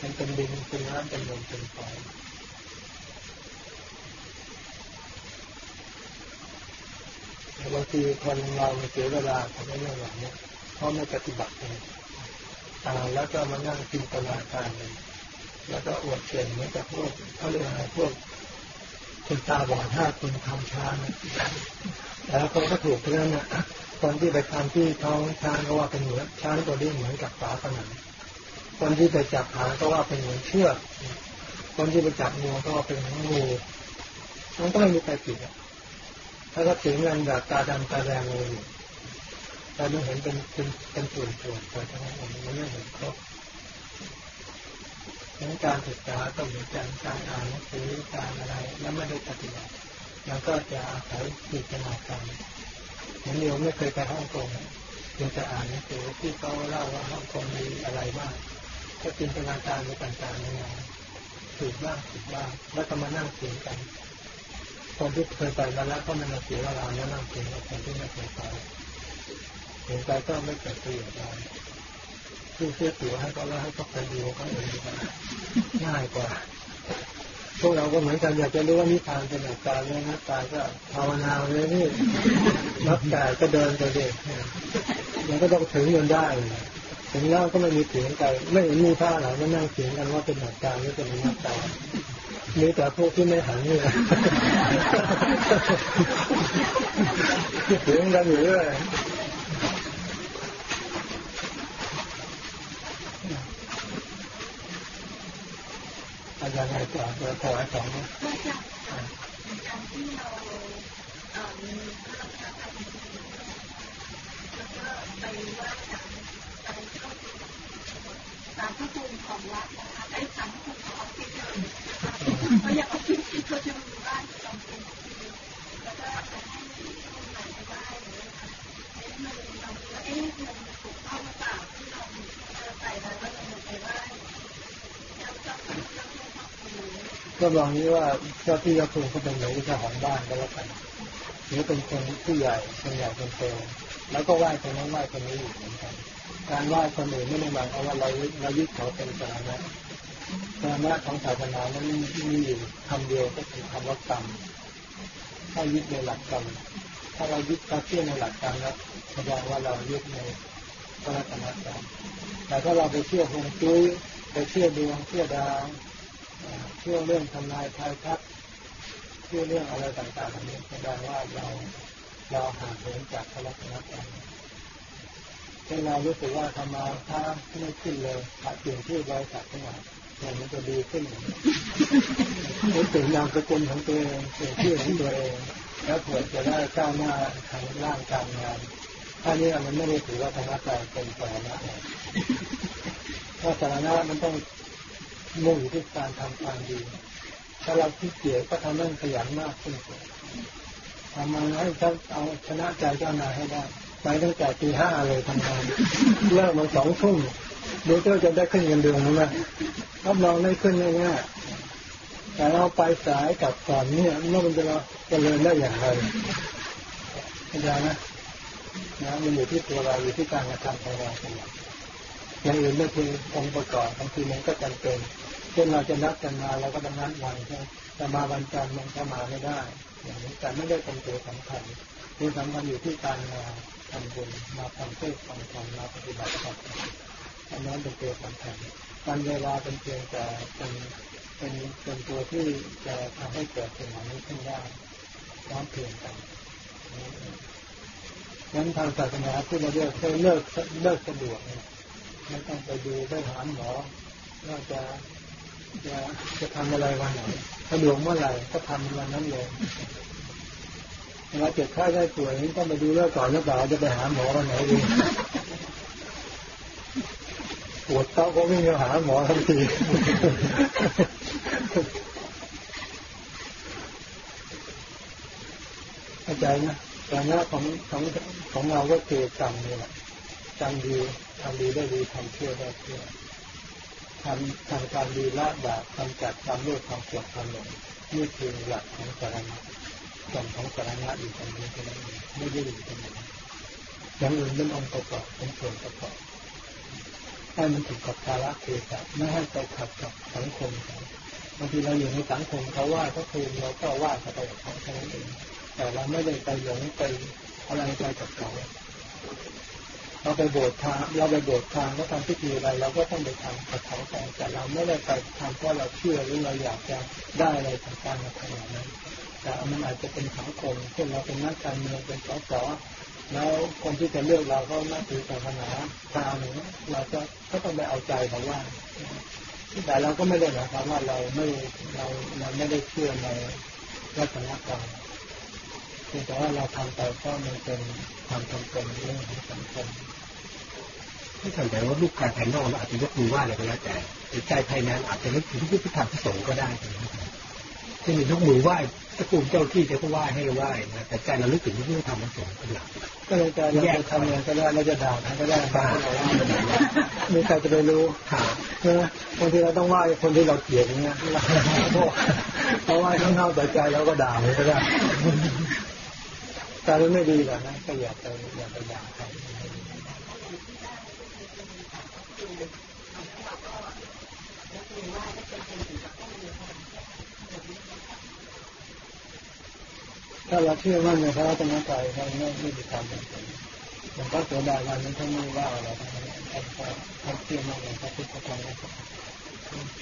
มันเป็นดินเป็นน้ำเป็นลมเป็นไฟ บางทีคนเราเสียเวลาทำเรื่องเหล่านี้เพราะไม่ปฏิบัติเลยอ่าแล้วก็มานั่งจินตนาการเลยแล้วก็อวดเก่งเหมือนกับพวกเขาเรียกอะไรพวกคนตาบอดห้าคนทำช้างแล้วคนก็ถูกเรื่องนะคนที่ไปทำที่ท้องช้างก็ว่าเป็นเหมือนช้างตัวนี้เหมือนกับฝาผนังคนที่ไปจับหางก็ว่าเป็นเหมือนเชือกคนที่ไปจับงูก็ว่าเป็นงูมันก็ไม่มีใครผิดอะ ถ้าก็ถึงเงินแบบตาดำตาแดงเลยแต่ไม่เห็นเป็นเป็นเป็นส่วนส่วนไปทั้งนั้นมันไม่เห็นครบดังการศึกษาต้องมีการการอ่านหนังสือการอะไรแล้วไม่ได้ปฏิบัติแล้วก็จะอาศัยจิตนาการเหมือนเดียวไม่เคยไปฮ่องกงเพียงแต่อ่านหนังสือที่เขาเล่าว่าฮ่องกงมีอะไรบ้างก็จินตนาการไปต่างๆนานาถูกบ้างผิดบ้างแล้วก็มานั่งเสียงกัน คนที่เคยไปมาแล้วก็มันมาเสียเวลาแล้วนั่งเสียงคนที่ไม่เคยไปเห็นไปก็ไม่เกิดประโยชน์อะไรซื้อเสื้อตั๋วให้เขาแล้วให้เขาไปดูเขาเองดีกว่าง่ายกว่าพวกเราก็เหมือนกันอยากจะรู้ว่านิพพานเป็นแบบการเรื่อนักตายก็ภาวนาเลยนี่นักตายก็เดินไปเด็กมันก็ต้องถึงมันได้ถึงแล้วก็ไม่มีเสียงกันไม่เห็นมีท่าไหนมานั่งเสียงกันว่าเป็นแบบการหรือเป็นนักตาย มีแต่พวกที่ไม่หันนี่เสียงกันอยู่เรื่อยอาจารย์ให้ต่อจะถวายสองนะก็จะการที่เราเอ่อมีพระราชาแล้วก็ไปว่าการไปเข้าถึงตามพระภูมิของวัดนะคะได้ตามพระภูมิของออฟฟิศเลยนะคะเพราะอย่างออฟฟิศที่เขาจะมีบ้านจำเป็นแล้วก็จะให้คนใหม่ไปได้เลยนะคะเอ๊ะมั ก็ลองนี้ว่าเจ้าที่เจ้าภูมิเขาเป็นหมือนเจ้าของบ้านก็แล้วกันหรือเป็นคนผู้ใหญ่คนใหญ่คนโตแล้วก็ไหว้คนนั้นไหว้คนนี้อยู่เหมือนกัน การไหว้คนอื่นไม่ได้หมายความว่าเราเรายึดเขาเป็นสาระ สาระของศาสนานั้นมีอยู่คำเดียวก็คือคำว่ากรรมถ้ายึดในหลักกรรมถ้าเรายึดเราเชื่อในหลักกรรมแล้วแสดงว่าเรายึดในพระรัตนตรัยแต่ถ้าเราไปเชื่อฮงจุ้ยไปเชื่อดวงเชื่อดาวเชื่อเรื่องทำนายทายทักเชื่อเรื่องอะไรต่างๆอันนี้แสดงว่าเราเราห่างเหินจากพระรัตนตรัยเช่นเรารู้สึกว่าทำมาถ้าไม่ขึ้นเลยถ้าเปลี่ยนชื่อบริษัทขึ้นมาเมันจะดีขึ้นรู้สึกนามสกุลของตัวเองเปลี่ยนชื่อของตัวเอง แล้วเผื่อจะได้ก้าวหน้าทางร่างการงานถ้านี้มันไม่ได้ถือว่าธรรมะใจเป็นสาระเพราะสาระมันต้องมุ่งอยู่ที่การทำความดี ถ้าเราขี้เกียจก็ทำให้ขยันมากขึ้นทำมาให้เขาเอาชนะใจเจ้านายให้ได้ ไปตั้งแต่ตีห้าเลยทำงานเลิกมาสองทุ่ม เดี๋ยวเจะได้ขึ้นเงินเดือนนะรับรองได้ขึ้นง่ายๆแต่เราไปสายกับก่อนเนี่ยเมื่อมันจะเราจะเริญได้อย่างไรเข้าใจไหมนะมันอยู่ที่ตัวเราอยู่ที่การกระทำของเราเป็นหลักอย่างอื่นไม่คือองค์ประกอบบางทีมันก็จำเป็นเช่นเราจะนัดกันมาเราก็ต้องนัดวันใช่แต่มาวันจันทร์มันก็มาไม่ได้ อย่างนี้แต่ไม่ได้เป็นตัวสำคัญตัวสำคัญอยู่ที่การมาทำบุญมาทำเพื่อฟังธรรมมาปฏิบัติธรรม อันนั้นเป็นตัวสำคัญการเวลาเป็นเพียงแต่เป็นเป็นเป็นตัวที่จะทำให้เกิดสิ่งนี้ขึ้นได้พร้อมเพียงกันนั้นทางศาสนาที่เราเรียกเลิกเลิกสะดวกเนี่ยไม่ต้องไปดูไปหาหมอว่าจะจะจะทำอะไรวันไหนสะดวกเมื่อไหร่ก็ทำวันนั้นเลยเวลาเจ็บไข้ได้ป่วยนี่ต้องไปดูเรื่องก่อนหรือเปล่าจะไปหาหมอวันไหนดี ปวดเต้าก็วิ่งหาหมอทันทีเข้าใจนะแต่หน้ของของของเราก็คือกรรมนี่แหละกรรมดีทำดีได้ดีทำเชื่อได้เชื่อทำทำการดีละบาปทำจัดความโลภความโกรธความหลงนี่คือหลักของสารณะส่วนของสารณะอยู่ตรงนี้เท่านั้นไม่ได้อยู่ตรงไหนอย่างอื่นเป็นองค์ประกอบเป็นส่วนประกอบ ให้มันถูกกับภาระเทศะไม่ให้ไปขัดกับสังคมบางทีเราอยู่ในสังคมเขาว่าเขาคืนเราก็ว่าเขาไปกับเขาแค่นั้นเองแต่เราไม่ได้ไปหลงไปอะไรไปกับเขาเราไปโบสถ์ทางเราไปโบสถ์ทางก็ทำพิธีอะไรเราก็ต้องไปทำกับเขาแต่แต่เราไม่ได้ไปทำเพราะเราเชื่อหรือเราอยากจะได้อะไรทางการขนาดนั้นแต่มันอาจจะเป็นสังคมเช่นเราเป็นนักการเมืองเป็นสส แล้วคนที่จะเลือกเราก็นับถือศาสนาพราหมณ์เราก็ก็ต้องไปเอาใจเขาว่าแต่เราก็ไม่ได้หมายความว่าเราไม่เราเราไม่ได้เชื่อในรัตนกรรมแต่ว่าเราทำไปเพราะมันเป็นความจำเป็นเรื่องของสังคมไม่ทำแต่ว่าลูกการภายนอกเราอาจจะยกมือไหว้อะไรก็แล้วแต่ใจภายในอาจจะนึกถึงที่พุทธธรรมที่สงฆ์ก็ได้ที่มียกมือไหว้ ตระกูลเจ้าที่จะก็ไหว้ให้ไหว้นะแต่ใจเราลึกถึงที่พุทธธรรมที่สงฆ์เป็นหลักก็เลยจะแยกทำงานก็ได้เราจะด่าก็ได้บ้างมีใครจะไปรู้ใช่ไหมบางทีเราต้องไหว้คนที่เราเกลียดอย่างเงี้ยเพราะว่าข้างนอกแต่ใจเราก็ด่าเลยก็ได้แต่มันไม่ดีหรอกนะก็อย่าไปอย่าไปด่าใคร ถ้าเราเชื่อมั่นในพระรัตนตรัยเขาไม่ไม่มีความเป็นไปอย่างพระโสดาวันนี้ท่านไม่ว่าอะไรท่านท่านท่านเชื่อมั่นในพระพุทธเจ้า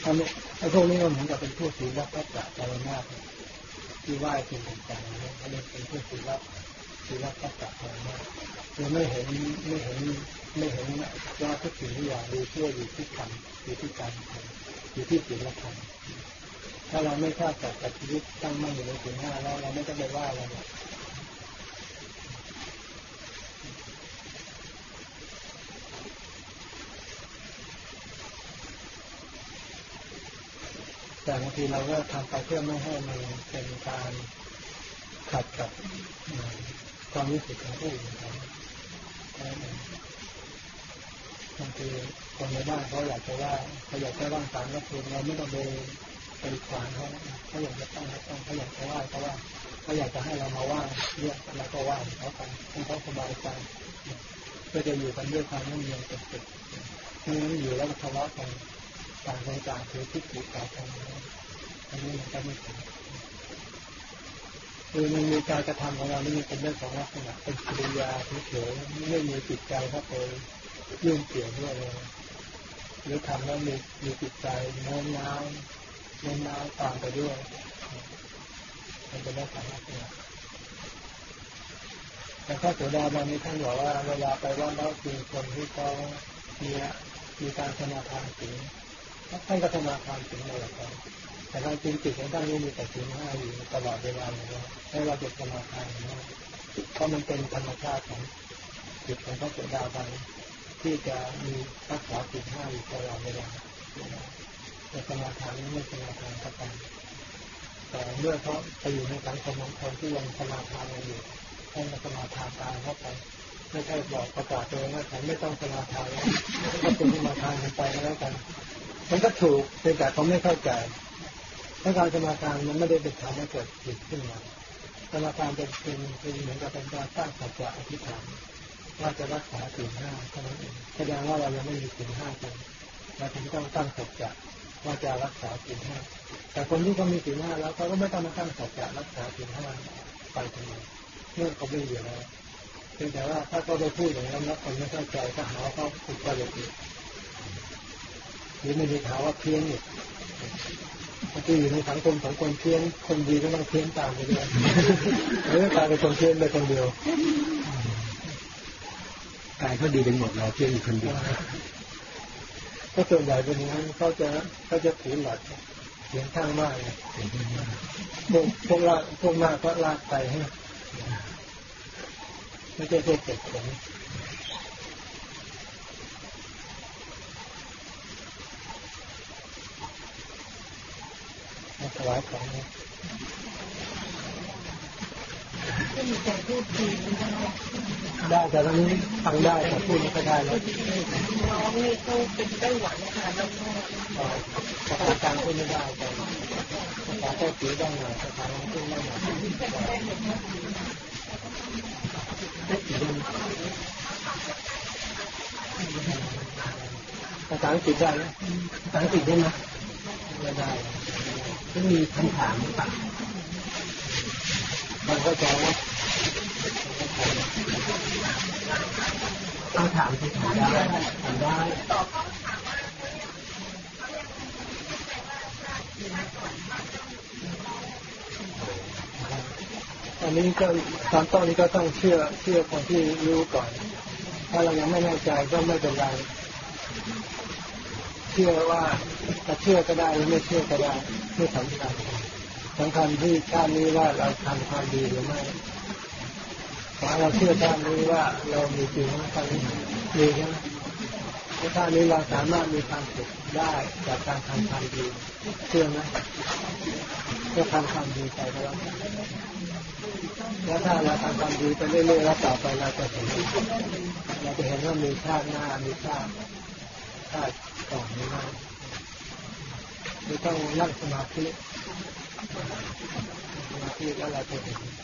ท่านไอ้พวกนี้มันเหมือนกับเป็นผู้ศีลรักพระจักรารนาที่ไหว้สิ่งต่างๆเนี่ยเขาเรียกเป็นผู้ศีลรักศีลรักพระจักรารนาคือไม่เห็นไม่เห็นไม่เห็นว่าทุกสิ่งทุกอย่างดีเชื่ออยู่ที่ธรรมอยู่ที่การอยู่ที่ศีลธรรม ถ้าเราไม่ฆ่าสัตว์กับชีวิตตั้งมั่นอยู่ในสิ่งห้าแล้วเราไม่ต้องไปว่าอะไรแต่บางทีเราก็ทำไปเพื่อไม่ให้มันเป็นการขัดกับความรู้สึกของผู้อื่นเขาบางทีคนในบ้านเขาอยากจะว่าเขาอยากจะว่างสารก็คือเราไม่ต้องไป ไปขวางเขาเขาอยากจะตั้งเขาตั้งเขาอยากจะไหว้เขาว่าเขาอยากจะให้เรามาไหว้เรียกเราก็ไหว้เขาไปให้เขาสบายใจเพื่อจะอยู่กันด้วยความไม่มีเงินติดไม่งั้นอยู่แล้วทะเลาะกันต่างคนต่างถือทิฏฐิต่อกันอันนี้มันก็ไม่ถูกคือมันมีการกระทำของเรานี่เป็นเรื่องของลักษณะเป็นกิริยาเฉยๆไม่มีจิตใจเข้าไปยุ่งเกี่ยวด้วยเลยหรือทำแล้วมีมีจิตใจโน้มน้าว โน้มน้าวตามไปด้วยมันจะได้สามารถแต่ถ้าสือดาบางนี้ท่านบอกว่าเวลาไปว่าแล้วมีคนที่เขามีมีการสมาทานสิงท่านก็สมาทานสิงในหลักการแต่การจริงจิตของท่านนี่มีแต่สิ่งห้าอยู่ตลอดเวลาเลยให้เราเก็บสมาทานนะเพราะมันเป็นธรรมชาติของจิตของพระสือดาบางที่จะมีรักษาสิ่งห้าอยู่ตลอดเวลา แต่สมาทานนี้ไม่สมาทานก็ตามแต่เมื่อเขาไปอยู่ในสังคมของคนที่ยังสมาทานอยู่ให้มาสมาทานตามเข้าไปไม่ใช่บอกประกาศตัวว่าฉันไม่ต้องสมาทานแล้วก็เป็นสมาทานกันไปแล้วกันมันก็ถูกเพียงแต่เขาไม่เข้าใจถ้าการสมาทานมันไม่ได้เป็นทำให้เกิดผิดขึ้นมาสมาทานเป็นเป็นเหมือนกับเป็นการสร้างสัจจะอธิษฐานว่าจะรักษาสิ่งห้าเท่านั้นเองแสดงว่าเรายังไม่มีสิ่งห้ากันเราถึงต้องตั้งสัจจะ ว่าจะรักษาสิ่งห้าแต่คนที่เขามีสิ่งห้าแล้วเขาก็ไม่ต้องมาตั้งสัจจะรักษาสิ่งห้าไปทำไมเรื่องเขาไม่อยู่แล้วเพียงแต่ว่าถ้าเขาไปพูดอย่างนั้นแล้วคนไม่เข้าใจก็หาว่าเขาอุตริหรือไม่ได้ข่าวว่าเพี้ยนอีกที่อยู่ในสังคมของคนเพี้ยนคนดีก็ต้องเพี้ยนตามไปด้วยหรือกลายเป็นคนเพี้ยนไปคนเดียวกายเขาดีเป็นหมดเราเพียงอยู่คนเดียว ถ้าส่วนใหญ่เป็นอย่างนั้นเขาจะเขาจะถือหลักเสียงข้างมากเลยพวกพวกลากพวกมากก็ลากไปให้ไม่ใช่พวกเก็บผลมาถวายของนะมีแต่พูดจีนนะ ได้แต่ตอนนี้ฟังได้แต่พูดไม่ค่อยได้แล้วน้องนี่เขาเป็นไต้หวันนะคะแล้วก็ภาษากลางพูดไม่ได้แต่ภาษาใต้จีนได้หน่อยภาษาอังกฤษได้หน่อยภาษาอังกฤษได้ไหมภาษาอังกฤษได้ไหมไม่ได้จะมีคำถามหรือเปล่ามันก็จะว่า คำถามที่ถามได้ถามได้อันนี้ก็ตอนต้นนี้ก็ต้องเชื่อเชื่อคนที่รู้ก่อน ถ้าเรายังไม่แน่ใจก็ไม่เป็นไร เชื่อว่าจะเชื่อก็ได้หรือไม่เชื่อก็ได้ไม่สำคัญสำคัญที่ชาตินี้ว่าเราทำความดีหรือไม่ ขอเราเชื่อชาตินี้ว่าเรามีจริงไหมชาตินี้มีใช่ไหมถ้าชาตินี้เราสามารถมีความสุขได้จากการทำความดีเชื่อไหมก็ทำความดีไปก็แล้วแล้วถ้าเราทำความดีไปเรื่อยๆแล้วต่อไปเราจะเห็นเราจะเห็นว่ามีชาติหน้ามีชาติชาติก่อนนี้นะไม่ต้องนั่งสมาธิสมาธิแล้วเราจะเห็น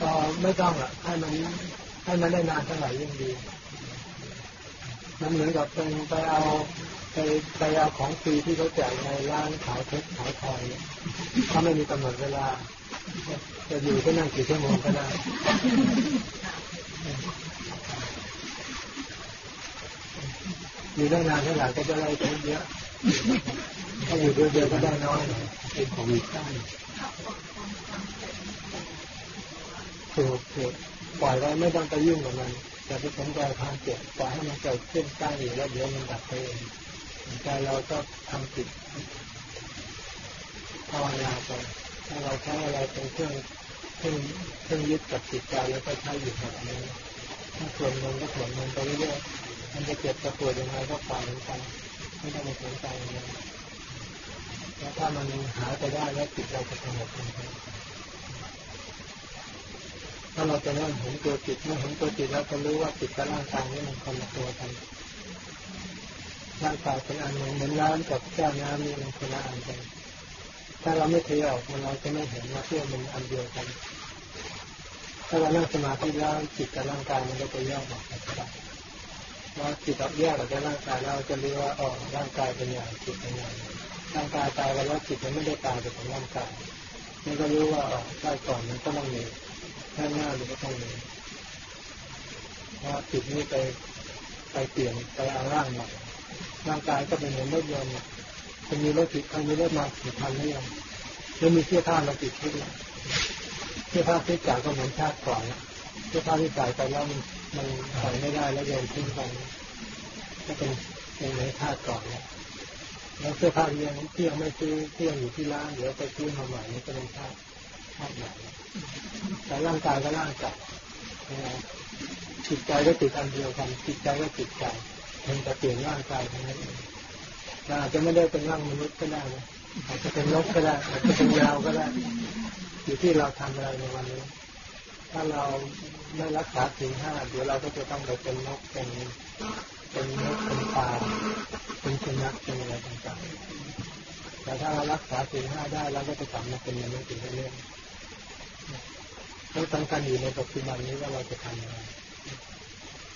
ก็ไม่ต้องอะให้มันให้มันได้นานเท่าไหร่ยิ่งดี มันเหมือนกับเป็นไปเอาไปไปเอาของฟรีที่เขาแจกในร้านขายเพชรขายทองเนี่ยเขาไม่มีกำหนดเวลา จะอยู่ก็นั่งกี่ชั่วโมงก็ได้อยู่ได้นานเท่าไหร่ก็จะไล่เพชรเยอะ ถ้าอยู่เดือนเดียวก็ได้น้อยเป็นของมีค่าถูกถูกปล่อยไว้ไม่ต้องไปยุ่งกับมันอย่ไปสนใจความเจ็บปล่อยให้มันเกิดขึ้นตั้งอยู่แล้วเดี๋ยวมันดับไปเองใจเราก็ทำจิตภาวนาไปถ้าเราใช้อะไรเป็นเครื่องเครื่องเครื่องยึดกับจิตใจแล้วก็ใช้อยู่แบบนี้ถ้าส่วนมันก็ส่วนมันไปเรื่อยๆมันจะเจ็บจะปวดยังไงก็ปล่อยมันไป ไม่ต้องไปสนใจมันแล้วถ้ามันหายไปได้แล้วจิตเราจะสงบลงไปถ้าเราจะเริ่มเห็นตัวจิตเมื่อเห็นตัวจิตแล้วจะรู้ว่าจิตกับร่างกายนี่มันคนละตัวกันร่างกายเป็นอันหนึ่งเหมือนน้ำกับแก้วน้ำนี่มันคนละอันกันถ้าเราไม่เทออกมันเราจะไม่เห็นว่าเพื่อมันอันเดียวกัน ถ้าเรานั่งสมาธิแล้วจิตกับร่างกายมันก็จะแยกออกจากกัน ว่าจิตออกแยกออกจากร่างกายเราจะรู้ว่าอ๋อร่างกายเป็นอย่างจิตเป็นอย่างร่างกายตายไปแล้วจิตมันไม่ได้ตายไปของร่างกายมันก็รู้ว่าอ๋อใช่ก่อนมันก็ต้องมีข้างหน้ามันก็ต้องมีเพราจิตนี้ไปไปเปลี่ยนไปเอาร่างใหม่ร่างกายก็เป็นเหมือนรถยนต์จะมีรถติดคันมีรถมาสิบคันหรือยังแล้วมีเสื้อผ้ามาติดชุดเสื้อผ้าที่จ่ายก็เหมือนชาติก่อนเสื้อผ้าที่จ่ายไปแล้วมัน มันใส่ไม่ได้แล้วโยนทิ้งไปก็เป็นเป็นเหมือนชาติก่อนแล้วแล้วเสื้อผ้าที่ยังที่ยังไม่ซื้อที่ยังอยู่ที่ร้านเดี๋ยวไปซื้อมาใหม่นี่ก็เป็นชาติชาติใหม่แต่ร่างกายก็ร่างกายนะจิตใจก็ติดอันเดียวกันจิตใจก็จิตใจเพียงแต่เปลี่ยนร่างกายเท่านั้นเองอาจจะไม่ได้เป็นร่างมนุษย์ก็ได้อาจจะเป็นนกก็ได้อาจจะเป็นยาวก็ได้ อยู่ที่เราทำอะไรในวันนี้ ถ้าเราไม่รักษาสิ่งห้าเดี๋ยวเราก็จะต้องไปเป็นนกเป็นเป็นนกเป็นปลาเป็นสุนัขเป็นอะไรต่างๆแต่ถ้าเรารักษาสิ่งห้าได้เราก็จะกลับมาเป็นมนุษย์อีกเรื่อยๆแล้วสำคัญอยู่ในปัจจุบันนี้ว่าเราจะทำอะไร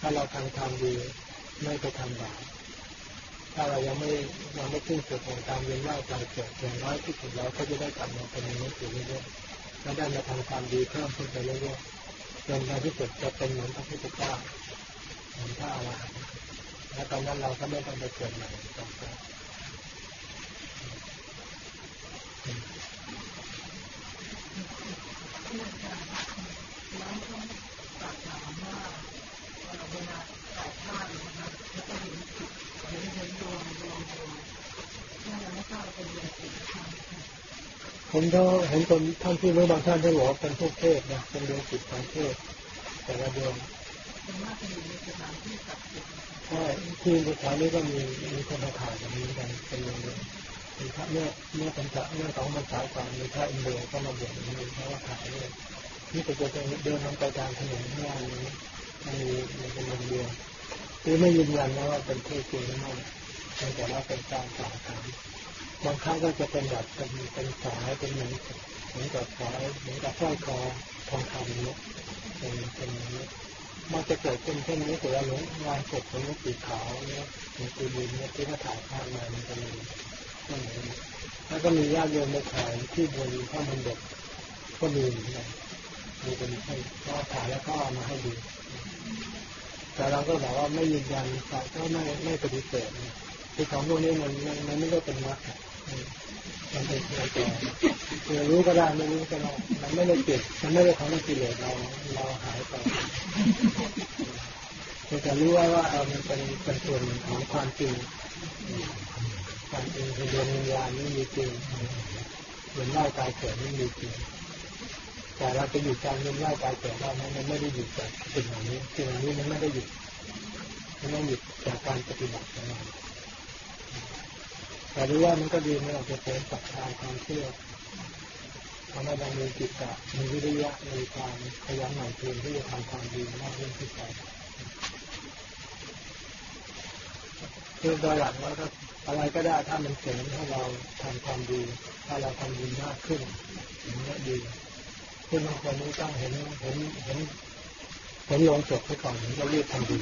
ถ้าเราทำทำดีไม่ไปทำบาปถ้าเรายังไม่ยังไม่ขึ้นสุดของการเวียนว่ายตายเกิดอย่างน้อยที่สุดเราก็จะได้กลับมาเป็นมนุษย์อยู่เรื่อยๆ และได้มาทำความดีเพิ่มขึ้นไปเรื่อยๆจนในที่สุดจะเป็นเหมือนพระพุทธเจ้าเหมือนพระอรหันต์และตอนนั้นเราก็ไม่ต้องไปเกิดใหม่ต่อไป แล้วก็ตัดถามว่าเวลาถ่ายภาพนะครับแล้วก็เห็นจุดเห็นเห็นดวงดวงดวงถ้าเราไม่ทราบเป็นดวงสีทาง ผมก็เห็นคนท่านที่รู้บางท่านที่บอกว่าเป็นพวกเทพนะเป็นดวงจิตของเทพแต่ละดวงเป็นมากเป็นอยู่ในสถานที่ศักดิ์สิทธิ์ใช่ที่สถานนี้ก็มีมีคนมาถ่ายแบบนี้กันเป็นดวงดวงมีพระเมื่อเมื่อเป็นพระเมื่อสองพรรษาก่อนมีพระอินเดียก็มาบวชมีเพราะว่าถ่ายเลยนี่ก็จะเดินลงไปตามถนนข้างล่างนี้มันมีมันเป็นดวงเดียวคือไม่ยืนยันนะว่าเป็นเทพจริงหรือไม่แต่ว่าเป็นการกล่าวถาม บางครั้งก็จะเป็นแบบเป็นเป็นสายเป็นเหมือนเหมือนกับสายเหมือนกับสร้อยคอทองคำเนี่ยเป็นเป็นอย่างนี้มันจะเกิดขึ้นเช่นนี้แต่ว่าหลวงงานศพของหลวงปู่ขาวเนี่ยหลวงปู่ดินเนี่ยที่เขาถ่ายภาพมามันจะมีนั่นเองแล้วก็มีญาติโยมมาถ่ายที่บนข้ามันเด็กก็มีเหมือนกันมีเป็นให้ก็ถ่ายแล้วก็เอามาให้ดูแต่เราก็บอกว่าไม่ยืนยันแต่ก็ไม่ไม่ปฏิเสธคือของพวกนี้มันมันมันไม่ได้เป็นวัด มันเป็นเพียงแต่คือรู้ก็ได้ไม่รู้ก็ได้มันไม่ได้เกิดมันไม่ได้ทำให้กิเลสเราเราหายไปคือจะรู้ว่าว่าเออมันเป็นเป็นส่วนของความจริงความจริงคือดวงวิญญาณนี่มีจริงเหมือนร่างกายเกิดนี่มีจริงแต่เราจะหยุดการเวียนว่ายตายเกิดได้ไหมมันไม่ได้หยุดจากสิ่งเหล่านี้สิ่งเหล่านี้มันไม่ได้หยุดมันไม่หยุดจากการปฏิบัติของเรา แต่รู้ว่ามันก็ดีมันอาจจะเป็นศรัทธาความเชื่อทำให้เรามีจิตตะมีวิริยะมีความพยายามหมั่นเพียรที่จะทำความดีมากยิ่งขึ้นไปคือโดยหลักว่าก็อะไรก็ได้ถ้ามันเสริมให้เราทำความดี ถ้าเราทำดีมากขึ้นอย่างนี้ดีซึ่งบางคนนี้ต้องเห็นเห็นเห็นเห็นลงศพไปก่อนถึงจะรีบทำดี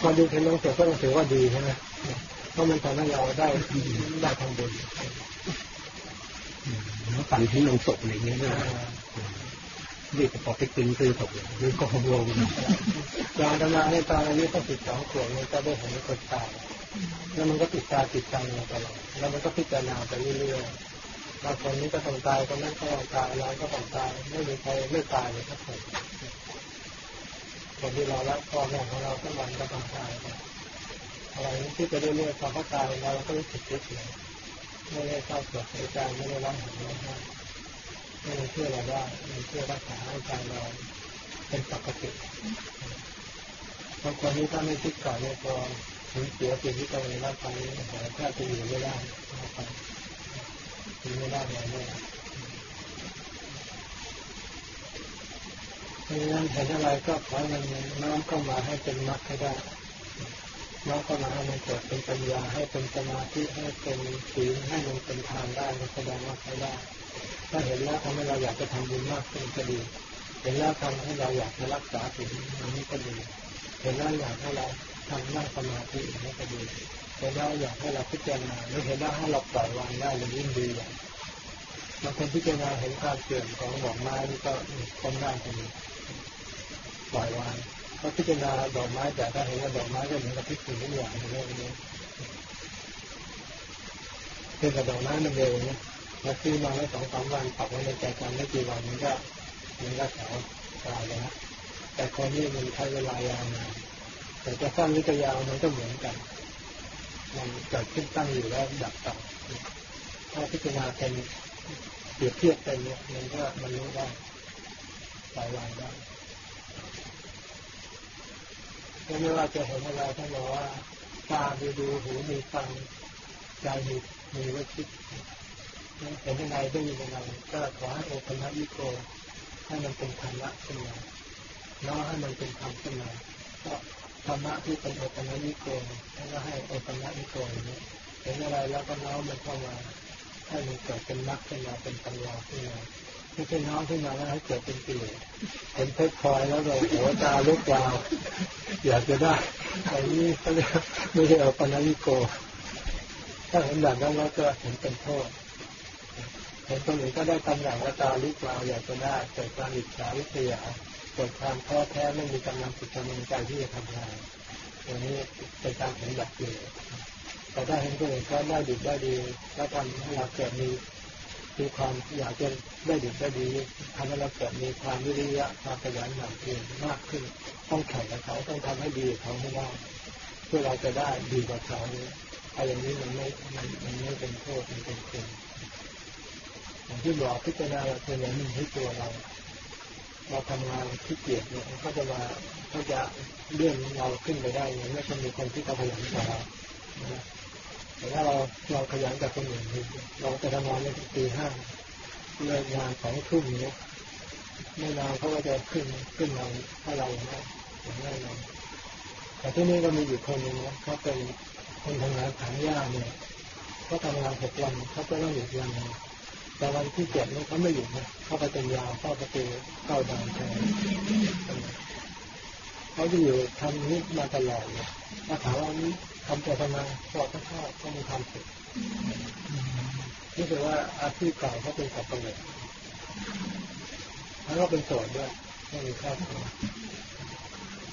พอดูเห็นลงศพก็ต้องถือว่าดีใช่ไหม ราะมันทำให้เราได้ได้ทำบุญแล้วฝันที่ลงศพอะไรเงี้ยนะเรียกปอไปกินคือศพหรือก็ขบวนยางธรรมะในตอนอายุตั้งสิบสองขวบมันก็ได้เห็นคนตายแล้วมันก็ติดตาติดใจมาตลอดแล้วมันก็พิจารณาไปเรื่อยๆบางคนนี้ก็ต้องตายคนนั้นก็ต้องตายเราก็ต้องตายไม่มีใครไม่ตายเลยทุกคนคนที่เรารักพ่อแม่ของเราทุกวันก็ต้องตาย อะไรที่จะเรื่อยๆพอเขาตายเราก็รู้สึกเฉยไม่ได้เศร้าโศกเสียใจไม่ได้ร้องไห้ไห้ไม่ได้เชื่อเราได้ไม่เชื่อรักษาให้ใจเราเป็นปกติบางคนนี้ถ้าไม่คิดก่อนเนี่ยพอถึงเสียสิ่งที่ตัวเองรับไปแต่แทบจะอยู่ไม่ได้ไปอยู่ไม่ได้เลยเนี่ยเพราะฉะนั้นเห็นอะไรก็ขอให้มันน้อมเข้ามาให้เป็นมรรคให้ได้ น้อมเข้ามาให้มันเกิดเป็นปัญญาให้เป็นสมาธิให้เป็นศีลให้มันเป็นทางได้มันแสดงว่าใช้ได้ถ้าเห็นแล้วทำให้เราอยากจะทำบุญมากขึ้นก็ดี เห็นแล้วทำให้เราอยากจะรักษาศีลอันนี้ก็ดี เห็นแล้วอยากให้เราทำนั่งสมาธิอันนี้ก็ดีเห็นแล้วอยากให้เราพิจารณาหรือเห็นแล้วให้เราปล่อยวางได้หรือยิ่งดีอย่างบางคนพิจารณาเห็นความเสื่อมของดอกไม้นี่ก็ต้นได้ก็มีปล่อยวาง เพราะพิจารณาดอกไม้แต่ถ้าเห็นว่าดอกไม้ก็เหมือนกับพิจิตรทุกอย่างในโลกนี้เป็นกับดอกไม้มันเร็วนะแล้วซื้อมาได้วสองสามวันปักไว้ในใจกันไม่กี่วันมันก็มันก็แถวตายแล้วแต่คนนี้มันใช้เวลายาวนานแต่จะสั้นหรือจะยาวมันก็เหมือนกันมันเกิดขึ้นตั้งอยู่แล้วดับต่อถ้าพิจารณาเป็นเปรียบเทียบเป็นเนี่ยมันก็มันรู้ได้ปล่อยวางได้ ไม่ว่าจะเห็นอะไรท่านบอกว่าตามีดูหูมีฟังใจมีมีวิคิดเห็นยังไงได้ยินยังไงก็ขอให้โอปัญญิโกให้มันเป็นธรรมะขึ้นมาน้อให้มันเป็นธรรมขึ้นมาก็ธรรมะที่เป็นโอปัญญิโกแล้วก็ให้โอปัญญิโกนี้เห็นอะไรแล้วก็น้อมมันเข้ามาให้มันเกิดเป็นมรรคขึ้นมาเป็นปัญญาขึ้นมา ไม่ใช่น้อมขึ้นมาแล้วให้เกิดเป็นกิเลสเห็นเพชรพลอยแล้วเราหัวตาลุกวาวอยากจะได้ไอ้นี่เขาเรียกไม่ใช่โอปัญญิโก ถ้าเห็นแบบนั้นแล้วก็เห็นเป็นโทษเห็นคนอื่นก็ได้ตำแหน่งและตาลิกเราอยากจะได้เกิดความอิจฉาริษยาเกิดความท้อแท้ไม่มีกำลังจิตกำลังใจที่จะทำงานตัวนี้เป็นการเห็นแบบเดียวแต่ได้เห็นคนอื่นก็ได้ดีได้ดีแล้วทำให้เราเกิดมี มีความอยากจะได้ดีได้ดีทำให้เราเกิดมีความวิริยะความขยันหมั่นเพียรมากขึ้น ต้องแข่งกับเขาต้องทำให้ดีเขาให้ได้เพื่อเราจะได้ดีกว่าเขาอะไอ้อย่างนี้มันไม่มันมันไม่เป็นโทษมันเป็นคุณอย่างที่บอกพิจารณาเป็นอย่างหนึ่งที่ตัวเราเราทำงานที่เกียจเนี่ยเขาจะมาเขาจะเลื่อนเราขึ้นไปได้เนี่ยไม่ใช่มีคนที่เขาขยันกว่าเรา แต่ถ้าเราเราขยันกับคนอื่นเราจะทำงานในตีห้าเลิกงานสองทุ่มเนี่ยไม่นานเขาก็จะขึ้นขึ้นเราให้เราอย่างนั้นอย่างนั้นเราแต่ที่นี่ก็มีอยู่คนหนึ่งนะเขาเป็นคนทำงานถางหญ้าเนี่ยเขาทำงานหกวันเขาจะต้องหยุดวันแต่วันที่เจ็ดนี่เขาไม่หยุดนะเขาไปเป็นยาวเข้าประตูเข้าดังแทนเขาจะอยู่ทำนี้มาตลอดเลยมาถามว่านี้ ทำแต่ทำไมบอกก็ชอบก็มีความสุขนี่คือว่าอาชีพเก่าเขาเป็นสับปะเลอแล้วก็เป็นโสดด้วยไม่มีครอบครัว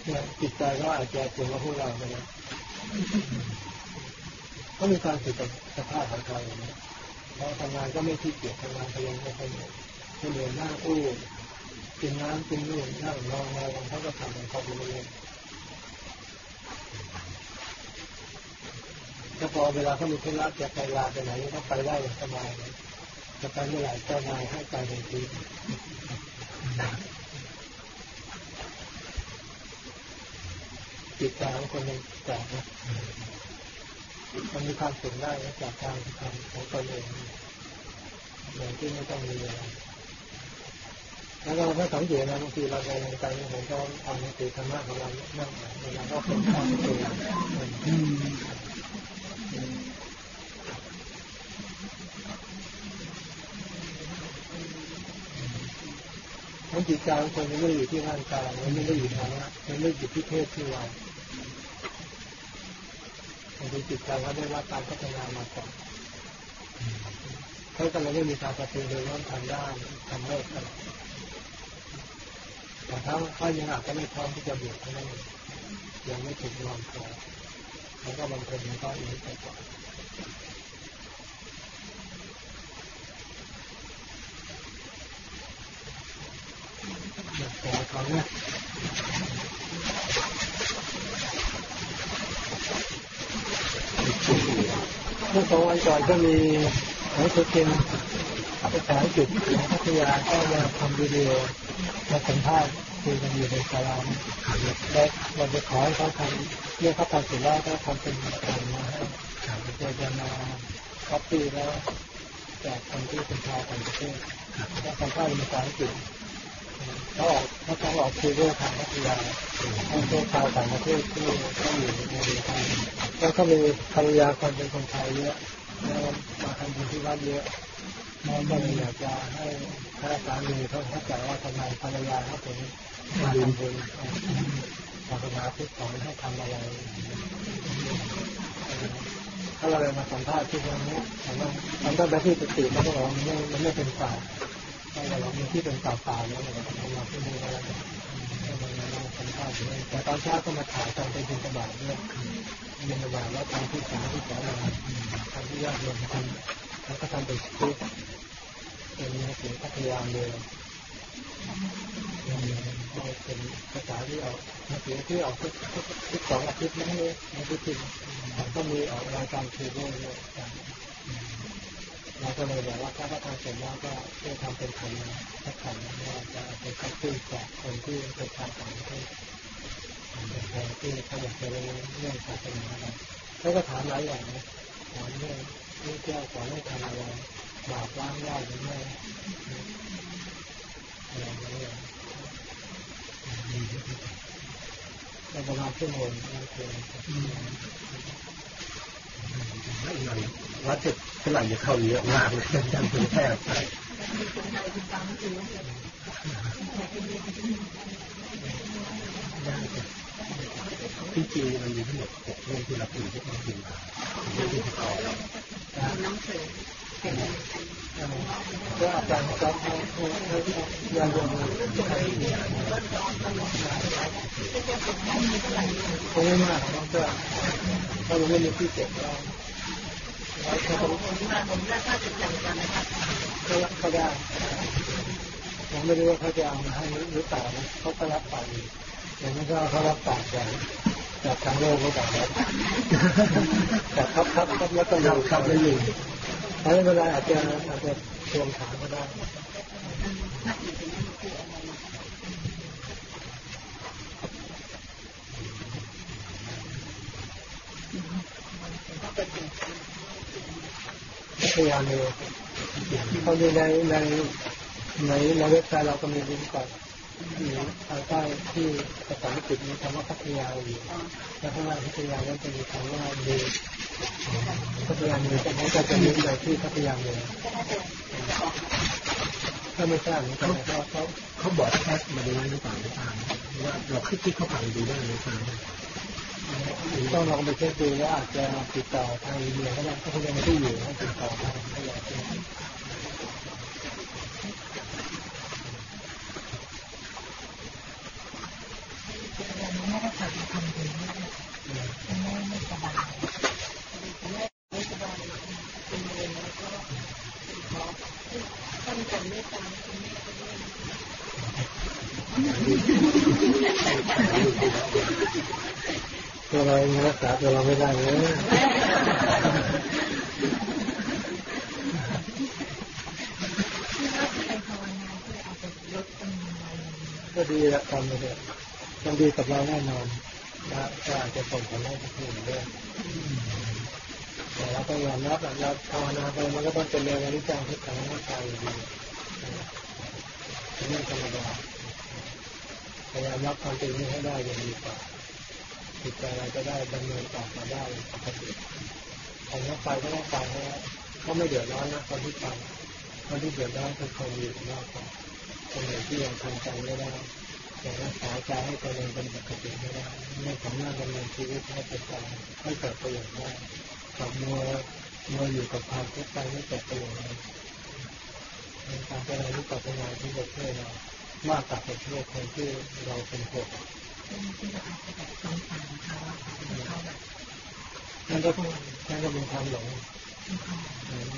เนี่ยจิตใจก็อาจจะเป็นว่าพวกเราไปนะก็มีความสุขกับสภาพของเขาอย่างนี้เราทำงานก็ไม่ขี้เกียจทำงานพยายามก็เหนื่อยเหนื่อยหน้าอู้กินน้ำกินนู่นนั่งนอนอะไรเขาก็ทำของเขาไปเรื่อยๆ ก็พอเวลาเขามีธุระจะไปลาไปไหนก็ไปได้อย่างสบายเลยจะไปเมื่อไหร่เจ้านายให้ไปทันทีจิตใจของคนมันแตกนะมันมีความสุขได้จากการทำของตนเองโดยที่ไม่ต้องมีอะไรแล้วเราไม่สังเกตนะบางทีเราไปในใจผมก็เอาหนังสือธรรมะของเรานั่งเวลาก็เป็นข้อตัว มันจิตใจของคนมันไม่อยู่ที่ร่างกายมันไม่ได้อยู่ที่ฐานะมันไม่อยู่ที่เพศที่เราบางทีจิตใจเขาได้รับการพัฒนามาก่อนเขาก็เลยไม่มีการปฏิบัติร่วมทางด้านทำโลกกันแต่ถ้าเขายังอาจจะไม่พร้อมที่จะบวชเท่านั้นยังไม่ถึงวางพอ เขาก็บางคนก็อีกไปก่อนแต่เขาเนี่ยเมื่อสองวันก่อนก็มีหนังสือพิมพ์ภาษาอังกฤษของพัทยาก็มาทำวิดีโอมาสัมภาษณ์คุยกันอยู่ในศาลาแล้เราจะขอให้เขาทำเรื่องเขาทำเสร็จแล้วก็ทำเป็นการมาให้เราจะมาคัปปี้แล้วแจกคนที่เป็นชาวต่างประเทศแล้วสัมภาษณ์เป็นภาษาอังกฤษเขาออกเขาต้องออกคุยเรื่องทางพัทยาทั้งตัวชาวต่างประเทศที่เขาอยู่ในเมืองไทยแล้วก็มีภรรยาคนเป็นคนไทยเยอะแล้วมาทำบุญที่วัดเยอะ มองก็เลยอยากจะให้พระสามีเขาเข้าใจว่าทำไมภรรยาเขาถึงมาทำบุญศาสนาพุทธสอนให้ทำอะไรถ้าเราเลยมาสัมภาษณ์ที่ตรงนี้แต่ว่าทำได้แบบที่ปกติมันก็บอกมันไม่มันไม่เป็นป่าถ้าเรามีที่เป็นป่าป่าแล้วเราทำมาที่นี่ก็แล้วสัมภาษณ์แต่ตอนเช้าก็มาถ่ายตอนไปบินสบายด้วยบินสบายแล้วทำที่สาที่สองเราทำที่ยากลงทำแล้วก็ทำเป็นสกู๊ป เป็นหนังสือพัทยาเลยเป็นภาษาที่ออกหนังสือที่ออกทุกทุกสองอาทิตย์นั่นเลยในทุกทีก็มีออกรายการทีวีด้วยเราก็เลยแบอกว่าถ้าเขาทำเสร็จแล้วก็ช่วยทำเป็นคำนะถ้าคำว่าจะเป็นคัดตื้นจากคนที่เป็นชาวต่างประเทศเป็นที่เขาอยากจะเรียนเรื่องศาสนาอะไรเขาก็ถามหลายอย่างนะถามเรื่องเรื่องแก้วสอนให้ทำอะไร บาปล้างได้หรือไม่อะไรอย่างเงี้ยก็ประมาณชั่วโมงนั่นคือวัดจะฝรั่งจะเข้าเยอะมากเลยจังเป็นแทบที่จริงมันมีทั้งหมดหกเรื่องที่เราคุยที่ต้องพิมาเรื่องที่ต่อหนังสือ ก็อาจารย์ก็ให้ยาดมคงไม่มากมันก็ถ้าเราไม่มีที่เก็บเราเขาต้องผมมาผมน่าจะจำกันนะครับเขาได้ผมไม่รู้ว่าเขาจะเอามาให้หรือเปล่านะเขาก็รับไปอย่างนี้ก็เขารับปากจากจากทางโลกเขาแบอกครับแต่ครับครับครับแล้วก็ยอมครับไม่ยิง ဒါလည်းလည်းအကျဉ်းအကျဉ်းရှင်းတာကတော့ဆရာမျိုးဟောဒီလိုလည်းလည်းလည်းလည်းဆက်လာကုန်ပြီပေါ့ เขาดูในในในในเว็บไซต์เราก็มีลิงก์ก่อนที่ภายใต้ที่ภาษาอังกฤษมีคำว่าพัทยาอยู่แล้วข้างล่างพัทยาแล้วจะมีคำว่าเดพัทยาเมืองนั้นก็จะลิงก์ไปที่พัทยาเมืองถ้าไม่ทราบเหมือนกันเขาเขาเขาบอกแคสมาดูหรือเปล่าหรือเปล่าว่าเราคลิกที่เขาฟังดูได้หรือเปล่าต้องลองไปเช็คดูว่าอาจจะติดต่อทางอีเมลก็ได้ถ้าเขายังไม่ได้อยู่ให้ติดต่อทางพัทยาเมือง ไม่ได้ทำทำดีไม่ไม่ไม่สบายไม่ไม่สบายเป็นเงินแล้วก็ขอท่านจะไม่ตามคุณแม่ก็ด้วย ตัวเรายังรัก ษาตัวเราไม่ได้เลยก็ดีละทำไปเถอะมันดีกับเราแน่นอนนะก็อาจจะส่งผลให้คนอื่นด้วยแต่เราต้องยอมรับอะเราภาวนาไปมันก็ต้องเป็นเรื่องอนิจจังทุกขังอนัตตาอยู่ดีเป็นเรื่องธรรมดาพยายามรับความจริงนี้ให้ได้ย่างดีกว่า จิตใจเราจะได้ดำเนินต่อมาได้ปกติคนที่ไปก็ต้องไปนะเขาไม่เดือดร้อนนะคนที่ไปคนที่เดือดร้อนคือคนอยู่นอกกว่าคนไหนที่ยังทำใจไม่ได้ยังรักษาใจให้ตัวเองเป็นปกติไม่ได้ไม่สามารถดำเนินชีวิตให้เป็นไปให้เกิดประโยชน์ได้กับมัวมัวอยู่กับความทุกข์ใจไม่เกิดประโยชน์เลยการเจริญวิปัสสนาที่จะช่วยเรามากกว่าไปช่วยคนที่เราเป็นห่วง ที่เราอาจจะแบบสงสารเขาอะค่ะเขาแบบนั่นก็นั่นก็เป็นความหลงเขา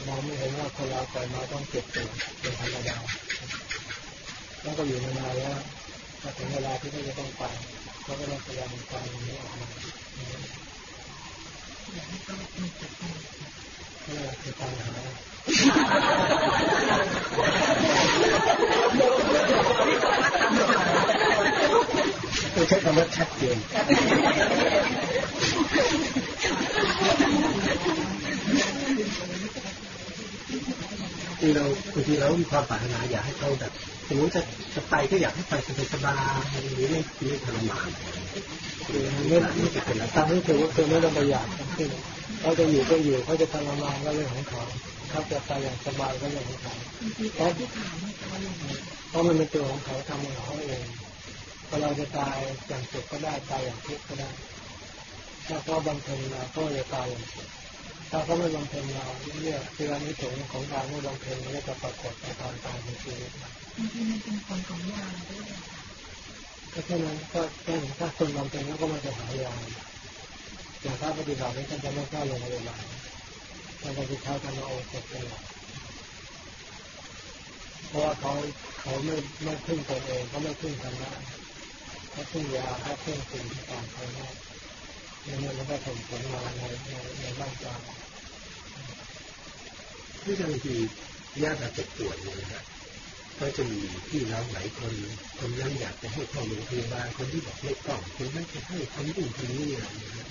มองไม่เห็นว่าคนเราเกิดมาต้องเจ็บปวดเป็นธรรมดาแล้วก็อยู่มานานแล้วพอถึงเวลาที่เขาจะต้องไปเขาก็ต้องพยายามฟังนี้ออกมาอยากให้เขามีจิตใจนี่แหละคือปัญหา ต้อใช้คำว่าชัดเจนคือเราบางทีเรามีความปรารถนาอยากให้เขาแบบสมมติจะจะไปก็อยากให้ไปสบายๆหรือไม่ไม่ทรมานคือไม่ไม่จะเป็นรตามที่ถือว่าคือไม่ต้องประหยัดทั้งสิ้นเขาจะอยู่ก็อยู่เขาจะทรมานก็เรื่องของเขาเขาจะไปอย่างสบายก็เรื่องของเขาบางทีแต่ที่ถามให้เขาอย่างเพราะมันเป็นตัวของเขาทำของเขาเอง พอเราจะตายอย่างสุขก็ได้ตายอย่างทุกข์ก็ได้ถ้าเขาบำเพ็ญเราก็จะตายอย่างสุขถ้าเขาไม่บำเพ็ญเราเนี่ยคืออันนี้ถึงของการไม่บำเพ็ญมันก็จะปรากฏในตอนตายในชีวิตบางทีมันเป็นคนของยาด้วยก็แค่นั้นก็แค่ถ้าคนบำเพ็ญแล้วก็มันจะหายาอย่างถ้าปฏิบัตินี้ท่านจะไม่เข้าโรงพยาบาลท่านจะไปเข้าธรรมโอสถเป็นหลักเพราะว่าเขาเขาไม่ไม่พึ่งตนเองเขาไม่พึ่งธรรมะ เขาพึ่งยาเขาพึ่งสิ่งที่ตามภายนอกนี่มันก็ส่งผลมาในในในร่างกายที่บางทีญาติเราเจ็บป่วยเนี่ยนะก็จะมีพี่น้องหลายคนคนนั้นอยากจะให้เข้าโรงพยาบาลคนที่บอกไม่ต้องคนนั้นจะให้คนนู่นคนนี้อะไรอย่างเงี้ย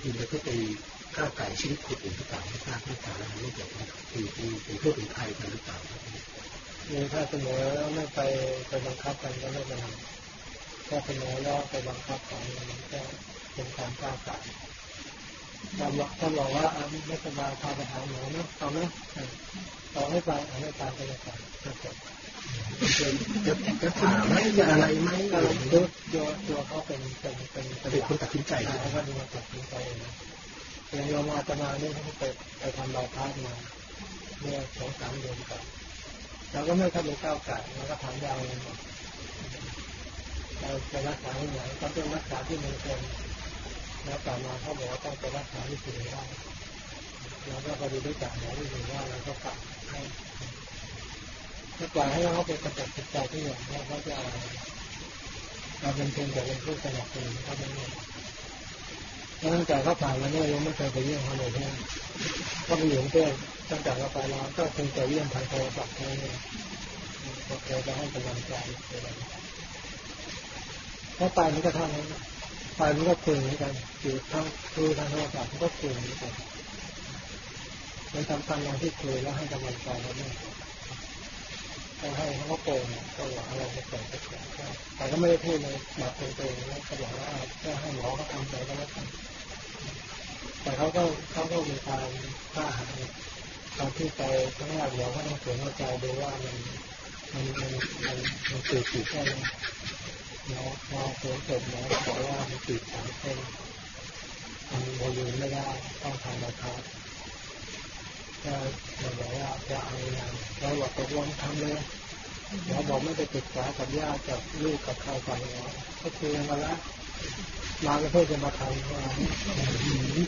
คือมันก็ไปก้าวไก่ชีวิตคนอื่นหรือเปล่าไม่ทราบไม่ทราบไม่เกี่ยวกับคือคือเป็นโทษเป็นภัยกันหรือเปล่าเนี่ถ้าเสนอไม่ไปไปบังคับกันก็ไม่เป็นไร ถ้าเสนอแล้วไปบังคับกันมันก็เป็นการก้าวไก่ถ้าบอกถ้านบอกว่าอะไม่สบายพาไปหาหมอเนาะเอาไหมต่อให้ไปเอาไม่ไปก็ไม่ไปก็จบจะจะถามไหมจะอะไรไหมก็อะไรตัวตัวตัวเขาเป็นเป็นเป็นเป็นคนตัดสินใจเขาก็ดูมาตัดสินใจเองอย่างโยมอาตมาเนี่ยเขาไปไปทำบายพาสมาเมื่อสองสามเดือนก่อนเราก็ไม่เข้าไปก้าวไก่เราก็ถามยาวเลย เราจะรักษาที่ไหนก็ต้องรักษาที่มืองเนแล้วต่อมาเขาบอกว่าต้องไปรักษาที่สิริราเราก็พอดีได้จากหมอที่สิริราเราก็ฝากให้ถ้าปล่อยให้เขาเป็นกระจัดจิตใจที่อย่างนี้เขาจะเราเป็นเพียงแต่เป็นผู้สนับสนุนเขาไม่ได้ตั้งแต่เขาผ่านมาเนี่ยยังไม่เคยไปเยี่ยมเขาเลยเนี่ก็ไปอยู่เพื่อนตั้งแต่เราไปแล้วก็คงจะเยี่ยมทางโทรศัพท์แค่นี้ก็เคยจะให้กำลังใจ ถ้าไปมันก็เท่านั้นไปมันก็คุยเหมือนกันอยู่ทางคุยทางโทรศัพท์มันก็คุยเหมือนกันมันทำตามอย่างที่คุยแล้วให้กำลังใจแล้วเนี่ยให้เขาก็โกงก็หวังอะไรจะเกิดก็เกิดแต่ก็ไม่ได้พูดเลยแบบตรงๆนะเขาบอกว่าแค่ให้หมอเขาทำใจก็แล้วกันแต่เขาก็เขาก็มีการฆ่าหาตอนที่ไปครั้งแรกเราก็ต้องสนใจดูว่ามันมันมันมันมันติดติดแค่ไหน หมอพอสวนเสร็จหมอบอกว่ามันติดสามเส้นมันโมยูไม่ได้ต้องทำราคาก็เราบอกว่าจะเอาอย่างเราบอกตกลงทำเลยหมอบอกไม่ไปปรึกษากับญาติกับลูกกับใครกับหมอก็คุยกันแล้วมาเพื่อจะมาทำว่า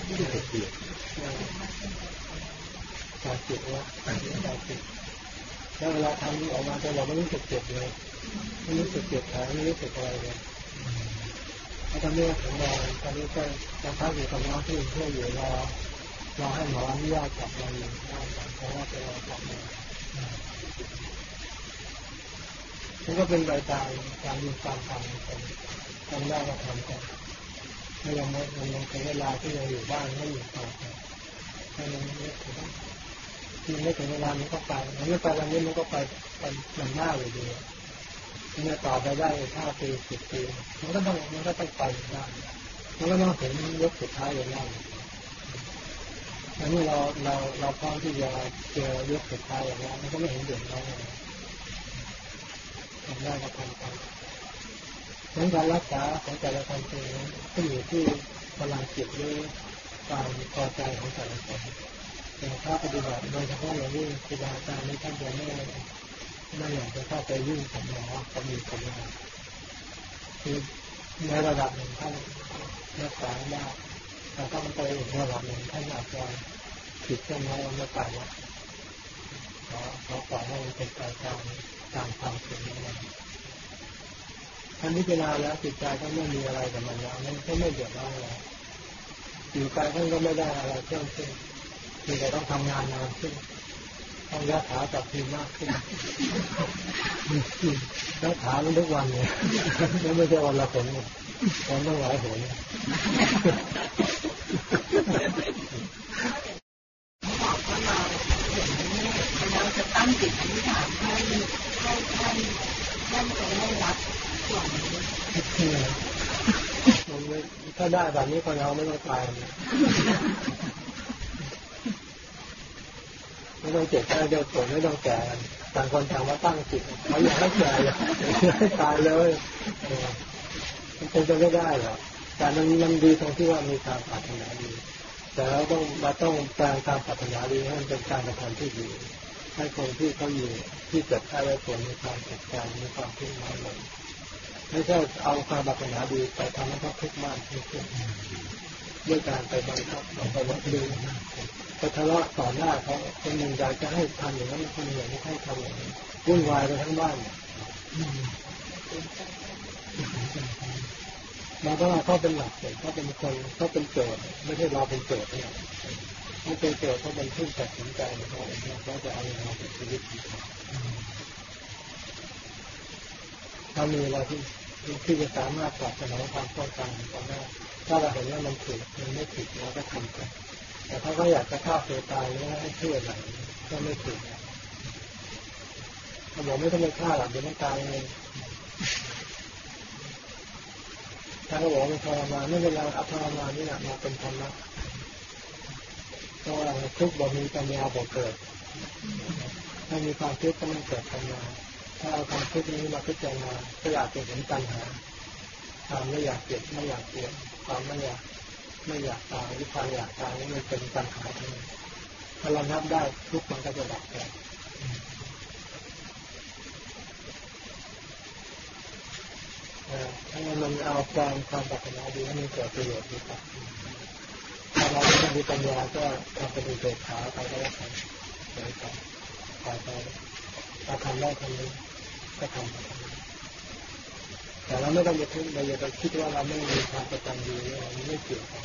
ไม่ได้เกี่ยดการจิตว่าการจิตแล้วเวลาทำนี้ออกมาแต่เราไม่รู้สึกเจ็บเลย ไม่รู้สึกเจ็บแผลไม่รู้สึกอะไรเลยแล้วตอนนี้ถึงเราตอนนี้ก็จะพักอยู่กับน้องที่เพื่ออยู่รอรอให้หมออนุญาตกลับมาอยู่ได้เพราะว่าจะรอกลับมานี่ก็เป็นใบตายการดูการทำกันทำได้ก็ทำกันไม่ยังไม่ยังเป็นเวลาที่ยังอยู่บ้านไม่อยู่ต่อไปไม่ยังไม่ถึงไม่ถึงเวลามันก็ไปมันไม่ไปวันนี้มันก็ไปไปมันหน้าอยู่ดี เนี่ยต่อไปได้ห้าปีสิบปี มันก็ต้องมันก็ต้องไปได้มันก็ต้องถึงยกสุดท้ายอย่างนั้นอันนี้เราเราเราพร้อมที่จะเจอยกสุดท้ายอย่างนั้นมันก็ไม่เห็นเดือดร้อนเลยทำได้ก็ทำไปดังการรักษาของแต่ละคนเองก็อยู่ที่พลังจิตหรือความพอใจของแต่ละคนแต่ถ้าปฏิบัติโดยเฉพาะอย่างยิ่งครูบาอาจารย์ในท่านจะไม่ ไม่อยากจะเข้าไปยุ่งกับหมอกับมีกับยาคือในระดับหนึ่งท่านรักษาได้แต่ต้องไปอีกระดับหนึ่งท่านอาจจะผิดเช่นนั้นไม่ไปแล้วขอขอปล่อยให้มันเป็นไปตามตามความเป็นนั้นท่านพิจารณาแล้วจิตใจก็ไม่มีอะไรกับมันแล้วมันก็ไม่เดือดร้อนแล้วอยู่ไปท่านก็ไม่ได้อะไรเพิ่มขึ้นมีแต่ต้องทำงานนานขึ้น ต้องยัดขาจับทีมากขึ้นยัดขามันทุกวันเนี่ยแล้วไม่ใช่วันละผลเนี่ยวันต้องหลายผลเราจะตั้งจิตอธิษฐานให้ให้ท่านท่านจะได้รับส่วนนี้ถ้าได้แบบนี้คนเราไม่ต้องตาย ไม่ต้องเจ็บไม่ต้องปวดไม่ต้องแก่ต่างคนต่างมาตั้งจิตเขาอยากให้แก่อยากให้ตายเลยมันเป็นไปไม่ได้หรอกแต่มันมันดีตรงที่ว่ามีความปรารถนาดี แต่เราต้องเราต้องแปลงความปรารถนาดีให้มันเป็นการกระทำที่ดีให้คนที่เขาอยู่ที่เกิดใช้และผลมีความเกิดการมีความทุกข์น้อยลงไม่ใช่เอาความปรารถนาดีไปทำให้เขาทุกข์มากขึ้นด้วยการไปบังคับไปวัดดู ไปทะเลาะต่อหน้าเขาคนหนึ่งอยากจะให้ทำอย่างนั้นคนหนึ่งอยากให้ทำอย่างนี้วุ่นวายไปทั้งบ้านเราก็ว่าเขาเป็นหลักเลยเขาเป็นคนเขาเป็นโจทย์ไม่ใช่เราเป็นโจทย์เนี่ยเขาเป็นโจทย์เขาเป็นผู้ตัดสินใจเขาเขาจะเอาอย่างไรกับชีวิตขอถ้ามีอะไรที่ที่จะสามารถตอบสนองความต้องการของเราถ้าเราเห็นว่ามันถูกมันไม่ผิดเราก็ทำไป แต่ถ้าเขาอยากจะฆ่าตัวตายแล้วให้เชื่ออะไรก็ไม่ถูกเขาบอกไม่ต้องไปฆ่าหรอกเดี๋ยวมันตายเองถ้าเขาบอกมันทรมานไม่เป็นไรเอาทรมานนี่แหละมาเป็นธรรมะเพราะว่าทุกบ่มีปัญญาบ่เกิดถ้ามีความทุกข์ก็ไม่เกิดปัญญาถ้าเอาความทุกข์นี้มาพิจารณาก็อยากจะเห็นปัญหาความไม่อยากเก็บไม่อยากเปลี่ยนความไม่อยาก ไม่อยากตายหรือความอยากตายนี่มันเป็นปัญหาทั้งนั้นถ้าเรานับได้ทุกมันก็จะดับไปถ้ามันเอาความความปรารถนาดีให้มันเกิดประโยชน์ดีกว่าถ้าเราไม่มีปัญญาก็ทำเป็นเกิกขาไปก็แล้วกันเกิไปถ้าทำได้ทำนี้ก็ทำไป แต่เราไม่ต้องไปคิดเราอย่าไปคิดว่าเราไม่มีความประจำดีเราไม่เกี่ยวกัน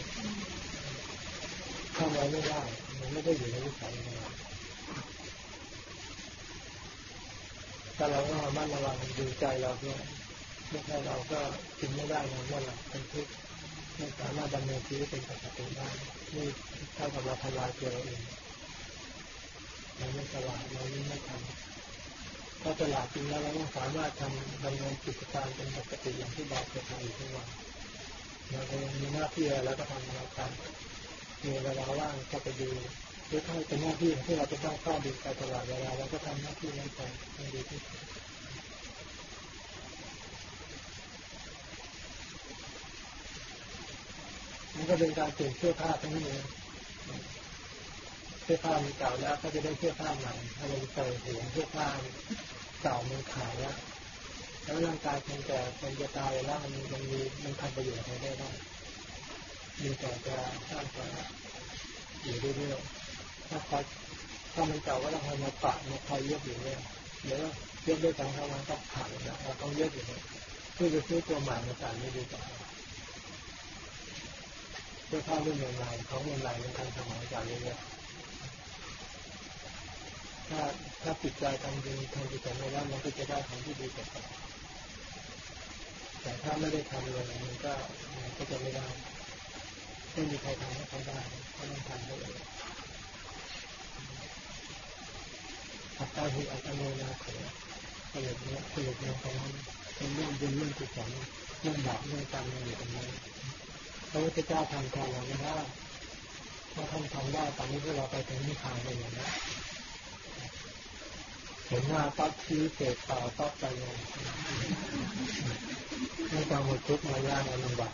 เข้ามาไม่ได้มันไม่ได้อยู่ในวิสัยของเราถ้าเราก็ระมัดระวังดูใจเราด้วยไม่ใช่เราก็กินไม่ได้นอนไม่หลับเป็นทุกข์ไม่สามารถดำเนินชีวิตเป็นปกติได้นี่เท่ากับเราทำลายตัวเราเองเราไม่ฉลาดเราไม่ทำ ถ้าฉลาดจริงแล้วเราต้องสามารถทำดำเนินกิจการเป็นปกติอย่างที่บอกเคยทำอยู่ทุกวันเราเองมีหน้าที่อะไรแล้วก็ทำเราทำมีเวลาว่างก็ไปดูหรือถ้าเป็นหน้าที่ที่เราจะต้องเข้าดูไปตลอดเวลาเราก็ทำหน้าที่นั้นไปให้ดีที่สุดมันก็เป็นการเปลี่ยนเสื้อผ้าทั้งนั้นเอง สื้อผ้ามันเก่าแล้วก็จะได้เสื้อผ้าใหม่ถ้าเราใส่หัวเสื้อผ้าเก่ามันขาดแล้วแล้วร่างกายคนแก่คนจะตายแล้วมันมันมีมันทำประโยชน์อะไรได้บ้างมีแต่จะสร้างสาระอยู่เรื่อยๆถ้าคอยถ้ามันเก่าก็ต้องคอยมาปะมาคอยเย็บอยู่เรื่อยเดี๋ยวเย็บด้วยกันเข้ามาก็ขาดแล้วเราต้องเย็บอยู่เลยเพื่อจะซื้อตัวใหม่มาใส่ไม่ดีกว่าเสื้อผ้ารุ่นใหม่ๆของใหม่ๆมันทันสมัยกว่าเยอะๆ ถ้าถ้าปิดใจทำดีทำจิตใจไม่ได้มันก็จะได้ของที่ดีกว่าแต่ถ้าไม่ได้ทำเลยมันก็มันก็จะไม่ได้ไม่มีใครทำให้เขาได้เขาต้องทำด้เองอัตตาหิอัตโนนาเถระผลิตเนี้ยผลิตเนี้ยของมันเป็นเรื่องบุญเรื่องกุศลเรื่องบาปเรื่องกรรมอยู่ตรงนั้พระพุทธเจ้าทำแทนเราไม่ได้ถ้าท่านทำได้ตอนนี้พวกเราไปถึงนิพพานเลยอย่างนี้ เห็นหน้าปั๊บชี้เศษต่อปั๊บไปเลยไม่ต้องหมดทุกข์มายากลำบาก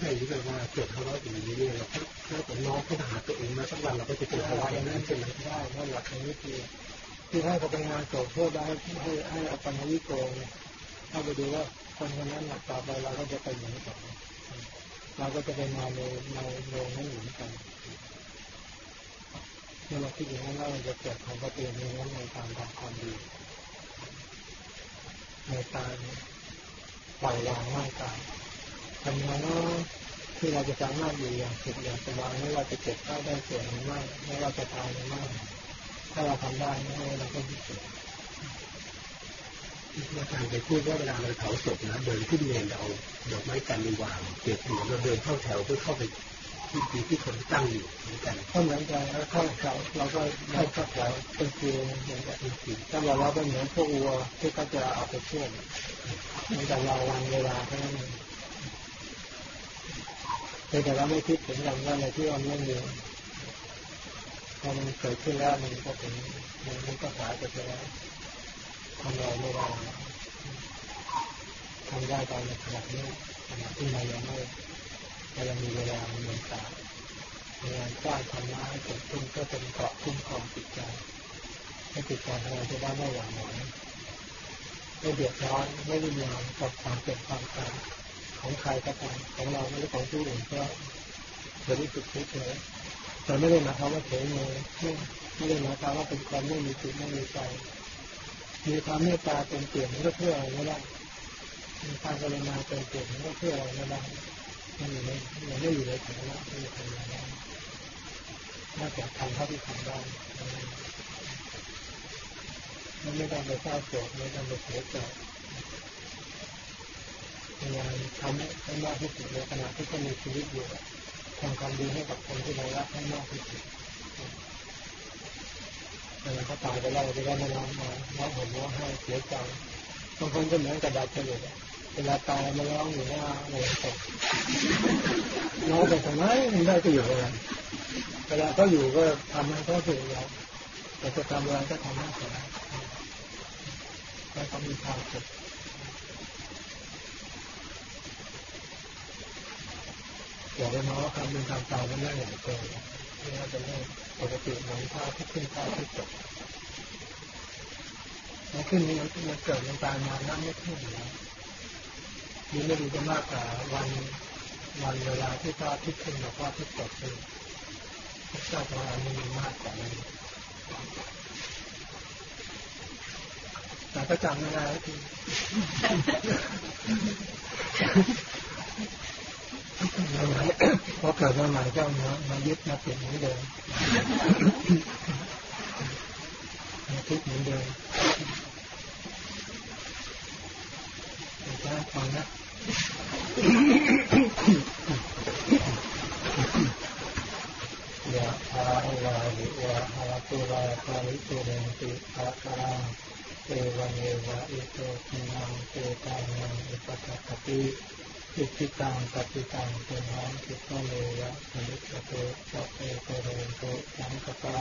ไม่รู้เลยว่าเกิดภาวะอย่างนี้เนี่ยเราถ้าผมน้องเขาหาตัวเองมาสักวันเราก็จะเจอภาวะอย่างนั้นใช่ไหมได้นั่นหลักในวิธีที่ให้เขาไปงานศพเพื่อได้ให้ให้เอาปัญญวิโกเข้าไปดูว่าคนคนนั้นหลักต่อไปเราก็จะไปเหมือนกันเราก็จะไปนอนในในโรงนั้นเหมือนกันเมื่อเราคิดอย่างนั้นเราจะเกิดความปฏิบัติในนั้นในการทำความดีในการปล่อยวางร่างกายทำงานที่เราจะสามารถอยู่อย่างสุขอย่างสบายไม่ว่าจะเจ็บไข้ได้ป่วยหรือไม่ไม่ว่าจะตายหรือไม่ถ้าเราทำได้เราก็ดีสุดอาจารย์ไปพูดว่าเวลาเราเผาศพนะเดินขึ้นเมนเราดอกไม้จันทร์วางเก็บหัวเราเดินเข้าแถวเพื่อเข้าไป ที่ที่ที่คนตั้งอยู่เหมือนกันก็เหมือนกันแล้วเข้าแถวเราก็ให้เข้าแถวเป็นคือเหมือนกันถ้าเราเราเป็นเหมือนพวกวัวที่เขาจะเอาไปเชื่อมเหมือนกับเราวันเวลาเท่านั้นแต่เราไม่คิดถึงอย่างนั้นเลยที่ว่าไม่มีพอมันเกิดขึ้นแล้วมันก็ถึงมันก็สายไปแล้วทำอะไรไม่ได้ทำได้ตอนในขณะนี้ขณะที่เรายังไม่ เรายังมีเวลาเหมือนกันในการสร้างธรรมะให้เกิดขึ้นก็เป็นเกาะคุ้มครองจิตใจให้จิตใจของเราจะได้ไม่หวั่นไหวไม่เดือดร้อนไม่รุนแรงกับความเจ็บความตายของใครก็ตามของเราไม่ใช่ของผู้อื่นก็จะรู้สึกเฉยๆแต่ไม่ได้หมายความว่าเฉยเลยไม่ได้หมายความว่าเป็นความไม่มีจิตไม่มีใจมีความเมตตาเป็นเปลี่ยนมันก็เพื่ออะไรไม่ได้มีความกรุณาเป็นเปลี่ยนมันก็เพื่ออะไรไม่ได้ มันอยู่ในมันไม่อยู่ในฐานะที่จะทำอะไรได้นอกจากทำเท่าที่ทำได้ไม่ต้องไปเศร้าโศกไม่ต้องไปเสียใจพยายามทำให้มากที่สุดในขณะที่เขามีชีวิตอยู่ทำความดีให้กับคนที่เรารักให้มากที่สุดเวลาเขาตายไปแล้วจะได้ไม่ร้องมาร้องห่มร้องไห้เสียใจบางคนก็เหมือนกระดาษเฉลี่ย เวลาตายมาร้องอยู่หน้าโรงศพร้องไปทำไมมันได้ประโยชน์อะไรเวลาเขาอยู่ก็ทำให้เขาสุขแล้วแต่จะทำอะไรก็ทำให้เขาให้เขามีความสุขอย่าไปมองว่าการเป็นการตายเป็นเรื่องใหญ่เกินนี่เป็นเรื่องปกติเหมือนพระที่ขึ้นพระที่ตกมันขึ้นนี่มันเกิดมันตายมานั่นไม่ขึ้นแล้ว ดีไม่ดีจะมากกว่าวันวันเวลาที่พระอาทิตย์ขึ้นกับพระอาทิตย์ตกขึ้นเจ้าของเรามีมากกว่านั้นแต่ก็จำไม่ได้ทีพอเกิดมาใหม่ก็มามายึดมาติดเหมือนเดิมมาทุกเหมือนเดิมใช่ฟังนะ ยะทาวาลิวะหาตุลาภาลิตุเรนติภะคะรังเอวังเอวะอิโตทินังเตตานังอุปกัปติอิจิตังปฏิตังเป็นหังคิตโนยะสมิจโตสัพเพเตเรนโตสังกปา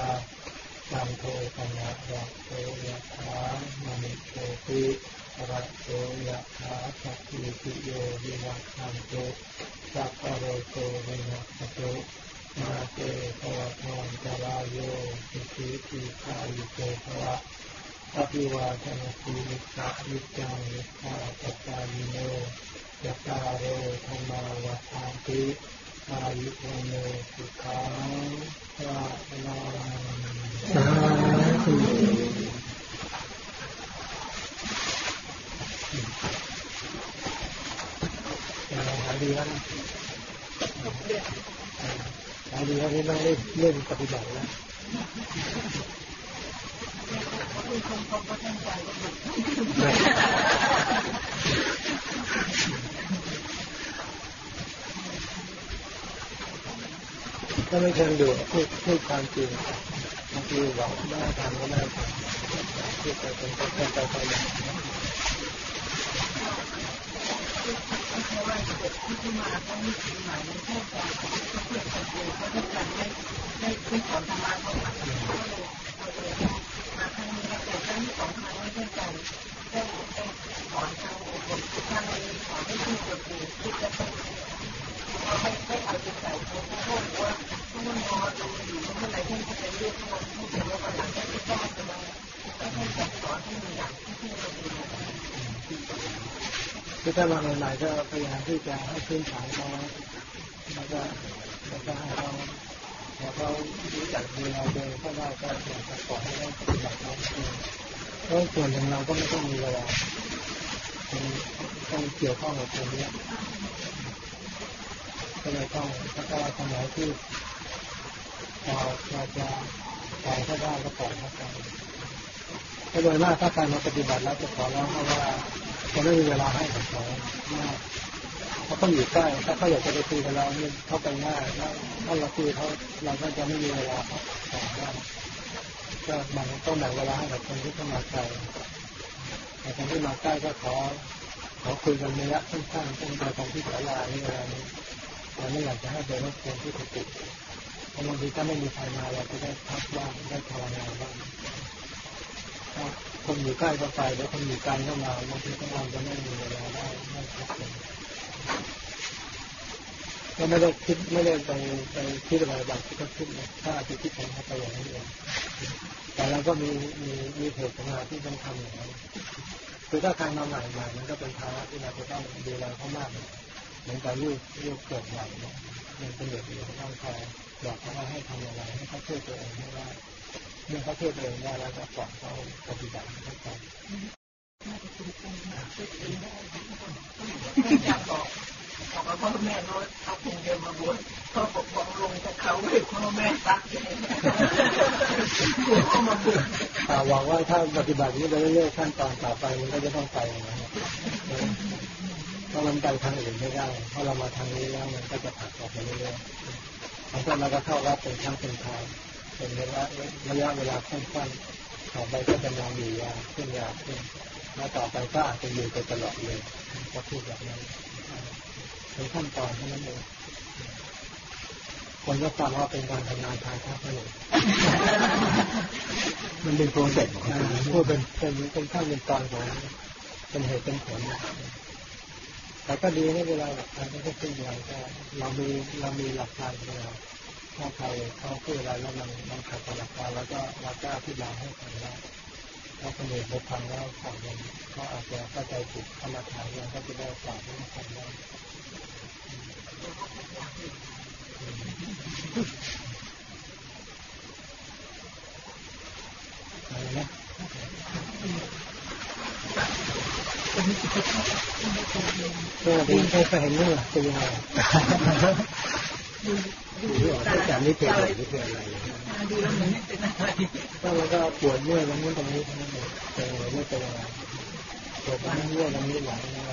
สัมโทปัญญาระโตยะถามณิโชติ ระโตยะถาสัพพิติโยวิวัชชันโตสัพพโรโกวินัสโตมาเตภวะทอนจารายโยสิทิติคายุโตภวะอภิวาทนาสีนิสาวิจังนิสาปตายิโนยะตาโรธรรมาวะทานติอายุวโนสุขังพระลังสาธุหาย ดีแล้วนะหายดีแล้วนี่ต้องเล่นเล่นปฏิบัติแล้วคุณคงพบว่าท่านใจก็ไม่เชิงดูพูดพูดความจริงบางทีบอกไม่ได้ทำก็ไม่ได้ทำพูดไปเป็นไปไปไป เพราะว่าเกิดที่มาต้องมีสิ่งใหม่ในแค่การเพื่อสังเกตว่าถ้าการได้ได้ขึ้นของธรรมะเขาก็เลยมาครั้งนี้แต่ครั้งที่สองครั้งไม่ได้ใจได้ได้สอนทางอบรมทางนี้สอนให้ผู้เกิดเหตุที่จะต้องเราไม่ไม่เอาใจใส่เขาเพราะว่าเพราะว่ารอดูอยู่เมื่อไหร่ท่าจะไปเรียกเขาผู้เกิดว่าหลังจากที่ได้จะมาก็ให้สอนให้มีหลักที่เราดู คือถ้ามาใหม่ๆก็พยายามที่จะให้พื้นฐานเขาแล้วก็แล้วก็ให้เขาพอเขารู้จักดูแลตัวเองก็ได้ก็อยากจะปล่อยให้เขาปฏิบัติตามเองเพราะส่วนหนึ่งเราก็ไม่ต้องมีเวลาต้องเกี่ยวข้องกับตรงนี้ก็เลยต้องถ้าก็สมัยที่เราเราจะปล่อยเขาได้ก็ปล่อยเขาไปก็โดยมากถ้าการมาปฏิบัติแล้วจะขอร้องเขาว่า จะไม่มีเวลาให้กับเขาเขาต้องอยู่ใกล้ถ้าเขาอยากจะไปคุยกับเราเนี่ยเขาไปง่ายถ้าเราคุยเขาเราก็จะไม่มีเวลาต่อได้ก็แบ่งต้องแบ่งเวลาให้กับคนที่เข้ามาไกลแต่คนที่มาใกล้ก็ขอขอคุยกันระยะสั้นๆเป็นการที่ศาลานี่อะไรนี้แต่ไม่อยากจะให้ไปรบกวนที่กุฏิเพราะบางทีถ้าไม่มีใครมาเราจะได้พักบ้างได้ภาวนาบ้าง คนอยู่ใกล้ก็ไปแล้วคนอยู่ไกลก็มาบางทีก็เราจะไม่มีเวลาได้ไม่พักเลยก็ไม่ได้คิดไม่ได้ไปไปคิดอะไรบางที่ก็คิดนะถ้าอาจจะคิดของเขาไปอย่างนี้เองแต่เราก็มีมีมีเหตุของเราที่ต้องทำอย่างนั้นคือถ้าใครมาใหม่ใหม่มันก็เป็นภาระที่เราจะต้องดูแลเขามากเหมือนกับลูกลูกเกิดใหม่เนี่ยเป็นเด็กอยู่ต้องคอยบอกเขาว่าให้ทำอะไรให้เขาช่วยตัวเองให้ได้ มื่อเขาช่วยตัวเองได้แล้วก็ปล่อยเขาปฏิบัติให้เขาไม่อยากบอกบอกว่าพ่อแม่รถเอาคงเดินมาบวชเขาบอกบอกลงจากเขาเลยพ่อแม่ซักเลยกลัวเขามาบวชอ่หวังว่าถ้าปฏิบัตินี้ไปเรื่อยๆขั้นตอนต่อไปมันก็จะต้องไปอย่างนั้นเพราะมันไปทางอื่นไม่ได้เพราะเรามาทางนี้แล้วมันก็จะผักออกไปเรื่อยๆแล้วก็เราก็เข้ารับเป็นครั้งเป็นคราว เป็นระยะระยะเวลาสั้นๆต่อไปก็จะนอนอยู่ยาวขึ้นยาวขึ้นแล้วต่อไปก็อาจจะอยู่ไปตลอดเลยก็พูดแบบนั้นเป็นขั้นตอนเท่านั้นเองคนก็ฟังว่าเป็นการทำงานทางทัพนั่นเองมันเป็นโปรเซสของมันพูดเป็นเป็นเป็นขั้นเป็นตอนของเป็นเหตุเป็นผลแต่ก็ดีไม่เป็นไรหรอกการไม่ได้ขึ้นอะไรก็เรามีเรามีหลักการของเรา ถ้าใครเขาพูดอะไรแล้วมันมันขัดกับหลักการแล้วก็เราก็อธิบายให้ฟังได้ถ้าคนอื่นไปฟังแล้วฟังมันก็อาจจะเข้าใจผิดเข้ามาถามเราก็จะได้ตอบที่ฟังได้อะไรนะเป็นสุขภาพก็ดีใครเคยเห็นนี่หรอเป็นยังไง ดูดูหรือออกตาจากนี้คืออะไรนี่คืออะไรดูแล้วเหมือนไม่เป็นอะไรก็มันก็ปวดเมื่อยตรงนี้ตรงนี้ทั้งนั้นเลยเป็นอะไรไม่เป็นอะไรปวดตรงนี้เมื่อยตรงนี้หลังอะไร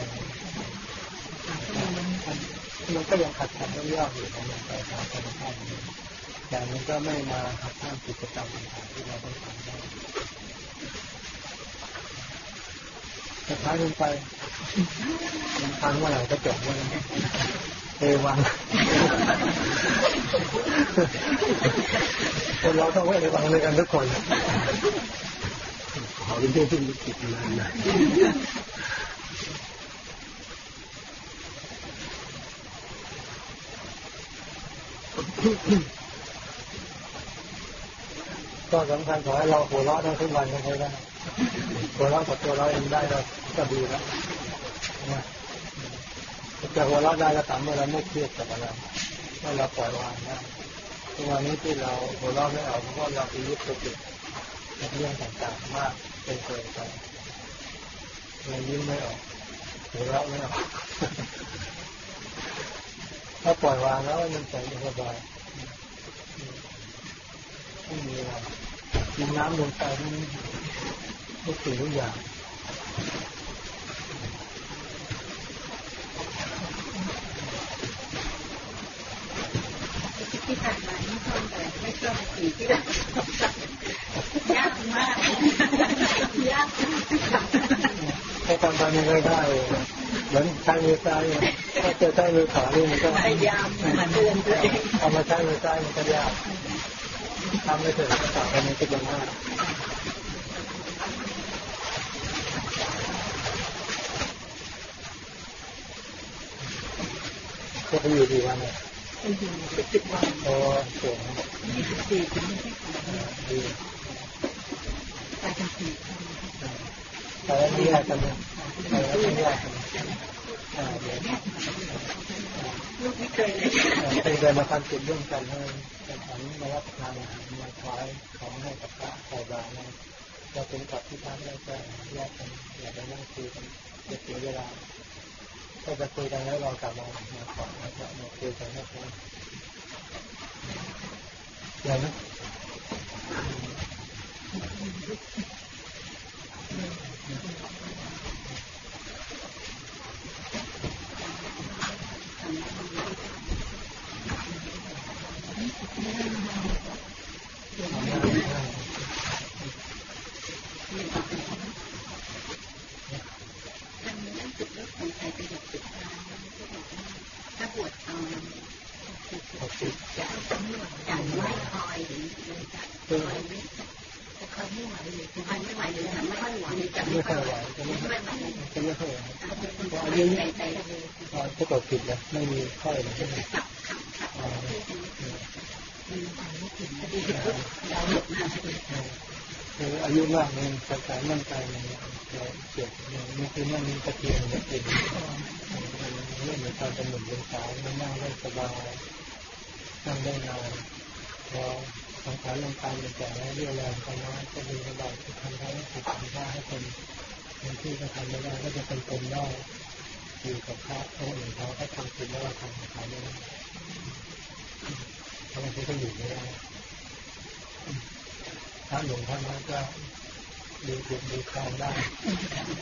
มันก็ยังขัดขัดยากๆอยู่ของมันไปตามธรรมชาติแต่มันก็ไม่มาขัดข้ามกิจกรรมต่างๆที่เราต้องทำได้สุดท้าลงไปมันพังเมื่อไหร่ก็จบเมื่อนั้น เอวังคนเราต้องเอวังด้วยกันทุกคนขอเป็นเรื่องที่มีจิตนานนะก็สำคัญขอให้เราหัวเราะได้ทุกวันก็ใช้ได้หัวเราะกับตัวเราเองได้เราก็ดีแล้วนะ จะหัวเราะได้ก็ตามเมื่อเราไม่เครียดกับอะไรเมื่อเราปล่อยวางได้ทุกวันนี้ที่เราหัวเราะไม่ออกเพราะว่าเราไปยึดติดกับเรื่องต่างๆมากเป็นเกินไปเรายิ้มไม่ออกหัวเราะไม่ออกถ้าปล่อยวางแล้วมันใจสบายไม่มีอะไรกินน้ำลงไปนี่ทุกสิ่งทุกอย่าง ที่ผ่านมาที่ชอบแต่ไม่ชอบสีที่แบบยากมากยากถ้าทำไปมันไม่ได้เหมือนใช้มือซ้ายถ้าเจอใช้มือขวานี่มันก็พยายามเตือนตัวเองเอามาใช้มือซ้ายมันก็ยากทำไม่ถึงก็ต่อไปมันก็จะง่ายก็ไปอยู่ดีวันเนี่ย ไปอยู่สิบสิบวันโอ้เก่งยี่สิบสี่ถึงยี่สิบสี่ดีไปกันสี่แต่ว่าไม่ยากกันเลยแต่ว่าไม่ยากกันอ่าเดี๋ยวลูกไม่เคยเลยเป็นเดินมาทำจุดร่วมกันให้แต่ฉันมารับทานอาหารมาถวายของให้กับพระใส่บานะเราเป็นกับที่พักแล้วก็แยกกันอย่าไปนั่งคุยกันเสียเวลา ก็จะคุยกันแล้วเรากลับมามาขอแล้วก็มาคุยกันให้พออย่างนั้นะานนั่งจุดเลิกของไทยประโยคสุดท้ายถ้าบวชเอาจะเอาสำนวนอย่างไม่คอยหรือเลยจะคอยไม่จะคอยไม่ไหวหรือจะคอยไม่ไหวหรือทำไม่ค่อยไหวหรือจะ ไม่ ไม่ ค่ ค่ อ อย ย ไห ไห ว ว จะไม่ค่อย ไม่ไหว จะไม่ค่อยไหว พออายุใจใจเลย พอถ้าเกิดผิดแล้วไม่มีค่อยเลยไม่มี สับขับขับมีทางไม่ถึงพอดีปุ๊บเราหลบหน้าพอดี คืออา ยุมากมันสถานร่างกายมันเราเจ็บมันคือนั่งตะเกียงมันเป็นเรื่องเหมือนการเป็นหนุ่มเป็นสาวมันนั่งได้สบายนั่งได้นานพอสังขารร่างกายมันแก่แล้วเรี่ยวแรงก็น้อยก็มีระดับที่ทำให้สุขภาพให้คนคนที่ก็ทำไม่ได้ก็จะเป็นคนได้อยู่กับพระเขาอื่นเขาเขาทำผิดแล้วเราทำกับเขาไม่ได้เพราะบางทีก็อยู่ไม่ได้พระหลวงท่านก็ ดูจุดดูคลองได้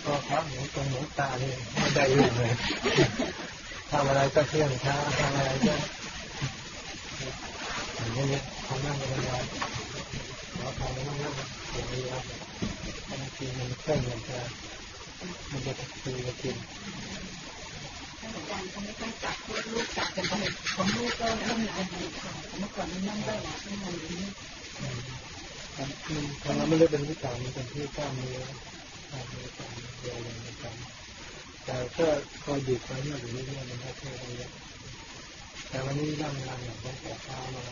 ก็พระหนูตรงหนูตาเนี่ยไม่ได้เรื่งเลยทำอะไรก็เที่ยงช้าทำอะไรก็อย่างนี้เขานั่งกันแล้เราทำแล้วนั่งอย่างนี้ครับบางทีมันเครื่องมันจะมันจะตีกันกินอาจารย์เขาไม่ต้องจับลูกจับกันไปของลูกก็เริ่มมีอดีตค่ะเมื่อก่อนนั่งได้หลายชั่วโมงนี้ มันตอนนั้นไม่ได้เป็นวิจารณ์มันเป็นที่กล้ามเนื้อกล้ามเนื้อกล้ามเนื้ออะไรต่างๆแต่ก็คอยหยุดไว้เมื่ออยู่เรื่อยๆมันก็ช่วยได้เยอะแต่วันนี้นั่งงานอย่างตั้งแต่เช้ามา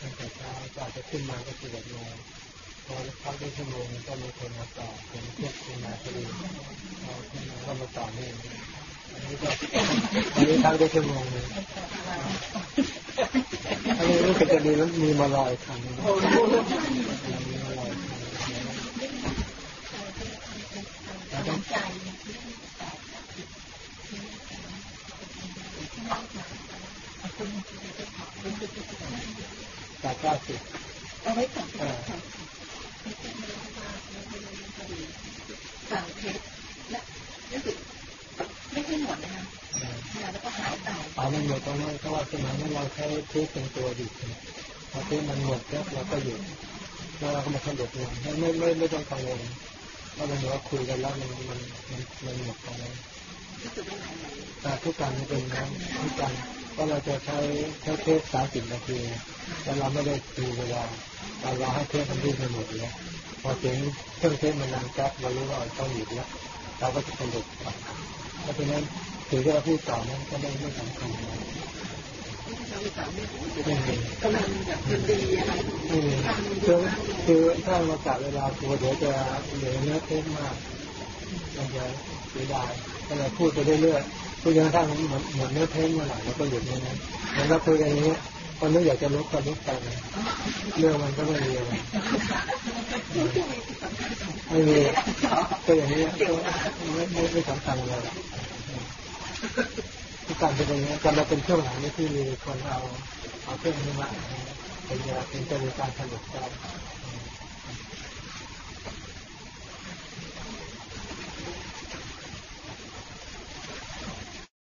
ตั้งแต่เช้าก็อาจจะขึ้นมาก็สิบเอ็ดโมงพอพักได้ชั่วโมงก็มีคนมาต่อผมเทียบคุณนาคดีเอาขึ้นมาก็มาต่อนี่อันนี้ก็อันนี้พักได้ชั่วโมงนึง อันนี้รู้สึกจะมีมีมาลอยคันมีมาลอยคันแล้วต้องใจากเก้าสิบเอาไว้ก่อนอ่าสั่งเทปและรู้สึกไม่ใช่หมดนะคะแล้วก็หายไป เอามันหมดตรงนั้นเพราะว่าสมัยนั้นเราใช้เทปเป็นตัวหยุดพอเทปมันหมดแล้วเราก็หยุดแล้วเราก็มาขยับลงไม่ไม่ไม่ไม่ต้องกังวลว่ามันว่าคุยกันแล้วมันมันมันมันหมดตรงนั้นรู้สึกว่าหายไปแต่ทุกการมันเป็นนะทุกการก็เราจะใช้ใช้เทปสามสิบนาทีแต่เราไม่ได้ดูเวลาเรารอให้เทปมันดิ้นไปหมดแล้วพอเสียงเครื่องเทปมันดังแก๊บเรารู้ว่าต้องหยุดแล้วเราก็จะขยับต่อเพราะฉะนั้น ถึงที่เราพูดต่อนั้นก็ไม่ไม่สำคัญอะไรเราสามารถไม่มีกำลังดีอะไรคือคือถ้าเรากะเวลาตัวเดี๋ยวจะเหลือเนื้อเทปมากมันจะเสียดายก็เลยพูดไปเรื่อยๆพูดจนกระทั่งเหมือนเหมือนเนื้อเทปเมื่อไหร่เราก็หยุดอย่างนั้นเหมือนเราคุยกันอย่างเงี้ยคนนึกอยากจะลุกก็ลุกไปเรื่องมันก็ไม่มีอะไรไม่มีก็อย่างนี้ไม่ไม่สำคัญเลย ทุกการเป็นอย่างนี้การเราเป็นช่วงหลังนี่ที่มีคนเอาเอาเครื่องนี้มาเป็นยาเป็นจะมีการผลิตได้